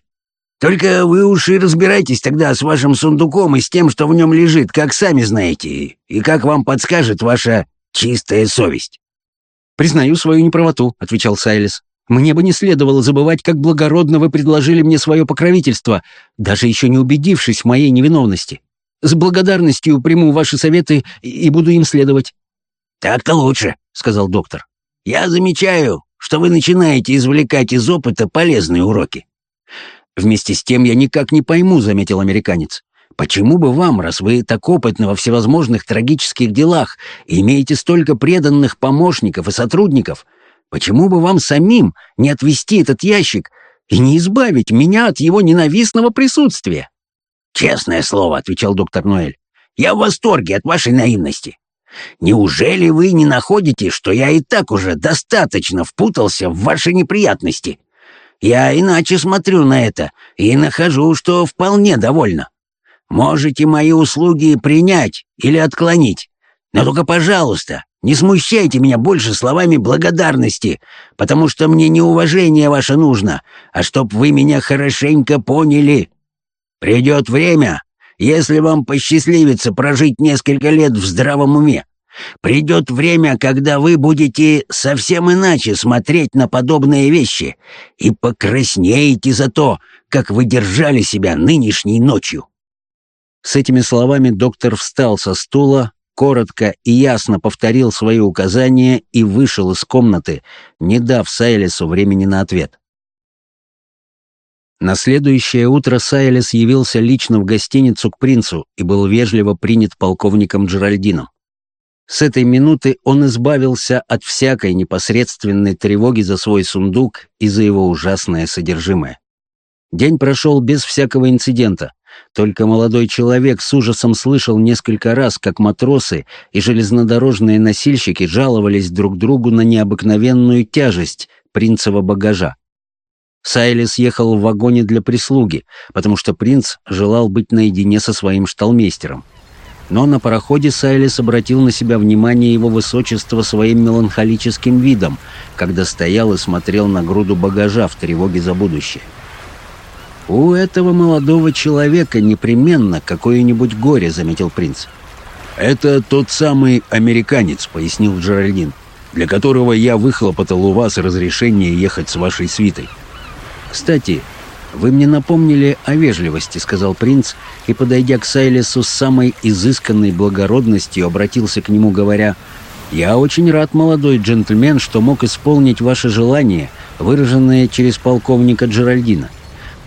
Только вы уж и разбирайтесь тогда с вашим сундуком и с тем, что в нем лежит, как сами знаете, и как вам подскажет ваша чистая совесть». «Признаю свою неправоту», — отвечал Сайлис. «Мне бы не следовало забывать, как благородно вы предложили мне свое покровительство, даже еще не убедившись в моей невиновности. С благодарностью приму ваши советы и буду им следовать». «Так-то лучше», — сказал доктор. «Я замечаю, что вы начинаете извлекать из опыта полезные уроки». «Вместе с тем я никак не пойму», — заметил американец. «Почему бы вам, раз вы так опытны во всевозможных трагических делах и имеете столько преданных помощников и сотрудников, почему бы вам самим не отвести этот ящик и не избавить меня от его ненавистного присутствия?» «Честное слово», — отвечал доктор Ноэль, — «я в восторге от вашей наивности. Неужели вы не находите, что я и так уже достаточно впутался в ваши неприятности? Я иначе смотрю на это и нахожу, что вполне довольна. Можете мои услуги принять или отклонить, но только, пожалуйста, не смущайте меня больше словами благодарности, потому что мне не уважение ваше нужно, а чтоб вы меня хорошенько поняли. Придет время, если вам посчастливится прожить несколько лет в здравом уме. Придет время, когда вы будете совсем иначе смотреть на подобные вещи и покраснеете за то, как вы держали себя нынешней ночью». С этими словами доктор встал со стула, коротко и ясно повторил свои указания и вышел из комнаты, не дав Сайлису времени на ответ. На следующее утро Сайлес явился лично в гостиницу к принцу и был вежливо принят полковником Джеральдином. С этой минуты он избавился от всякой непосредственной тревоги за свой сундук и за его ужасное содержимое. День прошел без всякого инцидента, только молодой человек с ужасом слышал несколько раз, как матросы и железнодорожные носильщики жаловались друг другу на необыкновенную тяжесть принцева багажа. Сайлис ехал в вагоне для прислуги, потому что принц желал быть наедине со своим шталмейстером. Но на пароходе Сайлис обратил на себя внимание его высочества своим меланхолическим видом, когда стоял и смотрел на груду багажа в тревоге за будущее. «У этого молодого человека непременно какое-нибудь горе», — заметил принц. «Это тот самый американец», — пояснил Джеральдин, «для которого я выхлопотал у вас разрешение ехать с вашей свитой. «Кстати, вы мне напомнили о вежливости», — сказал принц, и, подойдя к Сайлесу с самой изысканной благородностью, обратился к нему, говоря, «Я очень рад, молодой джентльмен, что мог исполнить ваше желание, выраженное через полковника Джеральдина.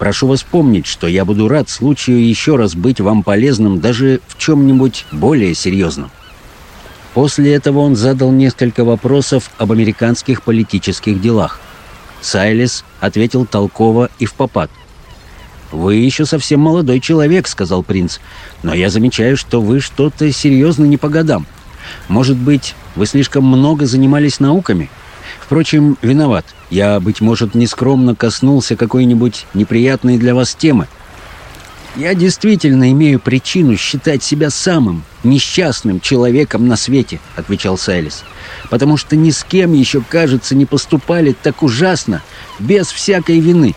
Прошу вас помнить, что я буду рад случаю еще раз быть вам полезным даже в чем-нибудь более серьезном». После этого он задал несколько вопросов об американских политических делах — Сайлис ответил толково и в попад. «Вы еще совсем молодой человек», — сказал принц, «но я замечаю, что вы что-то серьезно не по годам. Может быть, вы слишком много занимались науками? Впрочем, виноват. Я, быть может, нескромно коснулся какой-нибудь неприятной для вас темы. Я действительно имею причину считать себя самым несчастным человеком на свете», — отвечал Сайлис потому что ни с кем еще, кажется, не поступали так ужасно, без всякой вины.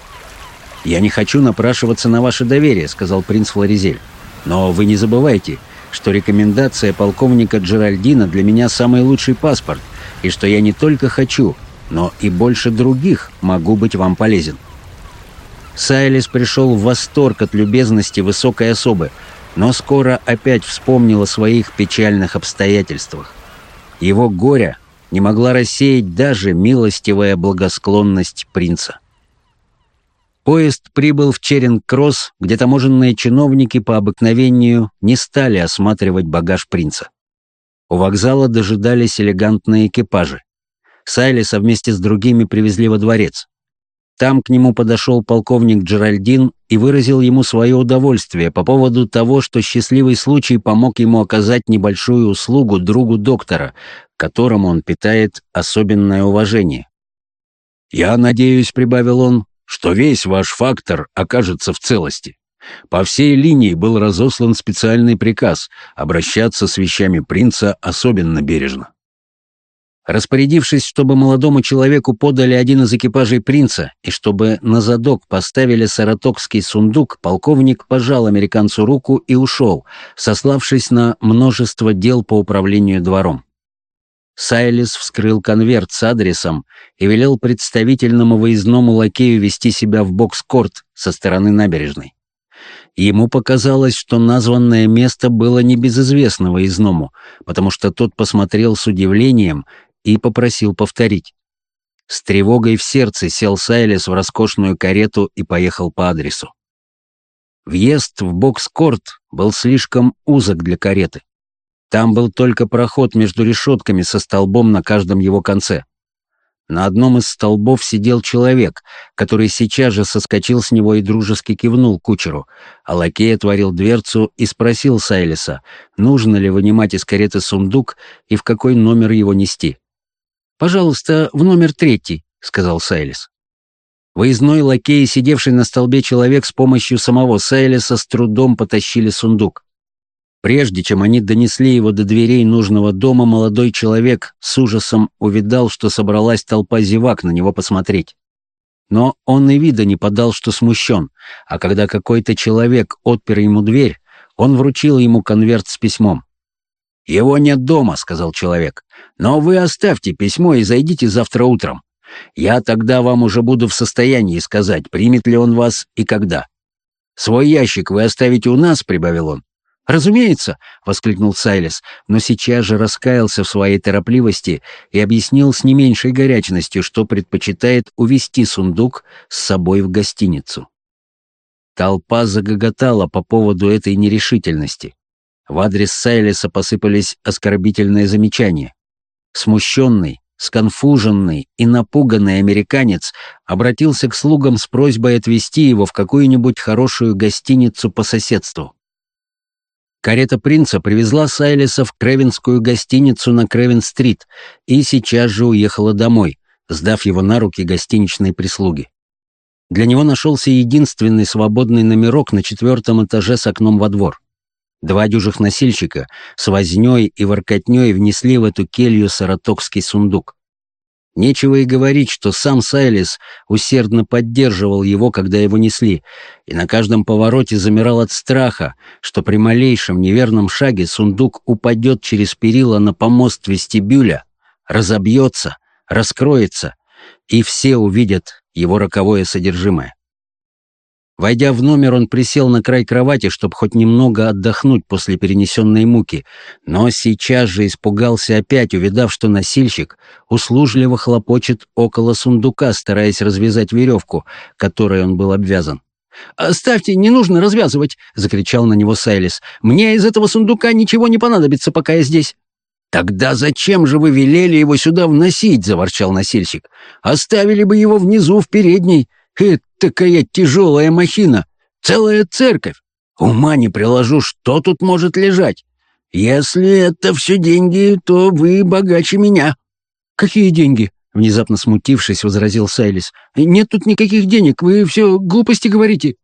«Я не хочу напрашиваться на ваше доверие», — сказал принц Флоризель. «Но вы не забывайте, что рекомендация полковника Джеральдина для меня самый лучший паспорт, и что я не только хочу, но и больше других могу быть вам полезен». Сайлис пришел в восторг от любезности высокой особы, но скоро опять вспомнил о своих печальных обстоятельствах. Его горе не могла рассеять даже милостивая благосклонность принца. Поезд прибыл в Черинг-Кросс, где таможенные чиновники по обыкновению не стали осматривать багаж принца. У вокзала дожидались элегантные экипажи. Сайлиса вместе с другими привезли во дворец. Там к нему подошел полковник Джеральдин и выразил ему свое удовольствие по поводу того, что счастливый случай помог ему оказать небольшую услугу другу доктора, которому он питает особенное уважение. «Я надеюсь», — прибавил он, — «что весь ваш фактор окажется в целости. По всей линии был разослан специальный приказ обращаться с вещами принца особенно бережно. Распорядившись, чтобы молодому человеку подали один из экипажей принца и чтобы на задок поставили саратокский сундук, полковник пожал американцу руку и ушел, сославшись на множество дел по управлению двором. Сайлис вскрыл конверт с адресом и велел представительному выездному лакею вести себя в бокс-корт со стороны набережной. Ему показалось, что названное место было небезызвестно выездному, потому что тот посмотрел с удивлением и попросил повторить. С тревогой в сердце сел Сайлес в роскошную карету и поехал по адресу. Въезд в бокс-корт был слишком узок для кареты. Там был только проход между решетками со столбом на каждом его конце. На одном из столбов сидел человек, который сейчас же соскочил с него и дружески кивнул кучеру, а лакей отворил дверцу и спросил Сайлиса, нужно ли вынимать из кареты сундук и в какой номер его нести. «Пожалуйста, в номер третий», — сказал Сайлис. Выездной лакей, сидевший на столбе человек с помощью самого Сайлиса, с трудом потащили сундук. Прежде чем они донесли его до дверей нужного дома, молодой человек с ужасом увидал, что собралась толпа зевак на него посмотреть. Но он и вида не подал, что смущен, а когда какой-то человек отпер ему дверь, он вручил ему конверт с письмом. «Его нет дома», — сказал человек. «Но вы оставьте письмо и зайдите завтра утром. Я тогда вам уже буду в состоянии сказать, примет ли он вас и когда. Свой ящик вы оставите у нас», — прибавил он. «Разумеется», — воскликнул Сайлес, но сейчас же раскаялся в своей торопливости и объяснил с не меньшей горячностью, что предпочитает увести сундук с собой в гостиницу. Толпа загоготала по поводу этой нерешительности. В адрес Сайлиса посыпались оскорбительные замечания. Смущенный, сконфуженный и напуганный американец обратился к слугам с просьбой отвезти его в какую-нибудь хорошую гостиницу по соседству. Карета принца привезла Сайлиса в Кревинскую гостиницу на Кревин-стрит и сейчас же уехала домой, сдав его на руки гостиничной прислуги. Для него нашелся единственный свободный номерок на четвертом этаже с окном во двор. Два дюжих носильщика с вознёй и воркотнёй внесли в эту келью саратокский сундук. Нечего и говорить, что сам Сайлис усердно поддерживал его, когда его несли, и на каждом повороте замирал от страха, что при малейшем неверном шаге сундук упадет через перила на помост вестибюля, разобьется, раскроется, и все увидят его роковое содержимое. Войдя в номер, он присел на край кровати, чтобы хоть немного отдохнуть после перенесенной муки, но сейчас же испугался опять, увидав, что носильщик услужливо хлопочет около сундука, стараясь развязать веревку, которой он был обвязан. «Оставьте, не нужно развязывать!» — закричал на него Сайлис. «Мне из этого сундука ничего не понадобится, пока я здесь». «Тогда зачем же вы велели его сюда вносить?» — заворчал носильщик. «Оставили бы его внизу в передней. Этакая тяжелая махина, целая церковь. Ума не приложу, что тут может лежать. Если это все деньги, то вы богаче меня». «Какие деньги?» — внезапно смутившись, возразил Сайлис. «Нет тут никаких денег, вы все глупости говорите».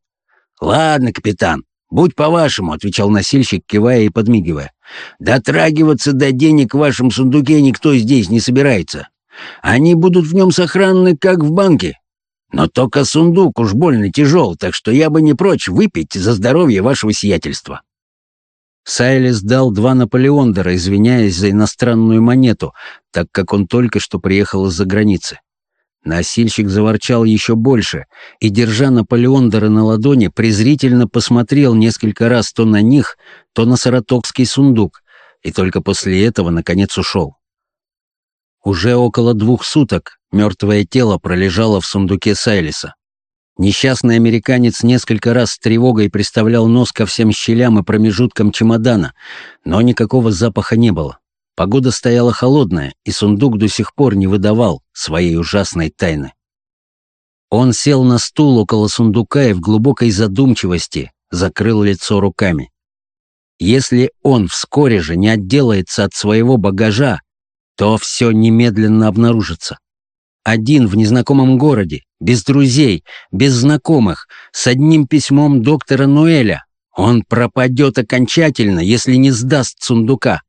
«Ладно, капитан, будь по-вашему», — отвечал носильщик, кивая и подмигивая. «Дотрагиваться до денег в вашем сундуке никто здесь не собирается. Они будут в нем сохранны, как в банке, но только сундук уж больно тяжел, так что я бы не прочь выпить за здоровье вашего сиятельства». Сайлис дал два Наполеондера, извиняясь за иностранную монету, так как он только что приехал из-за границы. Носильщик заворчал еще больше и, держа Наполеондеры на ладони, презрительно посмотрел несколько раз то на них, то на саратокский сундук, и только после этого, наконец, ушел. Уже около двух суток мертвое тело пролежало в сундуке Сайлиса. Несчастный американец несколько раз с тревогой приставлял нос ко всем щелям и промежуткам чемодана, но никакого запаха не было. Погода стояла холодная, и сундук до сих пор не выдавал своей ужасной тайны. Он сел на стул около сундука и в глубокой задумчивости закрыл лицо руками. Если он вскоре же не отделается от своего багажа, то все немедленно обнаружится. Один в незнакомом городе, без друзей, без знакомых, с одним письмом доктора Ноэля. Он пропадет окончательно, если не сдаст сундука.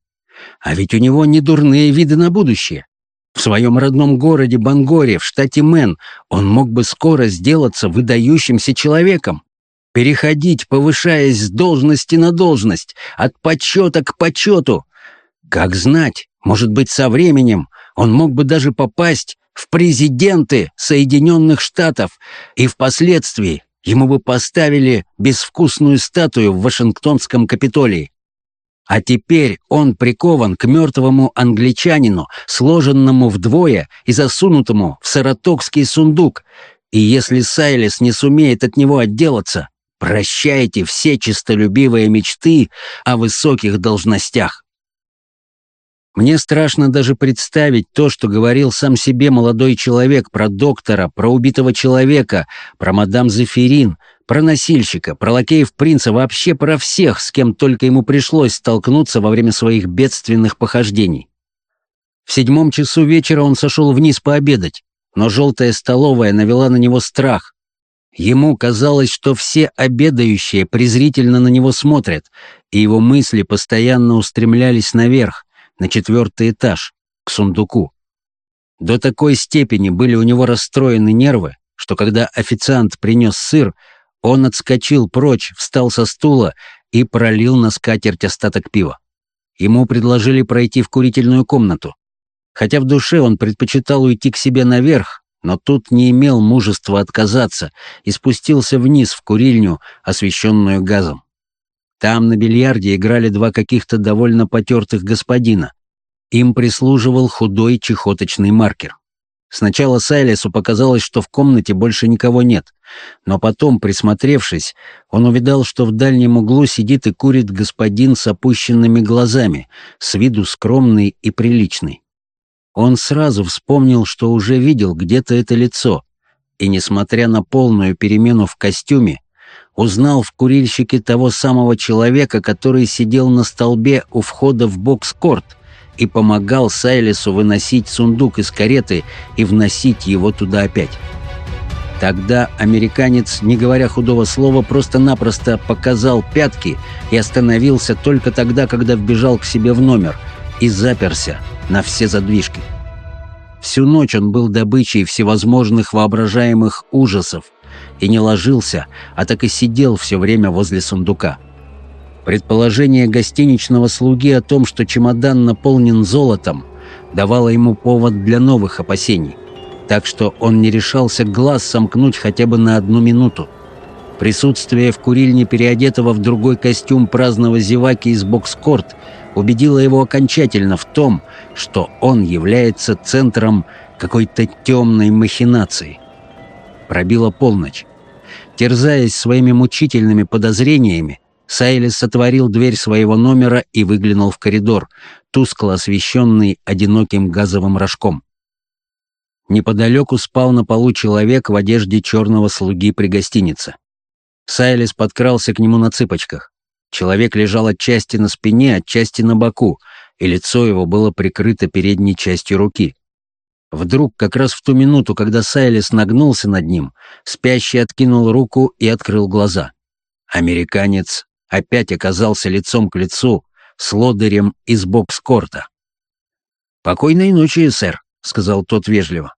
А ведь у него не дурные виды на будущее. В своем родном городе Бангоре, в штате Мэн, он мог бы скоро сделаться выдающимся человеком. Переходить, повышаясь с должности на должность, от почета к почету. Как знать, может быть, со временем он мог бы даже попасть в президенты Соединенных Штатов, и впоследствии ему бы поставили безвкусную статую в Вашингтонском Капитолии. А теперь он прикован к мертвому англичанину, сложенному вдвое и засунутому в саратокский сундук, и если Сайлис не сумеет от него отделаться, прощайте все честолюбивые мечты о высоких должностях. Мне страшно даже представить то, что говорил сам себе молодой человек про доктора, про убитого человека, про мадам Зефирин, про носильщика, про лакеев принца, вообще про всех, с кем только ему пришлось столкнуться во время своих бедственных похождений. В седьмом часу вечера он сошел вниз пообедать, но желтая столовая навела на него страх. Ему казалось, что все обедающие презрительно на него смотрят, и его мысли постоянно устремлялись наверх, на четвертый этаж, к сундуку. До такой степени были у него расстроены нервы, что когда официант принес сыр, он отскочил прочь, встал со стула и пролил на скатерть остаток пива. Ему предложили пройти в курительную комнату. Хотя в душе он предпочитал уйти к себе наверх, но тут не имел мужества отказаться и спустился вниз в курильню, освещенную газом. Там на бильярде играли два каких-то довольно потертых господина. Им прислуживал худой чехоточный маркер. Сначала Сайлесу показалось, что в комнате больше никого нет, но потом, присмотревшись, он увидал, что в дальнем углу сидит и курит господин с опущенными глазами, с виду скромный и приличный. Он сразу вспомнил, что уже видел где-то это лицо, и, несмотря на полную перемену в костюме, узнал в курильщике того самого человека, который сидел на столбе у входа в бокс-корт и помогал Сайлису выносить сундук из кареты и вносить его туда опять. Тогда американец, не говоря худого слова, просто-напросто показал пятки и остановился только тогда, когда вбежал к себе в номер и заперся на все задвижки. Всю ночь он был добычей всевозможных воображаемых ужасов, и не ложился, а так и сидел все время возле сундука. Предположение гостиничного слуги о том, что чемодан наполнен золотом, давало ему повод для новых опасений, так что он не решался глаз сомкнуть хотя бы на одну минуту. Присутствие в курильне переодетого в другой костюм праздного зеваки из бокскорт убедило его окончательно в том, что он является центром какой-то темной махинации. Пробила полночь. Терзаясь своими мучительными подозрениями, Сайлис отворил дверь своего номера и выглянул в коридор, тускло освещенный одиноким газовым рожком. Неподалеку спал на полу человек в одежде черного слуги при гостинице. Сайлис подкрался к нему на цыпочках. Человек лежал отчасти на спине, отчасти на боку, и лицо его было прикрыто передней частью руки. Вдруг, как раз в ту минуту, когда Сайлис нагнулся над ним, спящий откинул руку и открыл глаза. Американец опять оказался лицом к лицу с лодырем из бокс-корта. «Покойной ночи, сэр», — сказал тот вежливо.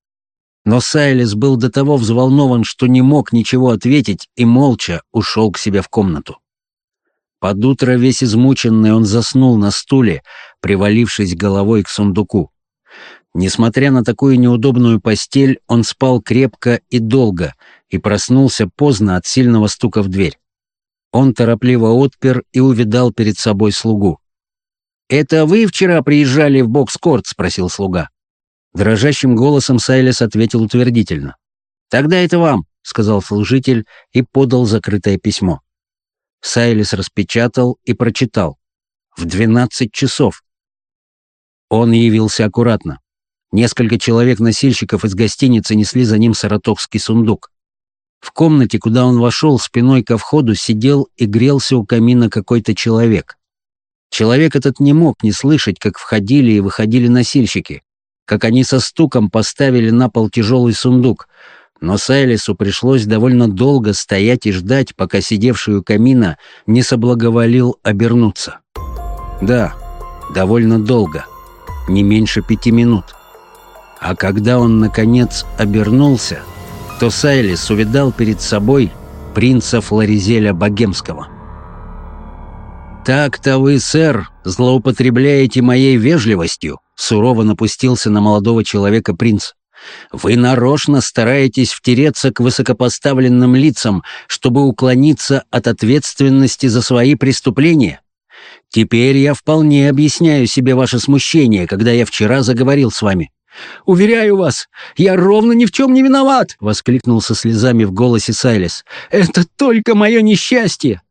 Но Сайлис был до того взволнован, что не мог ничего ответить и молча ушел к себе в комнату. Под утро весь измученный он заснул на стуле, привалившись головой к сундуку. Несмотря на такую неудобную постель, он спал крепко и долго и проснулся поздно от сильного стука в дверь. Он торопливо отпер и увидал перед собой слугу. «Это вы вчера приезжали в бокс-корт?» — спросил слуга. Дрожащим голосом Сайлес ответил утвердительно. «Тогда это вам. сказал служитель и подал закрытое письмо. Сайлис распечатал и прочитал. В двенадцать часов. Он явился аккуратно. Несколько человек-носильщиков из гостиницы несли за ним саратовский сундук. В комнате, куда он вошел, спиной ко входу сидел и грелся у камина какой-то человек. Человек этот не мог не слышать, как входили и выходили носильщики, как они со стуком поставили на пол тяжелый сундук, но Сайлису пришлось довольно долго стоять и ждать, пока сидевший у камина не соблаговолил обернуться. Да, довольно долго, не меньше пяти минут. А когда он, наконец, обернулся, то Сайлис увидал перед собой принца Флоризеля Богемского. «Так-то вы, сэр, злоупотребляете моей вежливостью», сурово напустился на молодого человека принц. «Вы нарочно стараетесь втереться к высокопоставленным лицам, чтобы уклониться от ответственности за свои преступления. Теперь я вполне объясняю себе ваше смущение, когда я вчера заговорил с вами. «Уверяю вас, я ровно ни в чем не виноват!» — воскликнул со слезами в голосе Сайлис. «Это только мое несчастье!»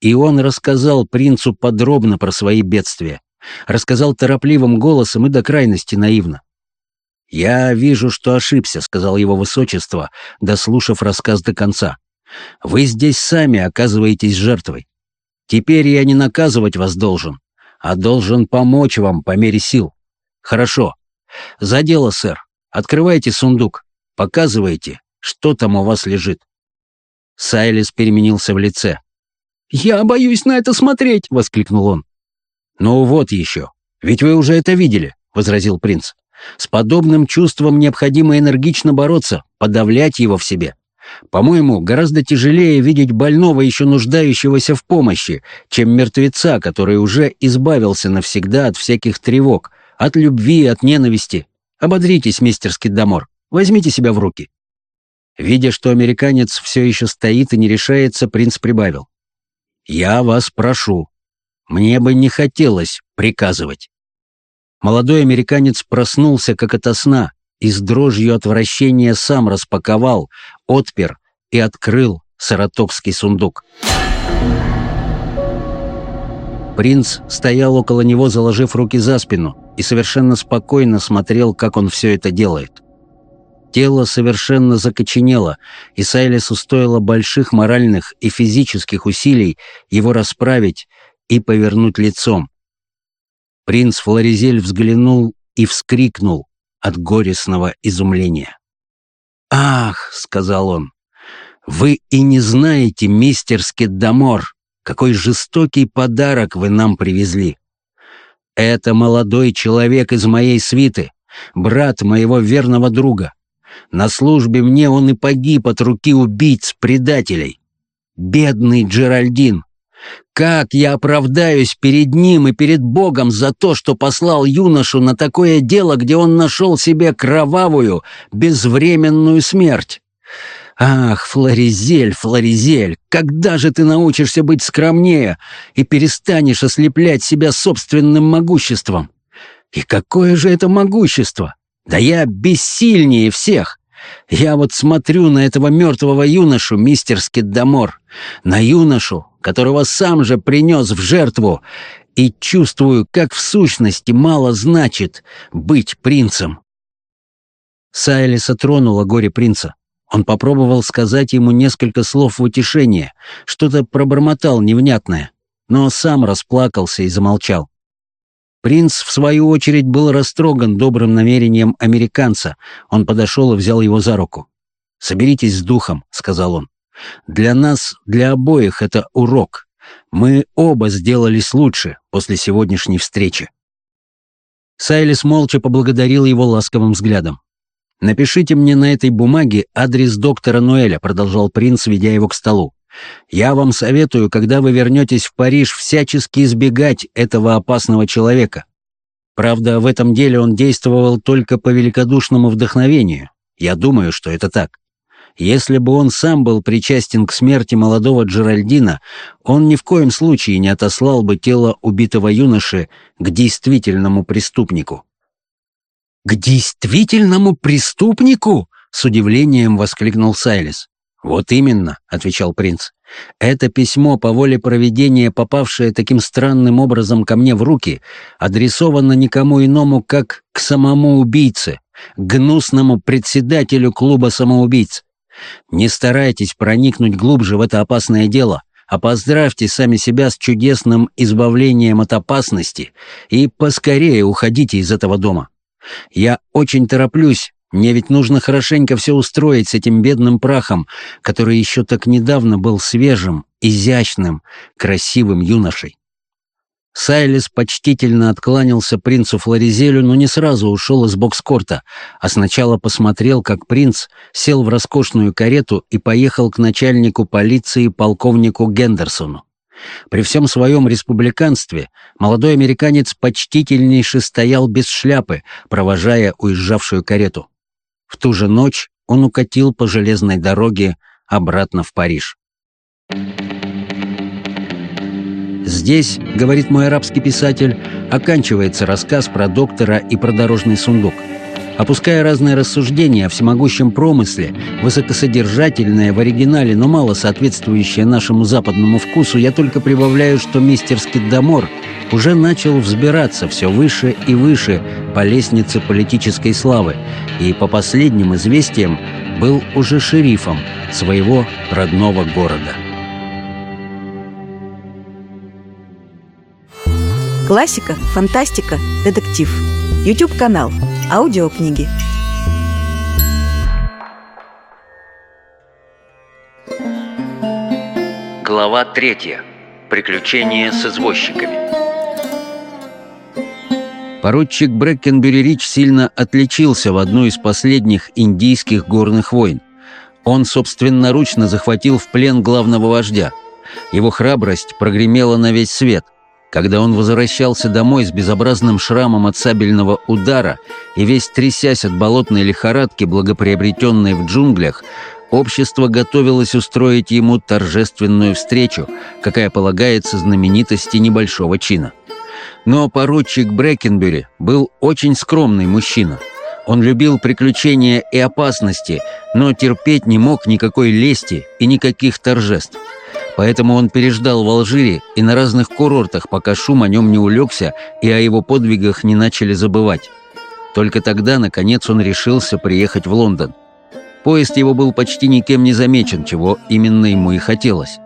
И он рассказал принцу подробно про свои бедствия. Рассказал торопливым голосом и до крайности наивно. «Я вижу, что ошибся», — сказал его высочество, дослушав рассказ до конца. «Вы здесь сами оказываетесь жертвой. Теперь я не наказывать вас должен, а должен помочь вам по мере сил. Хорошо, «За дело, сэр. Открывайте сундук. Показывайте, что там у вас лежит». Сайлис переменился в лице. «Я боюсь на это смотреть!» — воскликнул он. «Ну вот еще. Ведь вы уже это видели», — возразил принц. «С подобным чувством необходимо энергично бороться, подавлять его в себе. По-моему, гораздо тяжелее видеть больного, еще нуждающегося в помощи, чем мертвеца, который уже избавился навсегда от всяких тревог, от любви, от ненависти. Ободритесь, мистер Скиддамор. Возьмите себя в руки». Видя, что американец все еще стоит и не решается, принц прибавил. «Я вас прошу. Мне бы не хотелось приказывать». Молодой американец проснулся, как ото сна, и с дрожью отвращения сам распаковал, отпер и открыл саратовский сундук. Принц стоял около него, заложив руки за спину, и совершенно спокойно смотрел, как он все это делает. Тело совершенно закоченело, и Сайлису стоило больших моральных и физических усилий его расправить и повернуть лицом. Принц Флоризель взглянул и вскрикнул от горестного изумления. «Ах!» — сказал он. «Вы и не знаете, мистер Скиддамор, какой жестокий подарок вы нам привезли. Это молодой человек из моей свиты, брат моего верного друга. На службе мне он и погиб от руки убийц-предателей. Бедный Джеральдин. Как я оправдаюсь перед ним и перед Богом за то, что послал юношу на такое дело, где он нашел себе кровавую, безвременную смерть? «Ах, Флоризель, Флоризель, когда же ты научишься быть скромнее и перестанешь ослеплять себя собственным могуществом? И какое же это могущество? Да я бессильнее всех!» Я вот смотрю на этого мертвого юношу, мистер Скиддамор, на юношу, которого сам же принес в жертву, и чувствую, как в сущности мало значит быть принцем. Сайлиса тронула горе принца. Он попробовал сказать ему несколько слов в утешение, что-то пробормотал невнятное, но сам расплакался и замолчал. Принц, в свою очередь, был растроган добрым намерением американца. Он подошел и взял его за руку. «Соберитесь с духом», — сказал он. «Для нас, для обоих это урок. Мы оба сделались лучше после сегодняшней встречи». Сайлис молча поблагодарил его ласковым взглядом. «Напишите мне на этой бумаге адрес доктора Ноэля», — продолжал принц, ведя его к столу. «Я вам советую, когда вы вернетесь в Париж, всячески избегать этого опасного человека. Правда, в этом деле он действовал только по великодушному вдохновению. Я думаю, что это так. Если бы он сам был причастен к смерти молодого Джеральдина, он ни в коем случае не отослал бы тело убитого юноши к действительному преступнику. «К действительному преступнику?» — с удивлением воскликнул Сайлис. «Вот именно», — отвечал принц. «Это письмо по воле проведения, попавшее таким странным образом ко мне в руки, адресовано никому иному, как к самому убийце, гнусному председателю клуба самоубийц. Не старайтесь проникнуть глубже в это опасное дело, а поздравьте сами себя с чудесным избавлением от опасности и поскорее уходите из этого дома. Я очень тороплюсь, мне ведь нужно хорошенько все устроить с этим бедным прахом, который еще так недавно был свежим, изящным, красивым юношей. Сайлис почтительно откланялся принцу Флоризелю, но не сразу ушел из бокскорта, а сначала посмотрел, как принц сел в роскошную карету и поехал к начальнику полиции полковнику Гендерсону. При всем своем республиканстве молодой американец почтительнейше стоял без шляпы, провожая уезжавшую карету. В ту же ночь он укатил по железной дороге обратно в Париж. Здесь, говорит мой арабский писатель, оканчивается рассказ про доктора и про дорожный сундук. Опуская разные рассуждения о всемогущем промысле, высокосодержательное в оригинале, но мало соответствующее нашему западному вкусу, я только прибавляю, что мистер Скиддамор уже начал взбираться все выше и выше по лестнице политической славы, и по последним известиям был уже шерифом своего родного города. Классика, фантастика, детектив. YouTube канал. Аудиокниги. Глава третья. Приключения с извозчиками. Поручик Брэкенбери Рич сильно отличился в одну из последних индийских горных войн. Он собственноручно захватил в плен главного вождя. Его храбрость прогремела на весь свет. Когда он возвращался домой с безобразным шрамом от сабельного удара и весь трясясь от болотной лихорадки, благоприобретенной в джунглях, общество готовилось устроить ему торжественную встречу, какая полагается знаменитости небольшого чина. Но поручик Брэкенбери был очень скромный мужчина. Он любил приключения и опасности, но терпеть не мог никакой лести и никаких торжеств. Поэтому он переждал в Алжире и на разных курортах, пока шум о нем не улегся и о его подвигах не начали забывать. Только тогда, наконец, он решился приехать в Лондон. Поезд его был почти никем не замечен, чего именно ему и хотелось.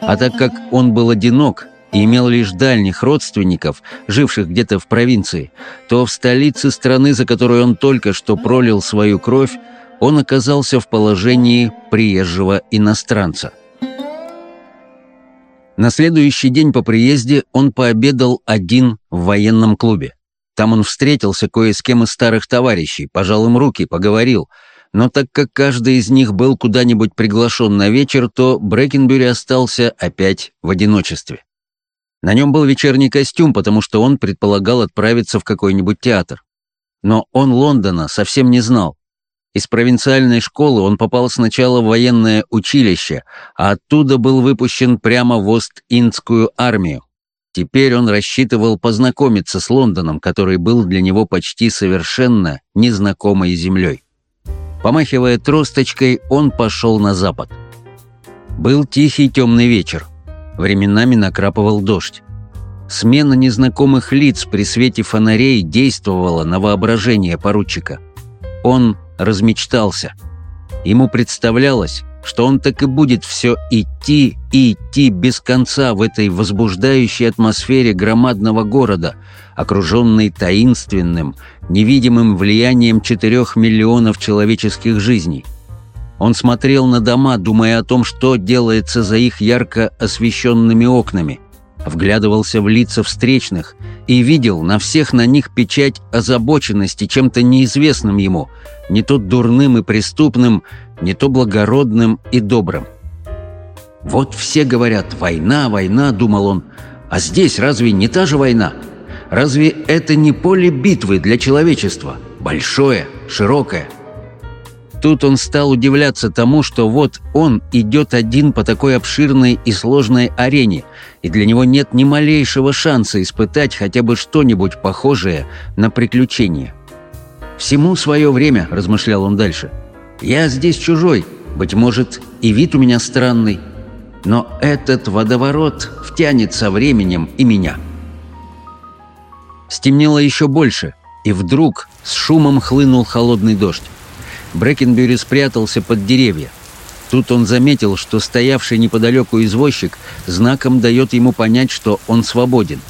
А так как он был одинок и имел лишь дальних родственников, живших где-то в провинции, то в столице страны, за которой он только что пролил свою кровь, он оказался в положении приезжего иностранца – на следующий день по приезде он пообедал один в военном клубе. Там он встретился кое с кем из старых товарищей, пожал им руки, поговорил. Но так как каждый из них был куда-нибудь приглашен на вечер, то Брэкенбюри остался опять в одиночестве. На нем был вечерний костюм, потому что он предполагал отправиться в какой-нибудь театр. Но он Лондона совсем не знал. Из провинциальной школы он попал сначала в военное училище, а оттуда был выпущен прямо в Ост-Индскую армию. Теперь он рассчитывал познакомиться с Лондоном, который был для него почти совершенно незнакомой землей. Помахивая тросточкой, он пошел на запад. Был тихий темный вечер. Временами накрапывал дождь. Смена незнакомых лиц при свете фонарей действовала на воображение поручика. Он размечтался. Ему представлялось, что он так и будет все идти и идти без конца в этой возбуждающей атмосфере громадного города, окруженной таинственным, невидимым влиянием четырех миллионов человеческих жизней. Он смотрел на дома, думая о том, что делается за их ярко освещенными окнами – вглядывался в лица встречных и видел на всех на них печать озабоченности чем-то неизвестным ему, не то дурным и преступным, не то благородным и добрым. «Вот все говорят, война, война», — думал он, — «а здесь разве не та же война? Разве это не поле битвы для человечества? Большое, широкое?» Тут он стал удивляться тому, что вот он идет один по такой обширной и сложной арене, и для него нет ни малейшего шанса испытать хотя бы что-нибудь похожее на приключение. «Всему свое время», — размышлял он дальше. «Я здесь чужой. Быть может, и вид у меня странный. Но этот водоворот втянет со временем и меня. Стемнело еще больше, и вдруг с шумом хлынул холодный дождь. Брэкенбюри спрятался под деревья. Тут он заметил, что стоявший неподалеку извозчик знаком дает ему понять, что он свободен.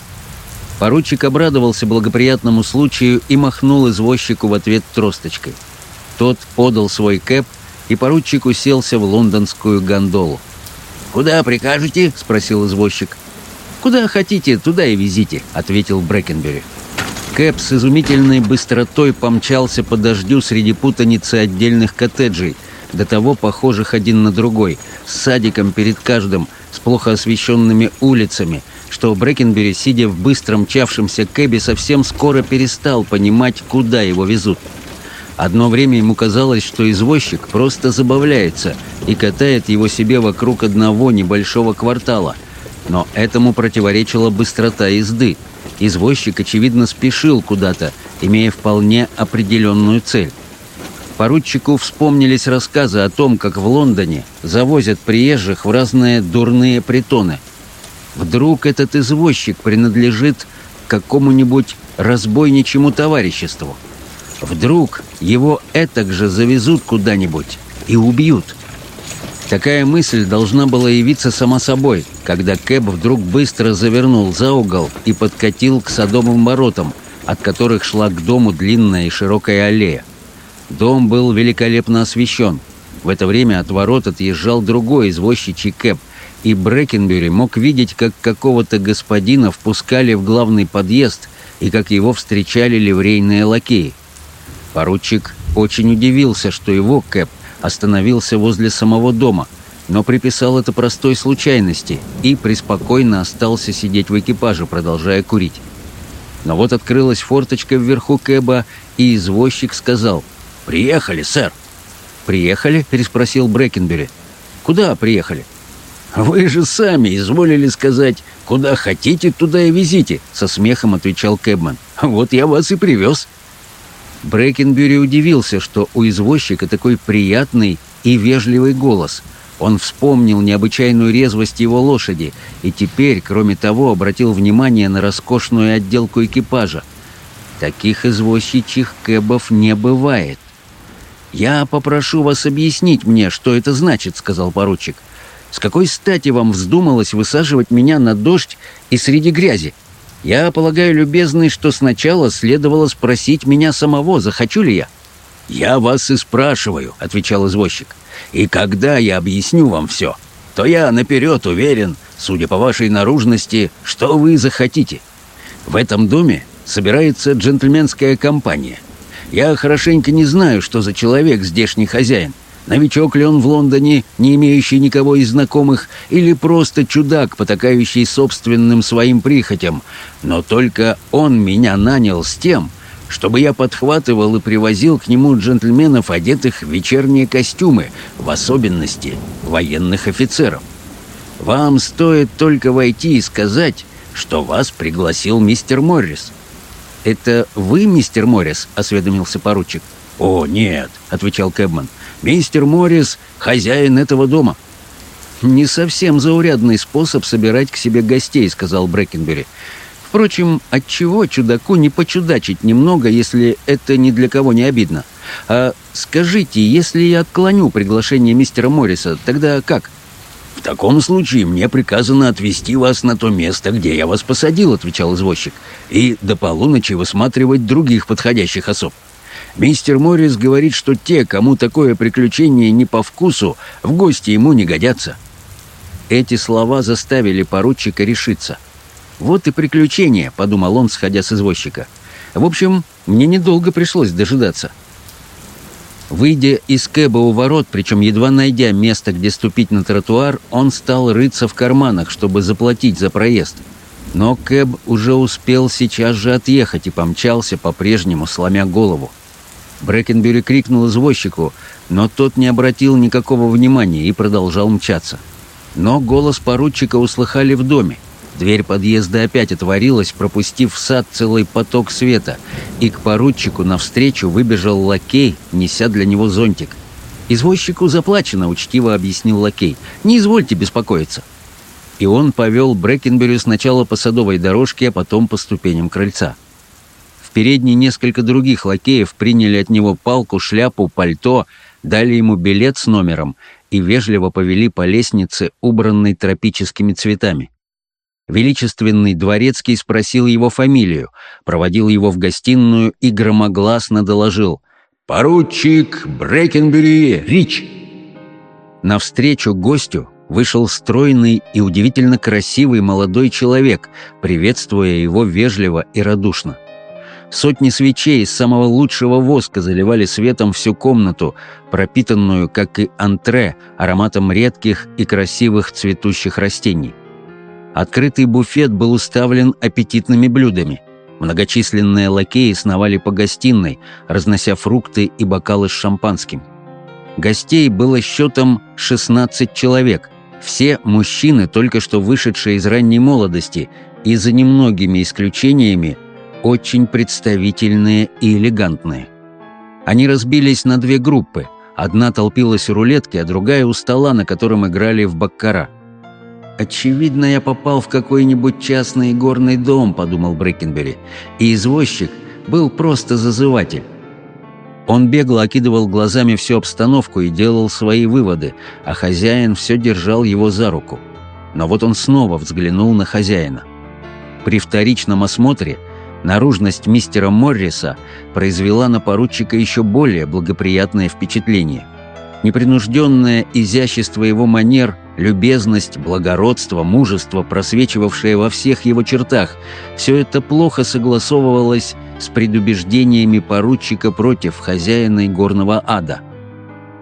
Поручик обрадовался благоприятному случаю и махнул извозчику в ответ тросточкой. Тот подал свой кэп, и поручик уселся в лондонскую гондолу. «Куда прикажете?» — спросил извозчик. «Куда хотите, туда и везите», — ответил Брэкенбери. Кэп с изумительной быстротой помчался по дождю среди путаницы отдельных коттеджей, до того похожих один на другой, с садиком перед каждым, с плохо освещенными улицами, что Брэкенбери, сидя в быстро мчавшемся кэбе, совсем скоро перестал понимать, куда его везут. Одно время ему казалось, что извозчик просто забавляется и катает его себе вокруг одного небольшого квартала. Но этому противоречила быстрота езды. Извозчик, очевидно, спешил куда-то, имея вполне определенную цель. Поручику вспомнились рассказы о том, как в Лондоне завозят приезжих в разные дурные притоны. Вдруг этот извозчик принадлежит какому-нибудь разбойничьему товариществу – Вдруг его этак же завезут куда-нибудь и убьют. Такая мысль должна была явиться сама собой, когда Кэб вдруг быстро завернул за угол и подкатил к садовым воротам, от которых шла к дому длинная и широкая аллея. Дом был великолепно освещен. В это время от ворот отъезжал другой извозчичий Кэб, и Брэкенбери мог видеть, как какого-то господина впускали в главный подъезд и как его встречали ливрейные лакеи. Поручик очень удивился, что его Кэп остановился возле самого дома, но приписал это простой случайности и преспокойно остался сидеть в экипаже, продолжая курить. Но вот открылась форточка вверху Кэба, и извозчик сказал «Приехали, сэр». «Приехали?» — переспросил Брэкенбери. «Куда приехали?» «Вы же сами изволили сказать, куда хотите, туда и везите», — со смехом отвечал Кэбман. «Вот я вас и привез». Брейкенбюри удивился, что у извозчика такой приятный и вежливый голос. Он вспомнил необычайную резвость его лошади и теперь, кроме того, обратил внимание на роскошную отделку экипажа. Таких извозчичьих кэбов не бывает. «Я попрошу вас объяснить мне, что это значит», — сказал поручик. «С какой стати вам вздумалось высаживать меня на дождь и среди грязи?» Я полагаю, любезный, что сначала следовало спросить меня самого, захочу ли я. «Я вас и спрашиваю», — отвечал извозчик. «И когда я объясню вам все, то я наперед уверен, судя по вашей наружности, что вы захотите. В этом доме собирается джентльменская компания. Я хорошенько не знаю, что за человек здешний хозяин, Новичок ли он в Лондоне, не имеющий никого из знакомых, или просто чудак, потакающий собственным своим прихотям, но только он меня нанял с тем, чтобы я подхватывал и привозил к нему джентльменов, одетых в вечерние костюмы, в особенности военных офицеров. Вам стоит только войти и сказать, что вас пригласил мистер Моррис. «Это вы, мистер Моррис?» — осведомился поручик. «О, нет», — отвечал Кэбман. Мистер Моррис — хозяин этого дома». «Не совсем заурядный способ собирать к себе гостей», — сказал Брэкенбери. «Впрочем, отчего чудаку не почудачить немного, если это ни для кого не обидно? А скажите, если я отклоню приглашение мистера Морриса, тогда как?» «В таком случае мне приказано отвезти вас на то место, где я вас посадил», — отвечал извозчик, «и до полуночи высматривать других подходящих особ». Мистер Моррис говорит, что те, кому такое приключение не по вкусу, в гости ему не годятся. Эти слова заставили поручика решиться. «Вот и приключение», — подумал он, сходя с извозчика. «В общем, мне недолго пришлось дожидаться». Выйдя из кэба у ворот, причем едва найдя место, где ступить на тротуар, он стал рыться в карманах, чтобы заплатить за проезд. Но кэб уже успел сейчас же отъехать и помчался по-прежнему, сломя голову. Брэкенбери крикнул извозчику, но тот не обратил никакого внимания и продолжал мчаться. Но голос поручика услыхали в доме. Дверь подъезда опять отворилась, пропустив в сад целый поток света, и к поручику навстречу выбежал лакей, неся для него зонтик. «Извозчику заплачено», — учтиво объяснил лакей. «Не извольте беспокоиться». И он повел Брэкенбери сначала по садовой дорожке, а потом по ступеням крыльца. Передней несколько других лакеев приняли от него палку, шляпу, пальто, дали ему билет с номером и вежливо повели по лестнице, убранной тропическими цветами. Величественный дворецкий спросил его фамилию, проводил его в гостиную и громогласно доложил «Поручик Брекенбери Рич!» Навстречу гостю вышел стройный и удивительно красивый молодой человек, приветствуя его вежливо и радушно. Сотни свечей из самого лучшего воска заливали светом всю комнату, пропитанную, как и антре, ароматом редких и красивых цветущих растений. Открытый буфет был уставлен аппетитными блюдами. Многочисленные лакеи сновали по гостиной, разнося фрукты и бокалы с шампанским. Гостей было счетом 16 человек, все мужчины, только что вышедшие из ранней молодости, и за немногими исключениями очень представительные и элегантные. Они разбились на две группы. Одна толпилась у рулетки, а другая у стола, на котором играли в баккара. «Очевидно, я попал в какой-нибудь частный горный дом», — подумал Брекенбери, и извозчик был просто зазыватель. Он бегло окидывал глазами всю обстановку и делал свои выводы, а хозяин все держал его за руку. Но вот он снова взглянул на хозяина. При вторичном осмотре Наружность мистера Морриса произвела на поручика еще более благоприятное впечатление. Непринужденное изящество его манер, любезность, благородство, мужество, просвечивавшее во всех его чертах, все это плохо согласовывалось с предубеждениями поручика против хозяина горного ада.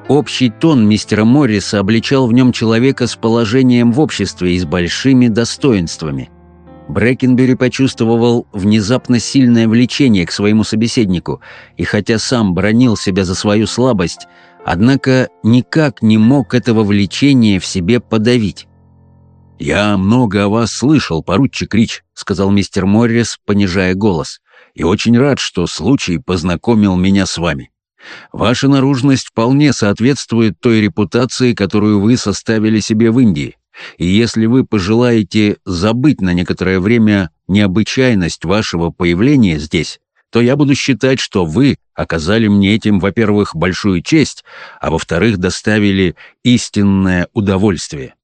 Общий тон мистера Морриса обличал в нем человека с положением в обществе и с большими достоинствами – Брэкенбери почувствовал внезапно сильное влечение к своему собеседнику, и хотя сам бронил себя за свою слабость, однако никак не мог этого влечения в себе подавить. «Я много о вас слышал, поручик Рич», — сказал мистер Моррис, понижая голос, «и очень рад, что случай познакомил меня с вами. Ваша наружность вполне соответствует той репутации, которую вы составили себе в Индии. И если вы пожелаете забыть на некоторое время необычайность вашего появления здесь, то я буду считать, что вы оказали мне этим, во-первых, большую честь, а во-вторых, доставили истинное удовольствие.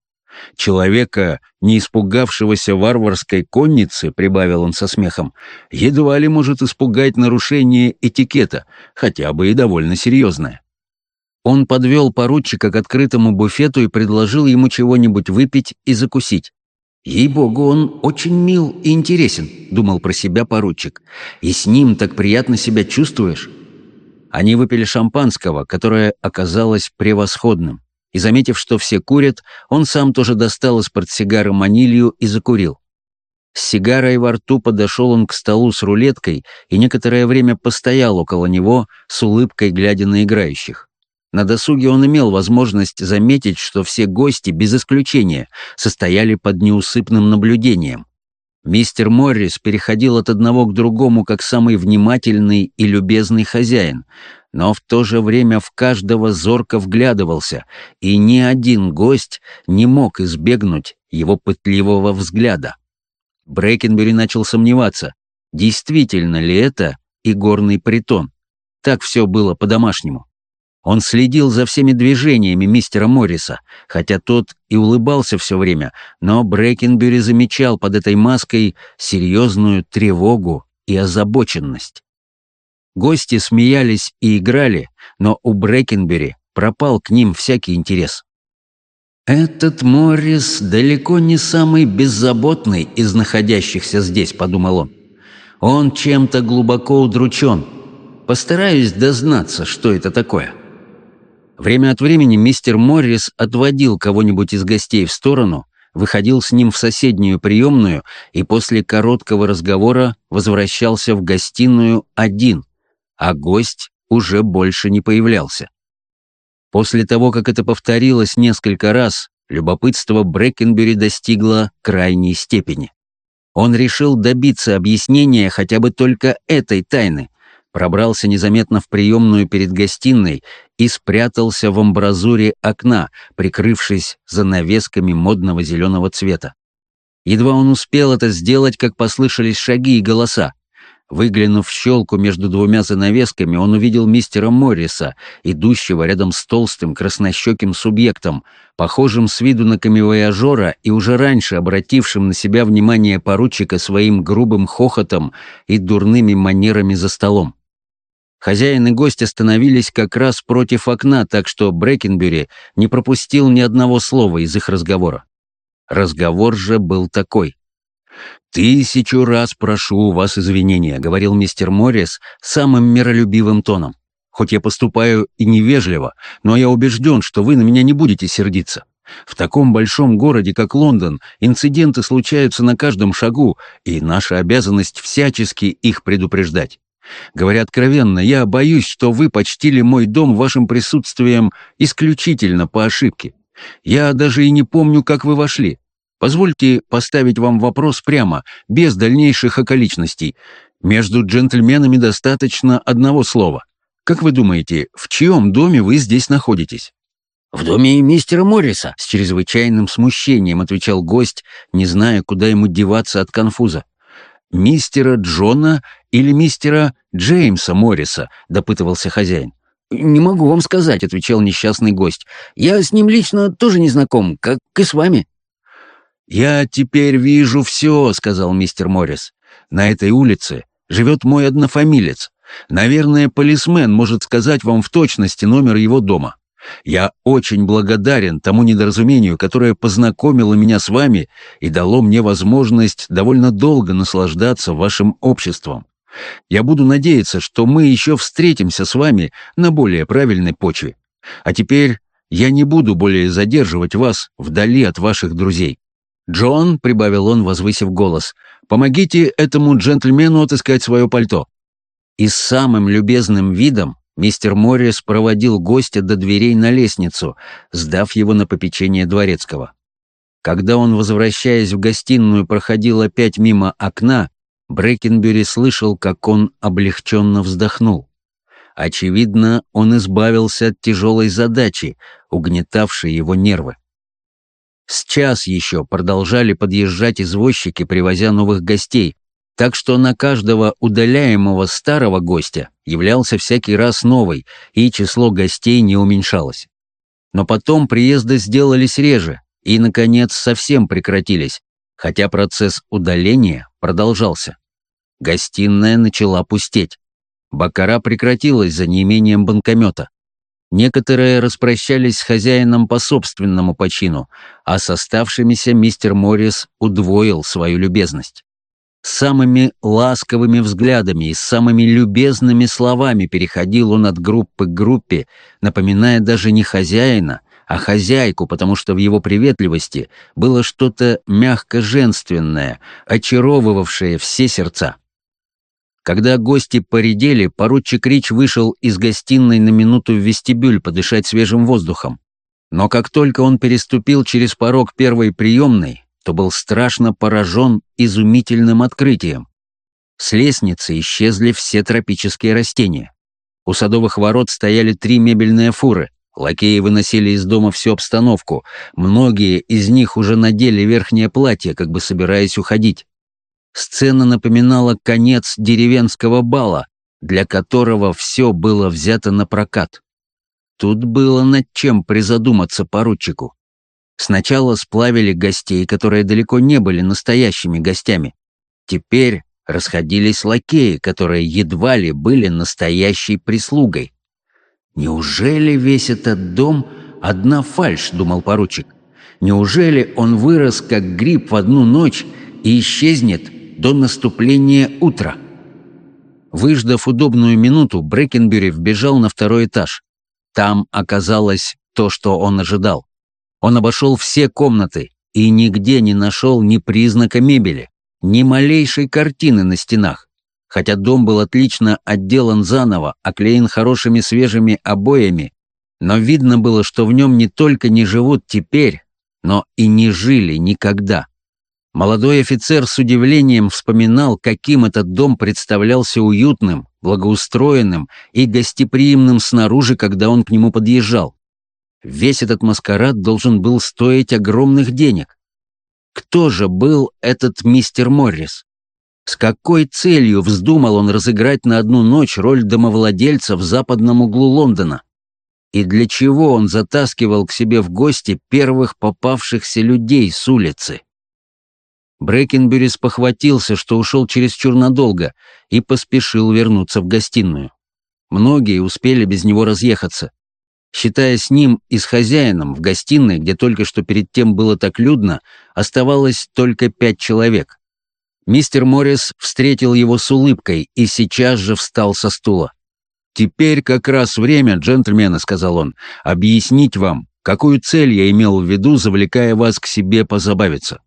Человека, не испугавшегося варварской конницы, прибавил он со смехом, едва ли может испугать нарушение этикета, хотя бы и довольно серьезное. Он подвел поручика к открытому буфету и предложил ему чего-нибудь выпить и закусить. «Ей-богу, он очень мил и интересен», — думал про себя поручик. «И с ним так приятно себя чувствуешь». Они выпили шампанского, которое оказалось превосходным. И, заметив, что все курят, он сам тоже достал из портсигара манилью и закурил. С сигарой во рту подошел он к столу с рулеткой и некоторое время постоял около него, с улыбкой глядя на играющих. На досуге он имел возможность заметить, что все гости, без исключения, состояли под неусыпным наблюдением. Мистер Моррис переходил от одного к другому как самый внимательный и любезный хозяин, но в то же время в каждого зорко вглядывался, и ни один гость не мог избегнуть его пытливого взгляда. Брейкенбери начал сомневаться, действительно ли это игорный притон. Так все было по-домашнему. Он следил за всеми движениями мистера Морриса, хотя тот и улыбался все время, но Брэкенбери замечал под этой маской серьезную тревогу и озабоченность. Гости смеялись и играли, но у Брэкенбери пропал к ним всякий интерес. «Этот Моррис далеко не самый беззаботный из находящихся здесь», — подумал он. «Он чем-то глубоко удручен. Постараюсь дознаться, что это такое». Время от времени мистер Моррис отводил кого-нибудь из гостей в сторону, выходил с ним в соседнюю приемную и после короткого разговора возвращался в гостиную один, а гость уже больше не появлялся. После того, как это повторилось несколько раз, любопытство Брэкенбери достигло крайней степени. Он решил добиться объяснения хотя бы только этой тайны, пробрался незаметно в приемную перед гостиной и спрятался в амбразуре окна, прикрывшись занавесками модного зеленого цвета. Едва он успел это сделать, как послышались шаги и голоса. Выглянув в щелку между двумя занавесками, он увидел мистера Морриса, идущего рядом с толстым краснощеким субъектом, похожим с виду на камевояжера и уже раньше обратившим на себя внимание поручика своим грубым хохотом и дурными манерами за столом. Хозяин и гость остановились как раз против окна, так что Брэкенбюри не пропустил ни одного слова из их разговора. Разговор же был такой. «Тысячу раз прошу у вас извинения», — говорил мистер Моррис самым миролюбивым тоном. «Хоть я поступаю и невежливо, но я убежден, что вы на меня не будете сердиться. В таком большом городе, как Лондон, инциденты случаются на каждом шагу, и наша обязанность всячески их предупреждать. Говоря откровенно, я боюсь, что вы почтили мой дом вашим присутствием исключительно по ошибке. Я даже и не помню, как вы вошли. Позвольте поставить вам вопрос прямо, без дальнейших околичностей. Между джентльменами достаточно одного слова. Как вы думаете, в чьем доме вы здесь находитесь?» «В доме мистера Морриса», — с чрезвычайным смущением отвечал гость, не зная, куда ему деваться от конфуза. «Мистера Джона или мистера Джеймса Морриса?» — допытывался хозяин. «Не могу вам сказать», — отвечал несчастный гость. «Я с ним лично тоже не знаком, как и с вами». «Я теперь вижу все», — сказал мистер Моррис. «На этой улице живет мой однофамилец. Наверное, полисмен может сказать вам в точности номер его дома. Я очень благодарен тому недоразумению, которое познакомило меня с вами и дало мне возможность довольно долго наслаждаться вашим обществом. Я буду надеяться, что мы еще встретимся с вами на более правильной почве. А теперь я не буду более задерживать вас вдали от ваших друзей. «Джон», — прибавил он, возвысив голос, — «помогите этому джентльмену отыскать свое пальто». И с самым любезным видом мистер Моррис проводил гостя до дверей на лестницу, сдав его на попечение дворецкого. Когда он, возвращаясь в гостиную, проходил опять мимо окна, Брэкенбюри слышал, как он облегченно вздохнул. Очевидно, он избавился от тяжелой задачи, угнетавшей его нервы. С час еще продолжали подъезжать извозчики, привозя новых гостей, так что на каждого удаляемого старого гостя являлся всякий раз новый, и число гостей не уменьшалось. Но потом приезды сделались реже и, наконец, совсем прекратились, хотя процесс удаления продолжался. Гостиная начала пустеть. Бакара прекратилась за неимением банкомета. Некоторые распрощались с хозяином по собственному почину, а с оставшимися мистер Моррис удвоил свою любезность. Самыми ласковыми взглядами и самыми любезными словами переходил он от группы к группе, напоминая даже не хозяина, а хозяйку, потому что в его приветливости было что-то мягко-женственное, очаровывавшее все сердца. Когда гости поредели, поручик Рич вышел из гостиной на минуту в вестибюль подышать свежим воздухом. Но как только он переступил через порог первой приемной, то был страшно поражен изумительным открытием. С лестницы исчезли все тропические растения. У садовых ворот стояли три мебельные фуры. Лакеи выносили из дома всю обстановку. Многие из них уже надели верхнее платье, как бы собираясь уходить. Сцена напоминала конец деревенского бала, для которого все было взято на прокат. Тут было над чем призадуматься поручику. Сначала сплавили гостей, которые далеко не были настоящими гостями. Теперь расходились лакеи, которые едва ли были настоящей прислугой. «Неужели весь этот дом — одна фальшь?» — думал поручик. «Неужели он вырос, как гриб в одну ночь, и исчезнет до наступления утра. Выждав удобную минуту, Брэкенбюри вбежал на второй этаж. Там оказалось то, что он ожидал. Он обошел все комнаты и нигде не нашел ни признака мебели, ни малейшей картины на стенах. Хотя дом был отлично отделан заново, оклеен хорошими свежими обоями, но видно было, что в нем не только не живут теперь, но и не жили никогда. Молодой офицер с удивлением вспоминал, каким этот дом представлялся уютным, благоустроенным и гостеприимным снаружи, когда он к нему подъезжал. Весь этот маскарад должен был стоить огромных денег. Кто же был этот мистер Моррис? С какой целью вздумал он разыграть на одну ночь роль домовладельца в западном углу Лондона? И для чего он затаскивал к себе в гости первых попавшихся людей с улицы? Брэкенбери спохватился, что ушел чересчур надолго, и поспешил вернуться в гостиную. Многие успели без него разъехаться. Считая с ним и с хозяином, в гостиной, где только что перед тем было так людно, оставалось только пять человек. Мистер Моррис встретил его с улыбкой и сейчас же встал со стула. «Теперь как раз время, джентльмены», — сказал он, — «объяснить вам, какую цель я имел в виду, завлекая вас к себе позабавиться.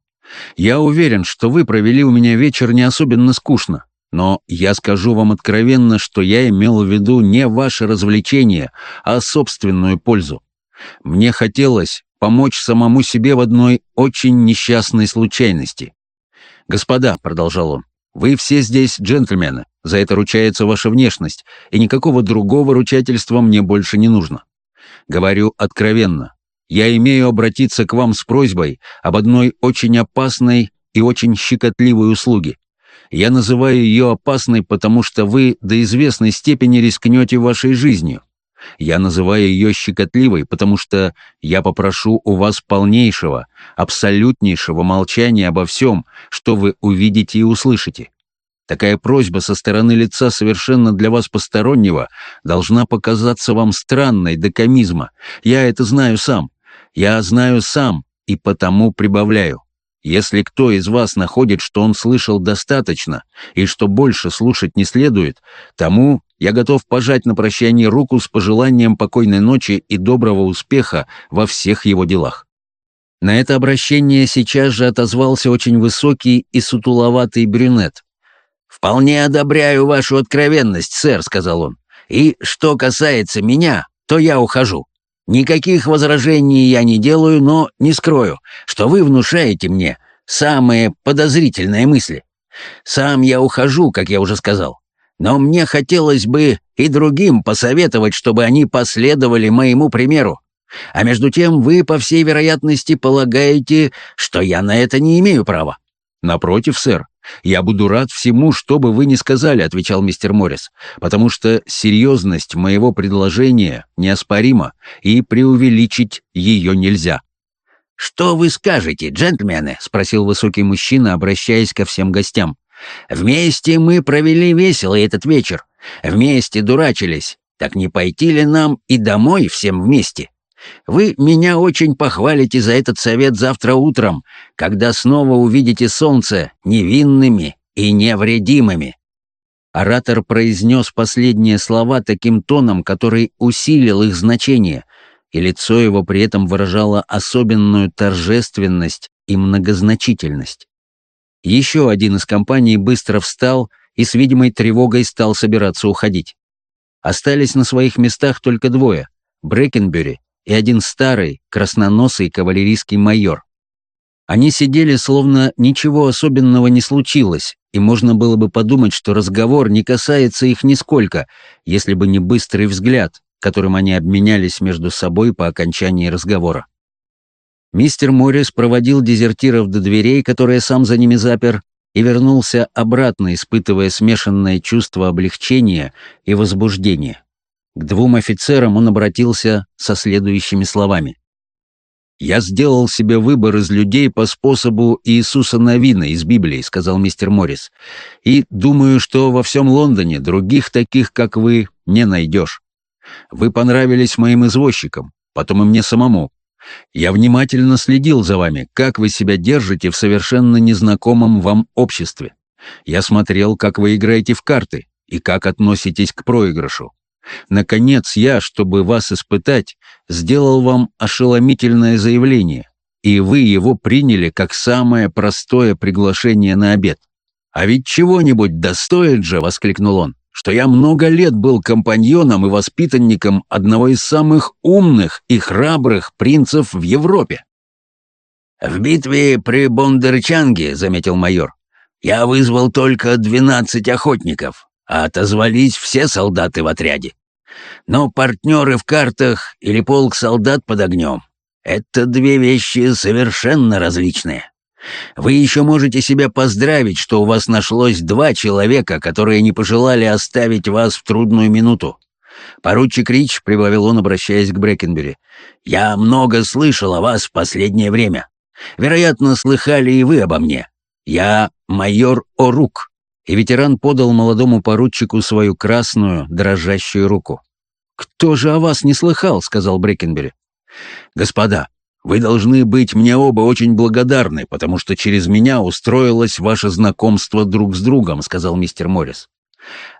Я уверен, что вы провели у меня вечер не особенно скучно, но я скажу вам откровенно, что я имел в виду не ваше развлечение, а собственную пользу. Мне хотелось помочь самому себе в одной очень несчастной случайности. «Господа», — продолжал он, — «вы все здесь джентльмены, за это ручается ваша внешность, и никакого другого ручательства мне больше не нужно. Говорю откровенно, я имею обратиться к вам с просьбой об одной очень опасной и очень щекотливой услуге. Я называю ее опасной, потому что вы до известной степени рискнете вашей жизнью. Я называю ее щекотливой, потому что я попрошу у вас полнейшего, абсолютнейшего молчания обо всем, что вы увидите и услышите. Такая просьба со стороны лица совершенно для вас постороннего должна показаться вам странной до комизма. Я это знаю сам. Я знаю сам и потому прибавляю. Если кто из вас находит, что он слышал достаточно и что больше слушать не следует, тому я готов пожать на прощание руку с пожеланием покойной ночи и доброго успеха во всех его делах. На это обращение сейчас же отозвался очень высокий и сутуловатый брюнет. «Вполне одобряю вашу откровенность, сэр», — сказал он. «И что касается меня, то я ухожу. Никаких возражений я не делаю, но не скрою, что вы внушаете мне самые подозрительные мысли. Сам я ухожу, как я уже сказал. Но мне хотелось бы и другим посоветовать, чтобы они последовали моему примеру. А между тем вы, по всей вероятности, полагаете, что я на это не имею права. Напротив, сэр, «Я буду рад всему, что бы вы ни сказали», — отвечал мистер Моррис, «потому что серьезность моего предложения неоспорима, и преувеличить ее нельзя». «Что вы скажете, джентльмены?» — спросил высокий мужчина, обращаясь ко всем гостям. «Вместе мы провели весело этот вечер. Вместе дурачились. Так не пойти ли нам и домой всем вместе?» Вы меня очень похвалите за этот совет завтра утром, когда снова увидите солнце невинными и невредимыми». Оратор произнес последние слова таким тоном, который усилил их значение, и лицо его при этом выражало особенную торжественность и многозначительность. Еще один из компаний быстро встал и с видимой тревогой стал собираться уходить. Остались на своих местах только двое — Брекенбюри и один старый, красноносый кавалерийский майор. Они сидели, словно ничего особенного не случилось, и можно было бы подумать, что разговор не касается их нисколько, если бы не быстрый взгляд, которым они обменялись между собой по окончании разговора. Мистер Моррис проводил дезертиров до дверей, которые сам за ними запер, и вернулся обратно, испытывая смешанное чувство облегчения и возбуждения. К двум офицерам он обратился со следующими словами. «Я сделал себе выбор из людей по способу Иисуса Новина из Библии», — сказал мистер Моррис. «И думаю, что во всем Лондоне других таких, как вы, не найдешь. Вы понравились моим извозчикам, потом и мне самому. Я внимательно следил за вами, как вы себя держите в совершенно незнакомом вам обществе. Я смотрел, как вы играете в карты и как относитесь к проигрышу. Наконец я, чтобы вас испытать, сделал вам ошеломительное заявление, и вы его приняли как самое простое приглашение на обед. «А ведь чего-нибудь достоит же!» — воскликнул он что я много лет был компаньоном и воспитанником одного из самых умных и храбрых принцев в Европе. «В битве при Бондерчанге», — заметил майор, — «я вызвал только двенадцать охотников, а отозвались все солдаты в отряде. Но партнеры в картах или полк солдат под огнем — это две вещи совершенно различные. Вы еще можете себя поздравить, что у вас нашлось два человека, которые не пожелали оставить вас в трудную минуту. Поручик Рич, — прибавил он, обращаясь к Брэкенбери, — я много слышал о вас в последнее время. Вероятно, слыхали и вы обо мне. Я майор Орук». И ветеран подал молодому поручику свою красную, дрожащую руку. «Кто же о вас не слыхал?» — сказал Брекенбери. «Господа, вы должны быть мне оба очень благодарны, потому что через меня устроилось ваше знакомство друг с другом», — сказал мистер Моррис.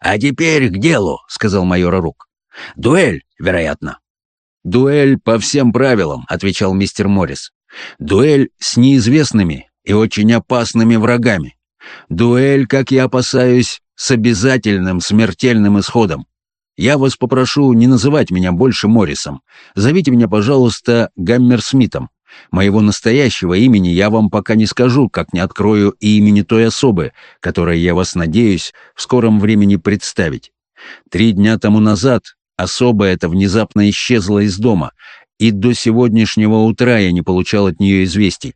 «А теперь к делу», — сказал майор Орук. «Дуэль, вероятно». «Дуэль по всем правилам», — отвечал мистер Моррис. «Дуэль с неизвестными и очень опасными врагами. Дуэль, как я опасаюсь, с обязательным смертельным исходом. Я вас попрошу не называть меня больше Моррисом. Зовите меня, пожалуйста, Гаммерсмитом. Моего настоящего имени я вам пока не скажу, как не открою и имени той особы, которой я вас надеюсь в скором времени представить. Три дня тому назад особа эта внезапно исчезла из дома, и до сегодняшнего утра я не получал от нее известий.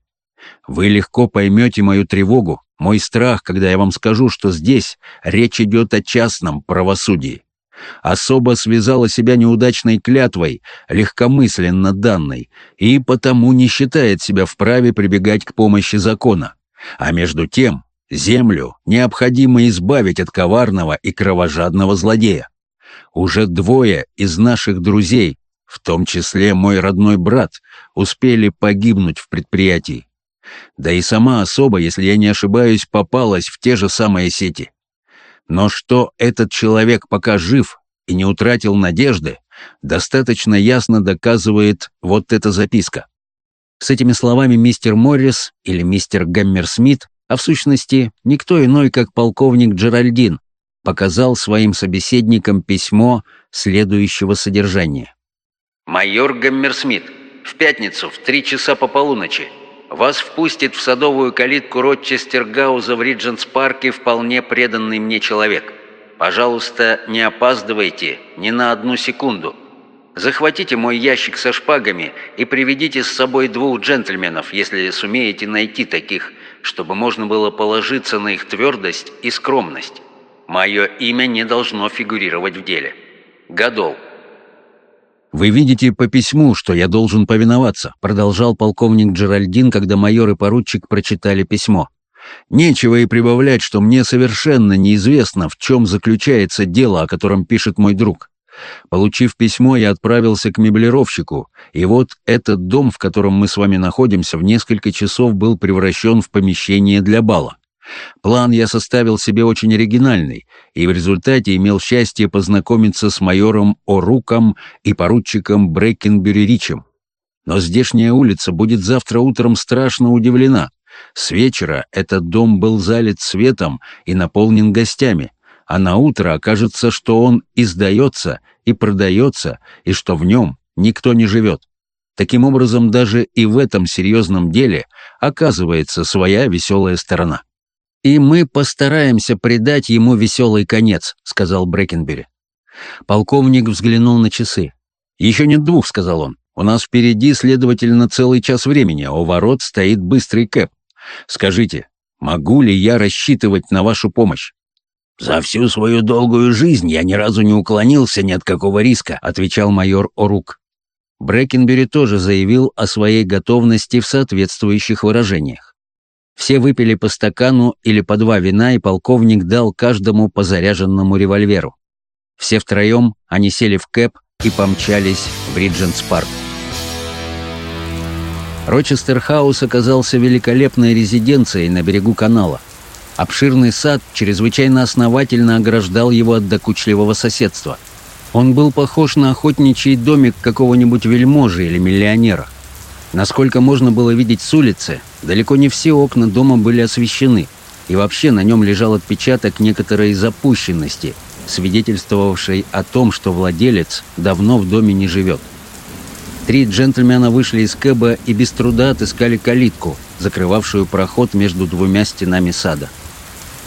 Вы легко поймете мою тревогу, мой страх, когда я вам скажу, что здесь речь идет о частном правосудии. Особо связала себя неудачной клятвой, легкомысленно данной, и потому не считает себя вправе прибегать к помощи закона. А между тем, землю необходимо избавить от коварного и кровожадного злодея. Уже двое из наших друзей, в том числе мой родной брат, успели погибнуть в предприятии. Да и сама особа, если я не ошибаюсь, попалась в те же самые сети. Но что этот человек пока жив и не утратил надежды, достаточно ясно доказывает вот эта записка. С этими словами мистер Моррис или мистер Гаммерсмит, а в сущности никто иной, как полковник Джеральдин, показал своим собеседникам письмо следующего содержания. «Майор Гаммерсмит, в пятницу в три часа по полуночи вас впустит в садовую калитку Ротчестер-Гауза в Ридженс-парке вполне преданный мне человек. Пожалуйста, не опаздывайте ни на одну секунду. Захватите мой ящик со шпагами и приведите с собой двух джентльменов, если сумеете найти таких, чтобы можно было положиться на их твердость и скромность. Мое имя не должно фигурировать в деле. Годол. «Вы видите по письму, что я должен повиноваться», продолжал полковник Джеральдин, когда майор и поручик прочитали письмо. «Нечего и прибавлять, что мне совершенно неизвестно, в чем заключается дело, о котором пишет мой друг. Получив письмо, я отправился к меблировщику, и вот этот дом, в котором мы с вами находимся, в несколько часов был превращен в помещение для бала. План я составил себе очень оригинальный, и в результате имел счастье познакомиться с майором Оруком и поручиком Брекенбери Ричем. Но здешняя улица будет завтра утром страшно удивлена. С вечера этот дом был залит светом и наполнен гостями, а на утро окажется, что он издается и продается, и что в нем никто не живет. Таким образом, даже и в этом серьезном деле оказывается своя веселая сторона. «И мы постараемся придать ему веселый конец», — сказал Брэкенбери. Полковник взглянул на часы. «Еще нет двух», — сказал он. «У нас впереди, следовательно, целый час времени, а у ворот стоит быстрый кэп. Скажите, могу ли я рассчитывать на вашу помощь?» «За всю свою долгую жизнь я ни разу не уклонился ни от какого риска», — отвечал майор Орук. Брэкенбери тоже заявил о своей готовности в соответствующих выражениях. Все выпили по стакану или по два вина, и полковник дал каждому по заряженному револьверу. Все втроем они сели в кэп и помчались в Риджентс парк. Рочестер-хаус оказался великолепной резиденцией на берегу канала. Обширный сад чрезвычайно основательно ограждал его от докучливого соседства. Он был похож на охотничий домик какого-нибудь вельможи или миллионера. Насколько можно было видеть с улицы, далеко не все окна дома были освещены, и вообще на нем лежал отпечаток некоторой запущенности, свидетельствовавшей о том, что владелец давно в доме не живет. Три джентльмена вышли из кэба и без труда отыскали калитку, закрывавшую проход между двумя стенами сада.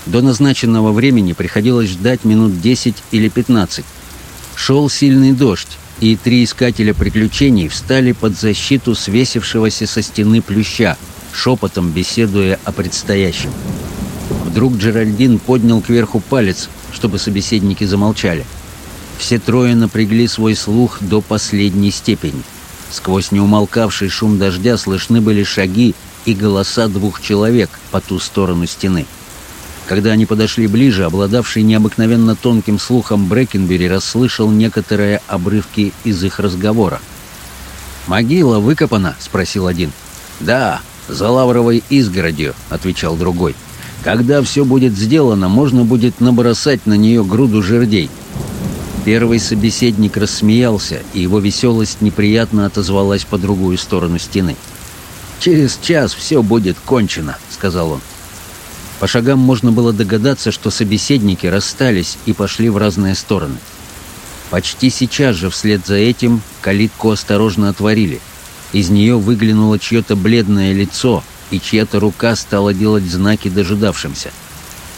До назначенного времени приходилось ждать минут 10 или 15. Шел сильный дождь, и три искателя приключений встали под защиту свесившегося со стены плюща, шепотом беседуя о предстоящем. Вдруг Джеральдин поднял кверху палец, чтобы собеседники замолчали. Все трое напрягли свой слух до последней степени. Сквозь неумолкавший шум дождя слышны были шаги и голоса двух человек по ту сторону стены. Когда они подошли ближе, обладавший необыкновенно тонким слухом Брэкенбери расслышал некоторые обрывки из их разговора. «Могила выкопана?» — спросил один. «Да, за лавровой изгородью», — отвечал другой. «Когда все будет сделано, можно будет набросать на нее груду жердей». Первый собеседник рассмеялся, и его веселость неприятно отозвалась по другую сторону стены. «Через час все будет кончено», — сказал он. По шагам можно было догадаться, что собеседники расстались и пошли в разные стороны. Почти сейчас же вслед за этим калитку осторожно отворили. Из нее выглянуло чье-то бледное лицо, и чья-то рука стала делать знаки дожидавшимся.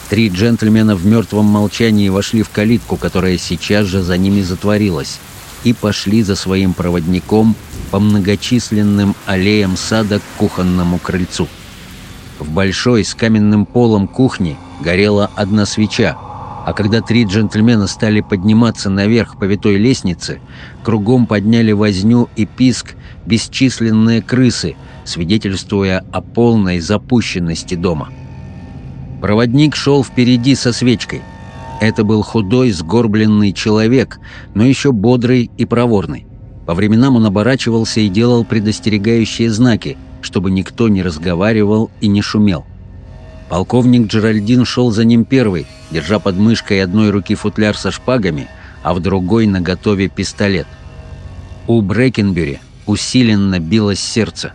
Три джентльмена в мертвом молчании вошли в калитку, которая сейчас же за ними затворилась, и пошли за своим проводником по многочисленным аллеям сада к кухонному крыльцу. В большой с каменным полом кухне горела одна свеча, а когда три джентльмена стали подниматься наверх по витой лестнице, кругом подняли возню и писк бесчисленные крысы, свидетельствуя о полной запущенности дома. Проводник шел впереди со свечкой. Это был худой, сгорбленный человек, но еще бодрый и проворный. По временам он оборачивался и делал предостерегающие знаки – чтобы никто не разговаривал и не шумел. Полковник Джеральдин шел за ним первый, держа под мышкой одной руки футляр со шпагами, а в другой наготове пистолет. У Брэкенбери усиленно билось сердце.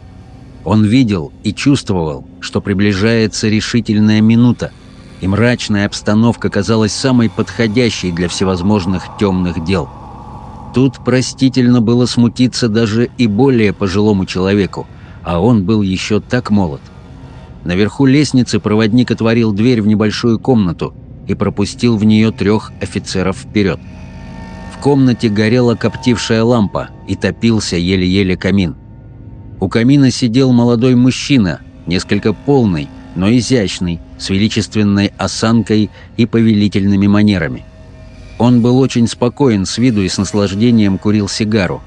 Он видел и чувствовал, что приближается решительная минута, и мрачная обстановка казалась самой подходящей для всевозможных темных дел. Тут простительно было смутиться даже и более пожилому человеку, а он был еще так молод. Наверху лестницы проводник отворил дверь в небольшую комнату и пропустил в нее трех офицеров вперед. В комнате горела коптившая лампа и топился еле-еле камин. У камина сидел молодой мужчина, несколько полный, но изящный, с величественной осанкой и повелительными манерами. Он был очень спокоен с виду и с наслаждением курил сигару.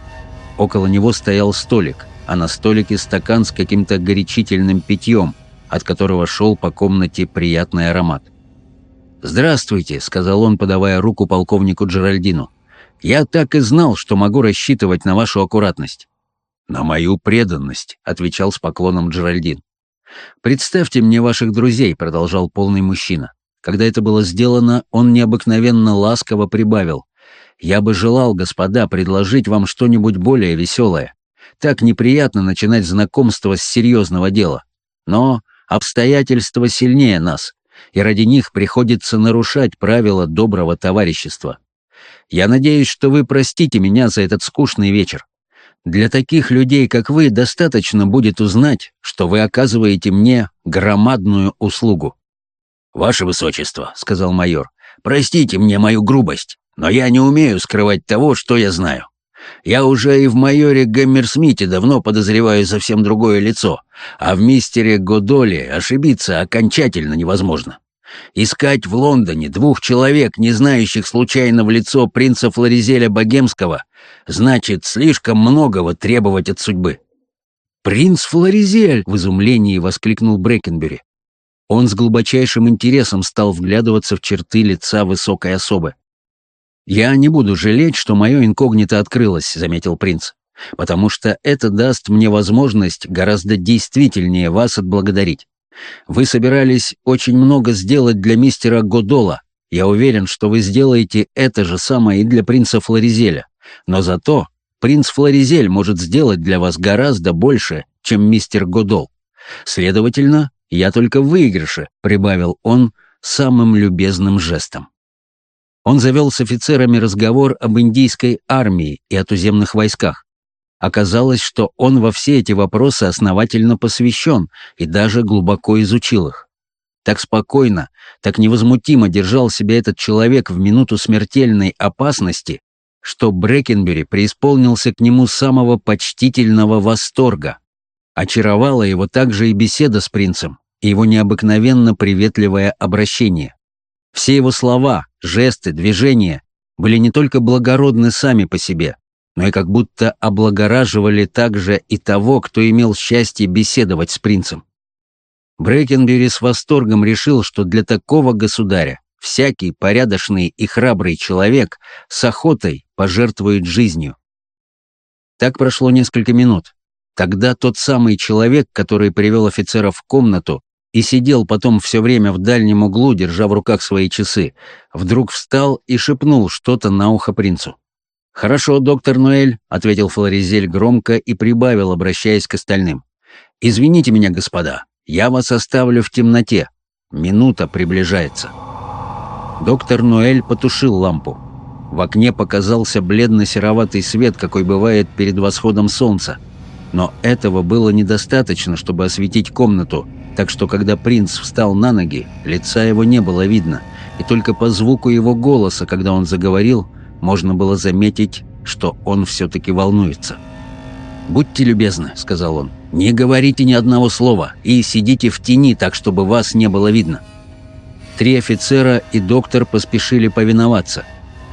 Около него стоял столик – а на столике стакан с каким-то горячительным питьем, от которого шел по комнате приятный аромат. «Здравствуйте», — сказал он, подавая руку полковнику Джеральдину. «Я так и знал, что могу рассчитывать на вашу аккуратность». «На мою преданность», — отвечал с поклоном Джеральдин. «Представьте мне ваших друзей», — продолжал полный мужчина. Когда это было сделано, он необыкновенно ласково прибавил. «Я бы желал, господа, предложить вам что-нибудь более веселое. Так неприятно начинать знакомство с серьезного дела. Но обстоятельства сильнее нас, и ради них приходится нарушать правила доброго товарищества. Я надеюсь, что вы простите меня за этот скучный вечер. Для таких людей, как вы, достаточно будет узнать, что вы оказываете мне громадную услугу. «Ваше Высочество», — сказал майор, — «простите мне мою грубость, но я не умею скрывать того, что я знаю. Я уже и в майоре Гаммерсмите давно подозреваю совсем другое лицо, а в мистере Годоле ошибиться окончательно невозможно. Искать в Лондоне двух человек, не знающих случайно в лицо принца Флоризеля Богемского, значит слишком многого требовать от судьбы. «Принц Флоризель!» — в изумлении воскликнул Брэкенбери. Он с глубочайшим интересом стал вглядываться в черты лица высокой особы. «Я не буду жалеть, что мое инкогнито открылось», — заметил принц, «потому что это даст мне возможность гораздо действительнее вас отблагодарить. Вы собирались очень много сделать для мистера Годола. Я уверен, что вы сделаете это же самое и для принца Флоризеля. Но зато принц Флоризель может сделать для вас гораздо больше, чем мистер Годол. Следовательно, я только в выигрыше», — прибавил он самым любезным жестом. Он завел с офицерами разговор об индийской армии и о туземных войсках. Оказалось, что он во все эти вопросы основательно посвящен и даже глубоко изучил их. Так спокойно, так невозмутимо держал себя этот человек в минуту смертельной опасности, что Брэкенбери преисполнился к нему самого почтительного восторга. Очаровала его также и беседа с принцем, и его необыкновенно приветливое обращение. Все его слова, жесты, движения были не только благородны сами по себе, но и как будто облагораживали также и того, кто имел счастье беседовать с принцем. Брейкенбери с восторгом решил, что для такого государя всякий порядочный и храбрый человек с охотой пожертвует жизнью. Так прошло несколько минут. Тогда тот самый человек, который привел офицера в комнату и сидел потом все время в дальнем углу, держа в руках свои часы, вдруг встал и шепнул что-то на ухо принцу. «Хорошо, доктор Ноэль», — ответил Флоризель громко и прибавил, обращаясь к остальным. «Извините меня, господа, я вас оставлю в темноте. Минута приближается». Доктор Ноэль потушил лампу. В окне показался бледно-сероватый свет, какой бывает перед восходом солнца. Но этого было недостаточно, чтобы осветить комнату, так что когда принц встал на ноги, лица его не было видно, и только по звуку его голоса, когда он заговорил, можно было заметить, что он все-таки волнуется. «Будьте любезны», — сказал он, — «не говорите ни одного слова и сидите в тени так, чтобы вас не было видно». Три офицера и доктор поспешили повиноваться.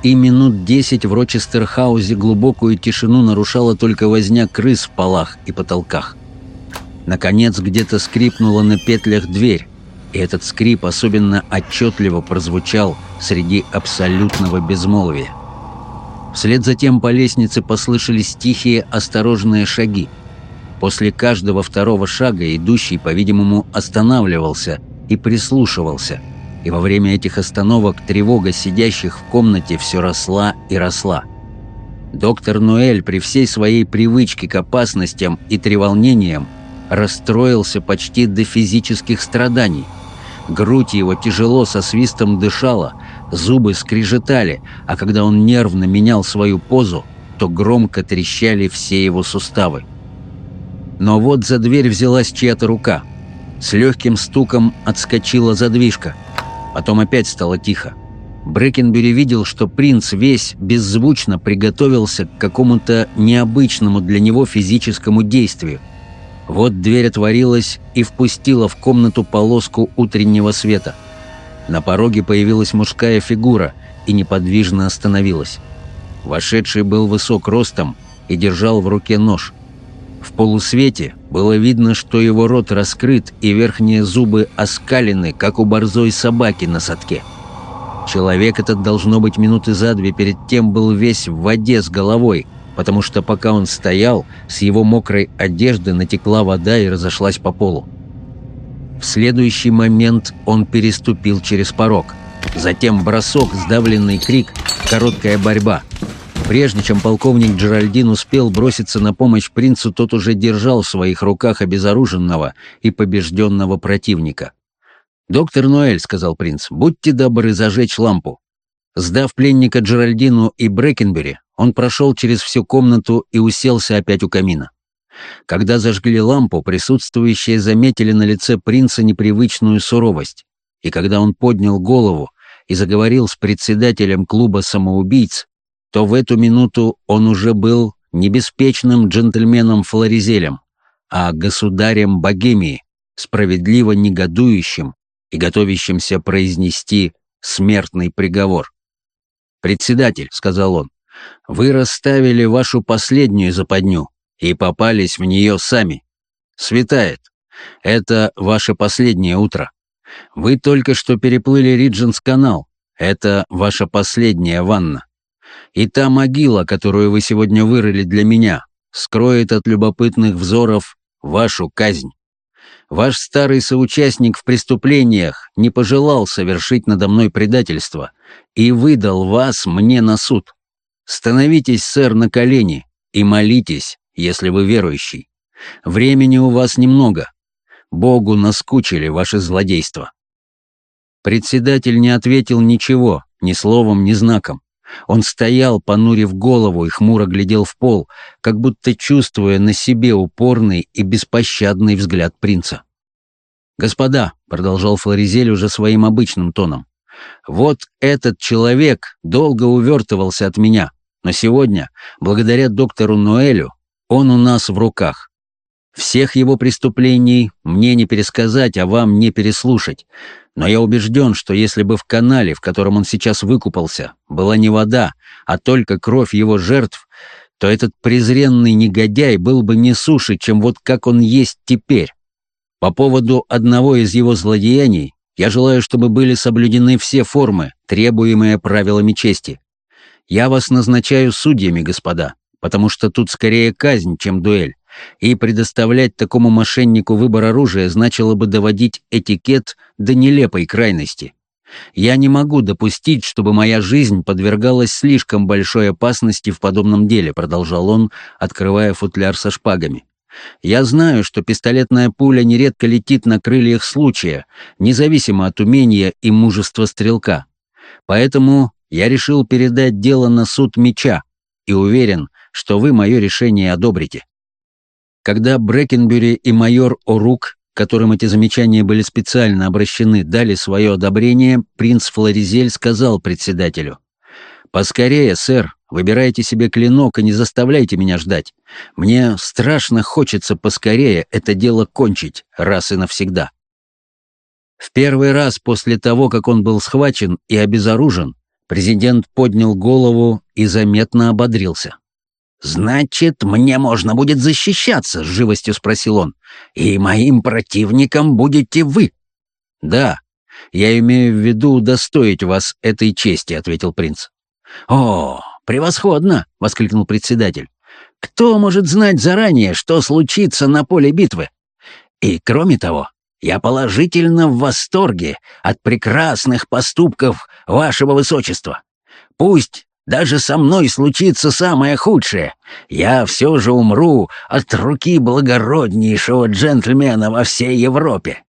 И минут десять в Рочестерхаузе глубокую тишину нарушала только возня крыс в полах и потолках. Наконец где-то скрипнула на петлях дверь, и этот скрип особенно отчетливо прозвучал среди абсолютного безмолвия. Вслед за тем по лестнице послышались тихие, осторожные шаги. После каждого второго шага идущий, по-видимому, останавливался и прислушивался. И во время этих остановок тревога сидящих в комнате все росла и росла. Доктор Ноэль при всей своей привычке к опасностям и треволнениям расстроился почти до физических страданий. Грудь его тяжело со свистом дышала, зубы скрежетали, а когда он нервно менял свою позу, то громко трещали все его суставы. Но вот за дверь взялась чья-то рука. С легким стуком отскочила задвижка. Потом опять стало тихо. Брэкенбери видел, что принц весь беззвучно приготовился к какому-то необычному для него физическому действию. Вот дверь отворилась и впустила в комнату полоску утреннего света – на пороге появилась мужская фигура и неподвижно остановилась. Вошедший был высок ростом и держал в руке нож. В полусвете было видно, что его рот раскрыт и верхние зубы оскалены, как у борзой собаки на садке. Человек этот, должно быть, минуты за две перед тем был весь в воде с головой, потому что пока он стоял, с его мокрой одежды натекла вода и разошлась по полу. В следующий момент он переступил через порог. Затем бросок, сдавленный крик, короткая борьба. Прежде чем полковник Джеральдин успел броситься на помощь принцу, тот уже держал в своих руках обезоруженного и побежденного противника. «Доктор Ноэль», — сказал принц, — «будьте добры зажечь лампу». Сдав пленника Джеральдину и Брэкенбери, он прошел через всю комнату и уселся опять у камина. Когда зажгли лампу, присутствующие заметили на лице принца непривычную суровость, и когда он поднял голову и заговорил с председателем клуба самоубийц, то в эту минуту он уже был не беспечным джентльменом Флоризелем, а государем Богемии, справедливо негодующим и готовящимся произнести смертный приговор. «Председатель», — сказал он, — «вы расставили вашу последнюю западню, и попались в нее сами. Светает. Это ваше последнее утро. Вы только что переплыли Ридженс-канал. Это ваша последняя ванна. И та могила, которую вы сегодня вырыли для меня, скроет от любопытных взоров вашу казнь. Ваш старый соучастник в преступлениях не пожелал совершить надо мной предательство и выдал вас мне на суд. Становитесь, сэр, на колени и молитесь если вы верующий. Времени у вас немного. Богу наскучили ваши злодейства». Председатель не ответил ничего, ни словом, ни знаком, Он стоял, понурив голову, и хмуро глядел в пол, как будто чувствуя на себе упорный и беспощадный взгляд принца. «Господа», — продолжал Флоризель уже своим обычным тоном, — «вот этот человек долго увертывался от меня, но сегодня, благодаря доктору Ноэлю, он у нас в руках. Всех его преступлений мне не пересказать, а вам не переслушать. Но я убежден, что если бы в канале, в котором он сейчас выкупался, была не вода, а только кровь его жертв, то этот презренный негодяй был бы не суше, чем вот как он есть теперь. По поводу одного из его злодеяний я желаю, чтобы были соблюдены все формы, требуемые правилами чести. Я вас назначаю судьями, господа, потому что тут скорее казнь, чем дуэль и предоставлять такому мошеннику выбор оружия значило бы доводить этикет до нелепой крайности. Я не могу допустить, чтобы моя жизнь подвергалась слишком большой опасности в подобном деле, продолжал он, открывая футляр со шпагами. Я знаю, что пистолетная пуля нередко летит на крыльях случая, независимо от умения и мужества стрелка. Поэтому я решил передать дело на суд меча и уверен, что вы мое решение одобрите. Когда Брэкенбюри и майор Орук, которым эти замечания были специально обращены, дали свое одобрение, принц Флоризель сказал председателю. «Поскорее, сэр, выбирайте себе клинок и не заставляйте меня ждать. Мне страшно хочется поскорее это дело кончить, раз и навсегда». В первый раз после того, как он был схвачен и обезоружен, президент поднял голову и заметно ободрился. «Значит, мне можно будет защищаться?» — с живостью спросил он. «И моим противником будете вы?» «Да, я имею в виду удостоить вас этой чести», — ответил принц. «О, превосходно!» — воскликнул председатель. «Кто может знать заранее, что случится на поле битвы? И, кроме того, я положительно в восторге от прекрасных поступков вашего высочества. Пусть даже со мной случится самое худшее. Я все же умру от руки благороднейшего джентльмена во всей Европе».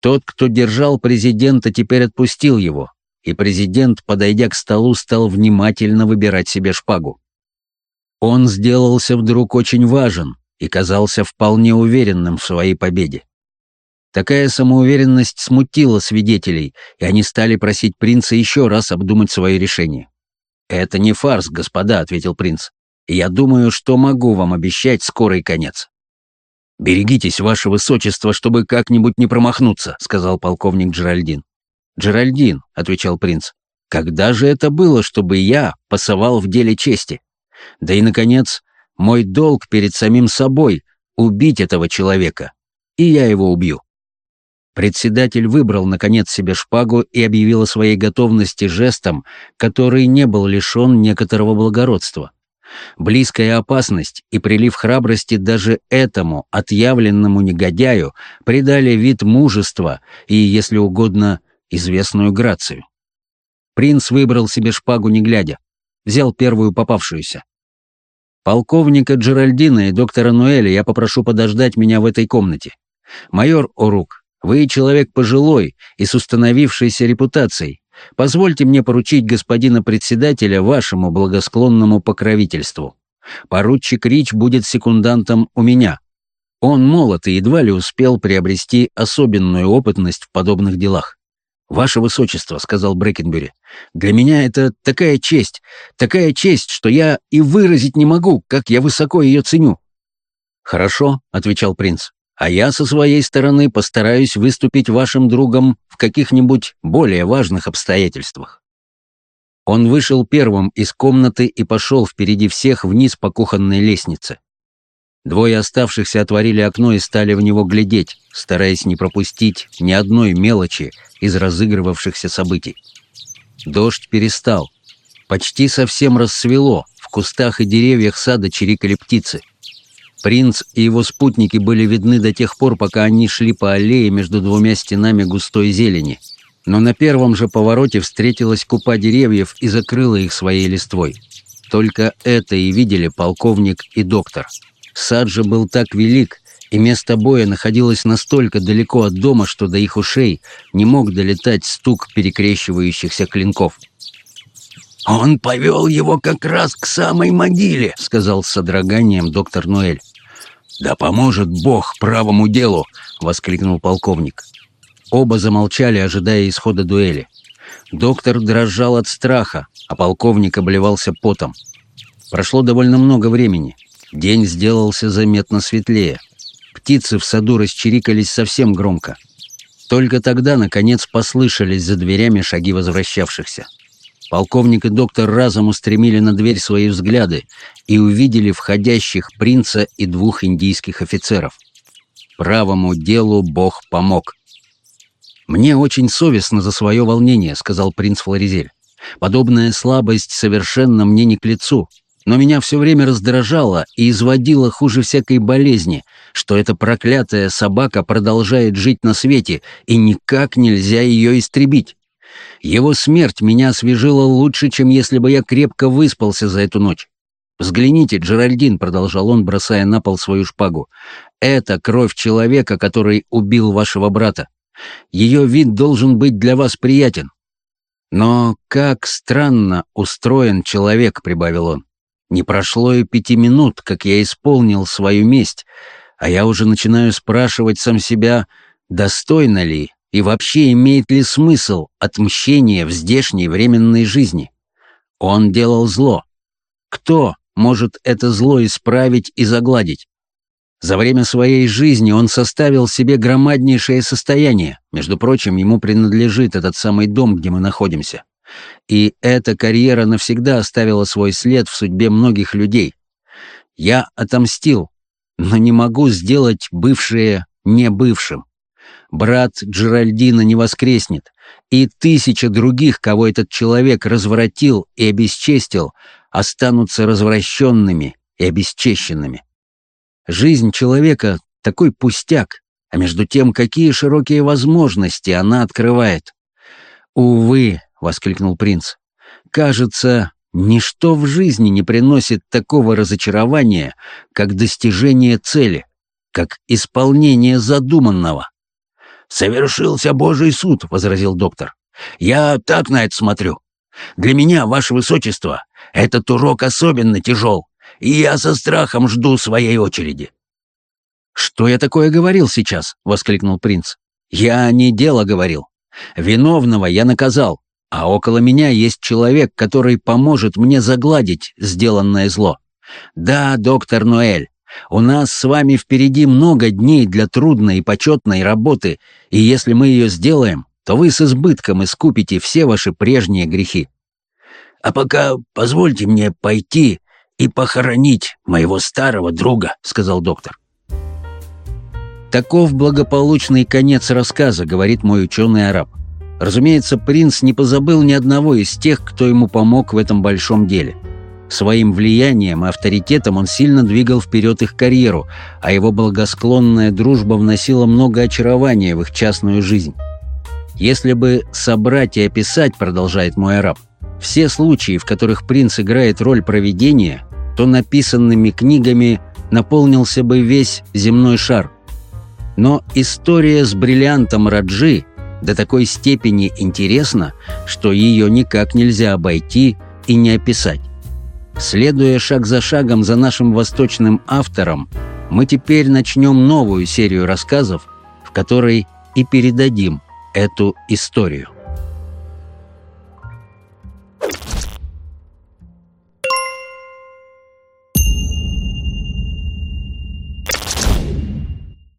Тот, кто держал президента, теперь отпустил его, и президент, подойдя к столу, стал внимательно выбирать себе шпагу. Он сделался вдруг очень важен и казался вполне уверенным в своей победе. Такая самоуверенность смутила свидетелей, и они стали просить принца еще раз обдумать свое решение. «Это не фарс, господа», — ответил принц. «Я думаю, что могу вам обещать скорый конец». «Берегитесь, ваше высочество, чтобы как-нибудь не промахнуться», — сказал полковник Джеральдин. «Джеральдин», — отвечал принц, — «когда же это было, чтобы я пасовал в деле чести? Да и, наконец, мой долг перед самим собой — убить этого человека, и я его убью». Председатель выбрал, наконец, себе шпагу и объявил о своей готовности жестом, который не был лишен некоторого благородства. Близкая опасность и прилив храбрости даже этому отъявленному негодяю придали вид мужества и, если угодно, известную грацию. Принц выбрал себе шпагу не глядя, взял первую попавшуюся. Полковника Джеральдина и доктора Нуэля я попрошу подождать меня в этой комнате. Майор Орук, вы человек пожилой и с установившейся репутацией. Позвольте мне поручить господина председателя вашему благосклонному покровительству. Поручик Рич будет секундантом у меня. Он молод и едва ли успел приобрести особенную опытность в подобных делах. «Ваше Высочество», — сказал Брэкенбюри, — «для меня это такая честь, такая честь, что я и выразить не могу, как я высоко ее ценю». «Хорошо», — отвечал принц, а я со своей стороны постараюсь выступить вашим другом в каких-нибудь более важных обстоятельствах». Он вышел первым из комнаты и пошел впереди всех вниз по кухонной лестнице. Двое оставшихся отворили окно и стали в него глядеть, стараясь не пропустить ни одной мелочи из разыгрывавшихся событий. Дождь перестал. Почти совсем рассвело, в кустах и деревьях сада чирикали птицы — Принц и его спутники были видны до тех пор, пока они шли по аллее между двумя стенами густой зелени. Но на первом же повороте встретилась купа деревьев и закрыла их своей листвой. Только это и видели полковник и доктор. Сад же был так велик, и место боя находилось настолько далеко от дома, что до их ушей не мог долетать стук перекрещивающихся клинков. «Он повел его как раз к самой могиле», — сказал с содроганием доктор Ноэль. «Да поможет Бог правому делу!» — воскликнул полковник. Оба замолчали, ожидая исхода дуэли. Доктор дрожал от страха, а полковник обливался потом. Прошло довольно много времени. День сделался заметно светлее. Птицы в саду расчирикались совсем громко. Только тогда, наконец, послышались за дверями шаги возвращавшихся. Полковник и доктор разом устремили на дверь свои взгляды и увидели входящих принца и двух индийских офицеров. Правому делу Бог помог. «Мне очень совестно за свое волнение», — сказал принц Флоризель. «Подобная слабость совершенно мне не к лицу, но меня все время раздражало и изводило хуже всякой болезни, что эта проклятая собака продолжает жить на свете, и никак нельзя ее истребить. Его смерть меня освежила лучше, чем если бы я крепко выспался за эту ночь. «Взгляните, Джеральдин», — продолжал он, бросая на пол свою шпагу, — «это кровь человека, который убил вашего брата. Ее вид должен быть для вас приятен». «Но как странно устроен человек», — прибавил он. «Не прошло и пяти минут, как я исполнил свою месть, а я уже начинаю спрашивать сам себя, достойно ли и вообще имеет ли смысл отмщение в здешней временной жизни? Он делал зло. Кто может это зло исправить и загладить? За время своей жизни он составил себе громаднейшее состояние. Между прочим, ему принадлежит этот самый дом, где мы находимся. И эта карьера навсегда оставила свой след в судьбе многих людей. Я отомстил, но не могу сделать бывшее не бывшим брат Джеральдина не воскреснет, и тысяча других, кого этот человек развратил и обесчестил, останутся развращенными и обесчещенными. Жизнь человека — такой пустяк, а между тем какие широкие возможности она открывает. «Увы», — воскликнул принц, — «кажется, ничто в жизни не приносит такого разочарования, как достижение цели, как исполнение задуманного». «Совершился Божий суд», — возразил доктор. «Я так на это смотрю. Для меня, ваше высочество, этот урок особенно тяжел, и я со страхом жду своей очереди». «Что я такое говорил сейчас?» — воскликнул принц. «Я не дело говорил. Виновного я наказал, а около меня есть человек, который поможет мне загладить сделанное зло. Да, доктор Ноэль, у нас с вами впереди много дней для трудной и почетной работы, и если мы ее сделаем, то вы с избытком искупите все ваши прежние грехи. А пока позвольте мне пойти и похоронить моего старого друга», — сказал доктор. Таков благополучный конец рассказа, говорит мой ученый-араб. Разумеется, принц не позабыл ни одного из тех, кто ему помог в этом большом деле. Своим влиянием и авторитетом он сильно двигал вперед их карьеру, а его благосклонная дружба вносила много очарования в их частную жизнь. Если бы собрать и описать, продолжает мой араб, все случаи, в которых принц играет роль провидения, то написанными книгами наполнился бы весь земной шар. Но история с бриллиантом Раджи до такой степени интересна, что ее никак нельзя обойти и не описать. Следуя шаг за шагом за нашим восточным автором, мы теперь начнем новую серию рассказов, в которой и передадим эту историю.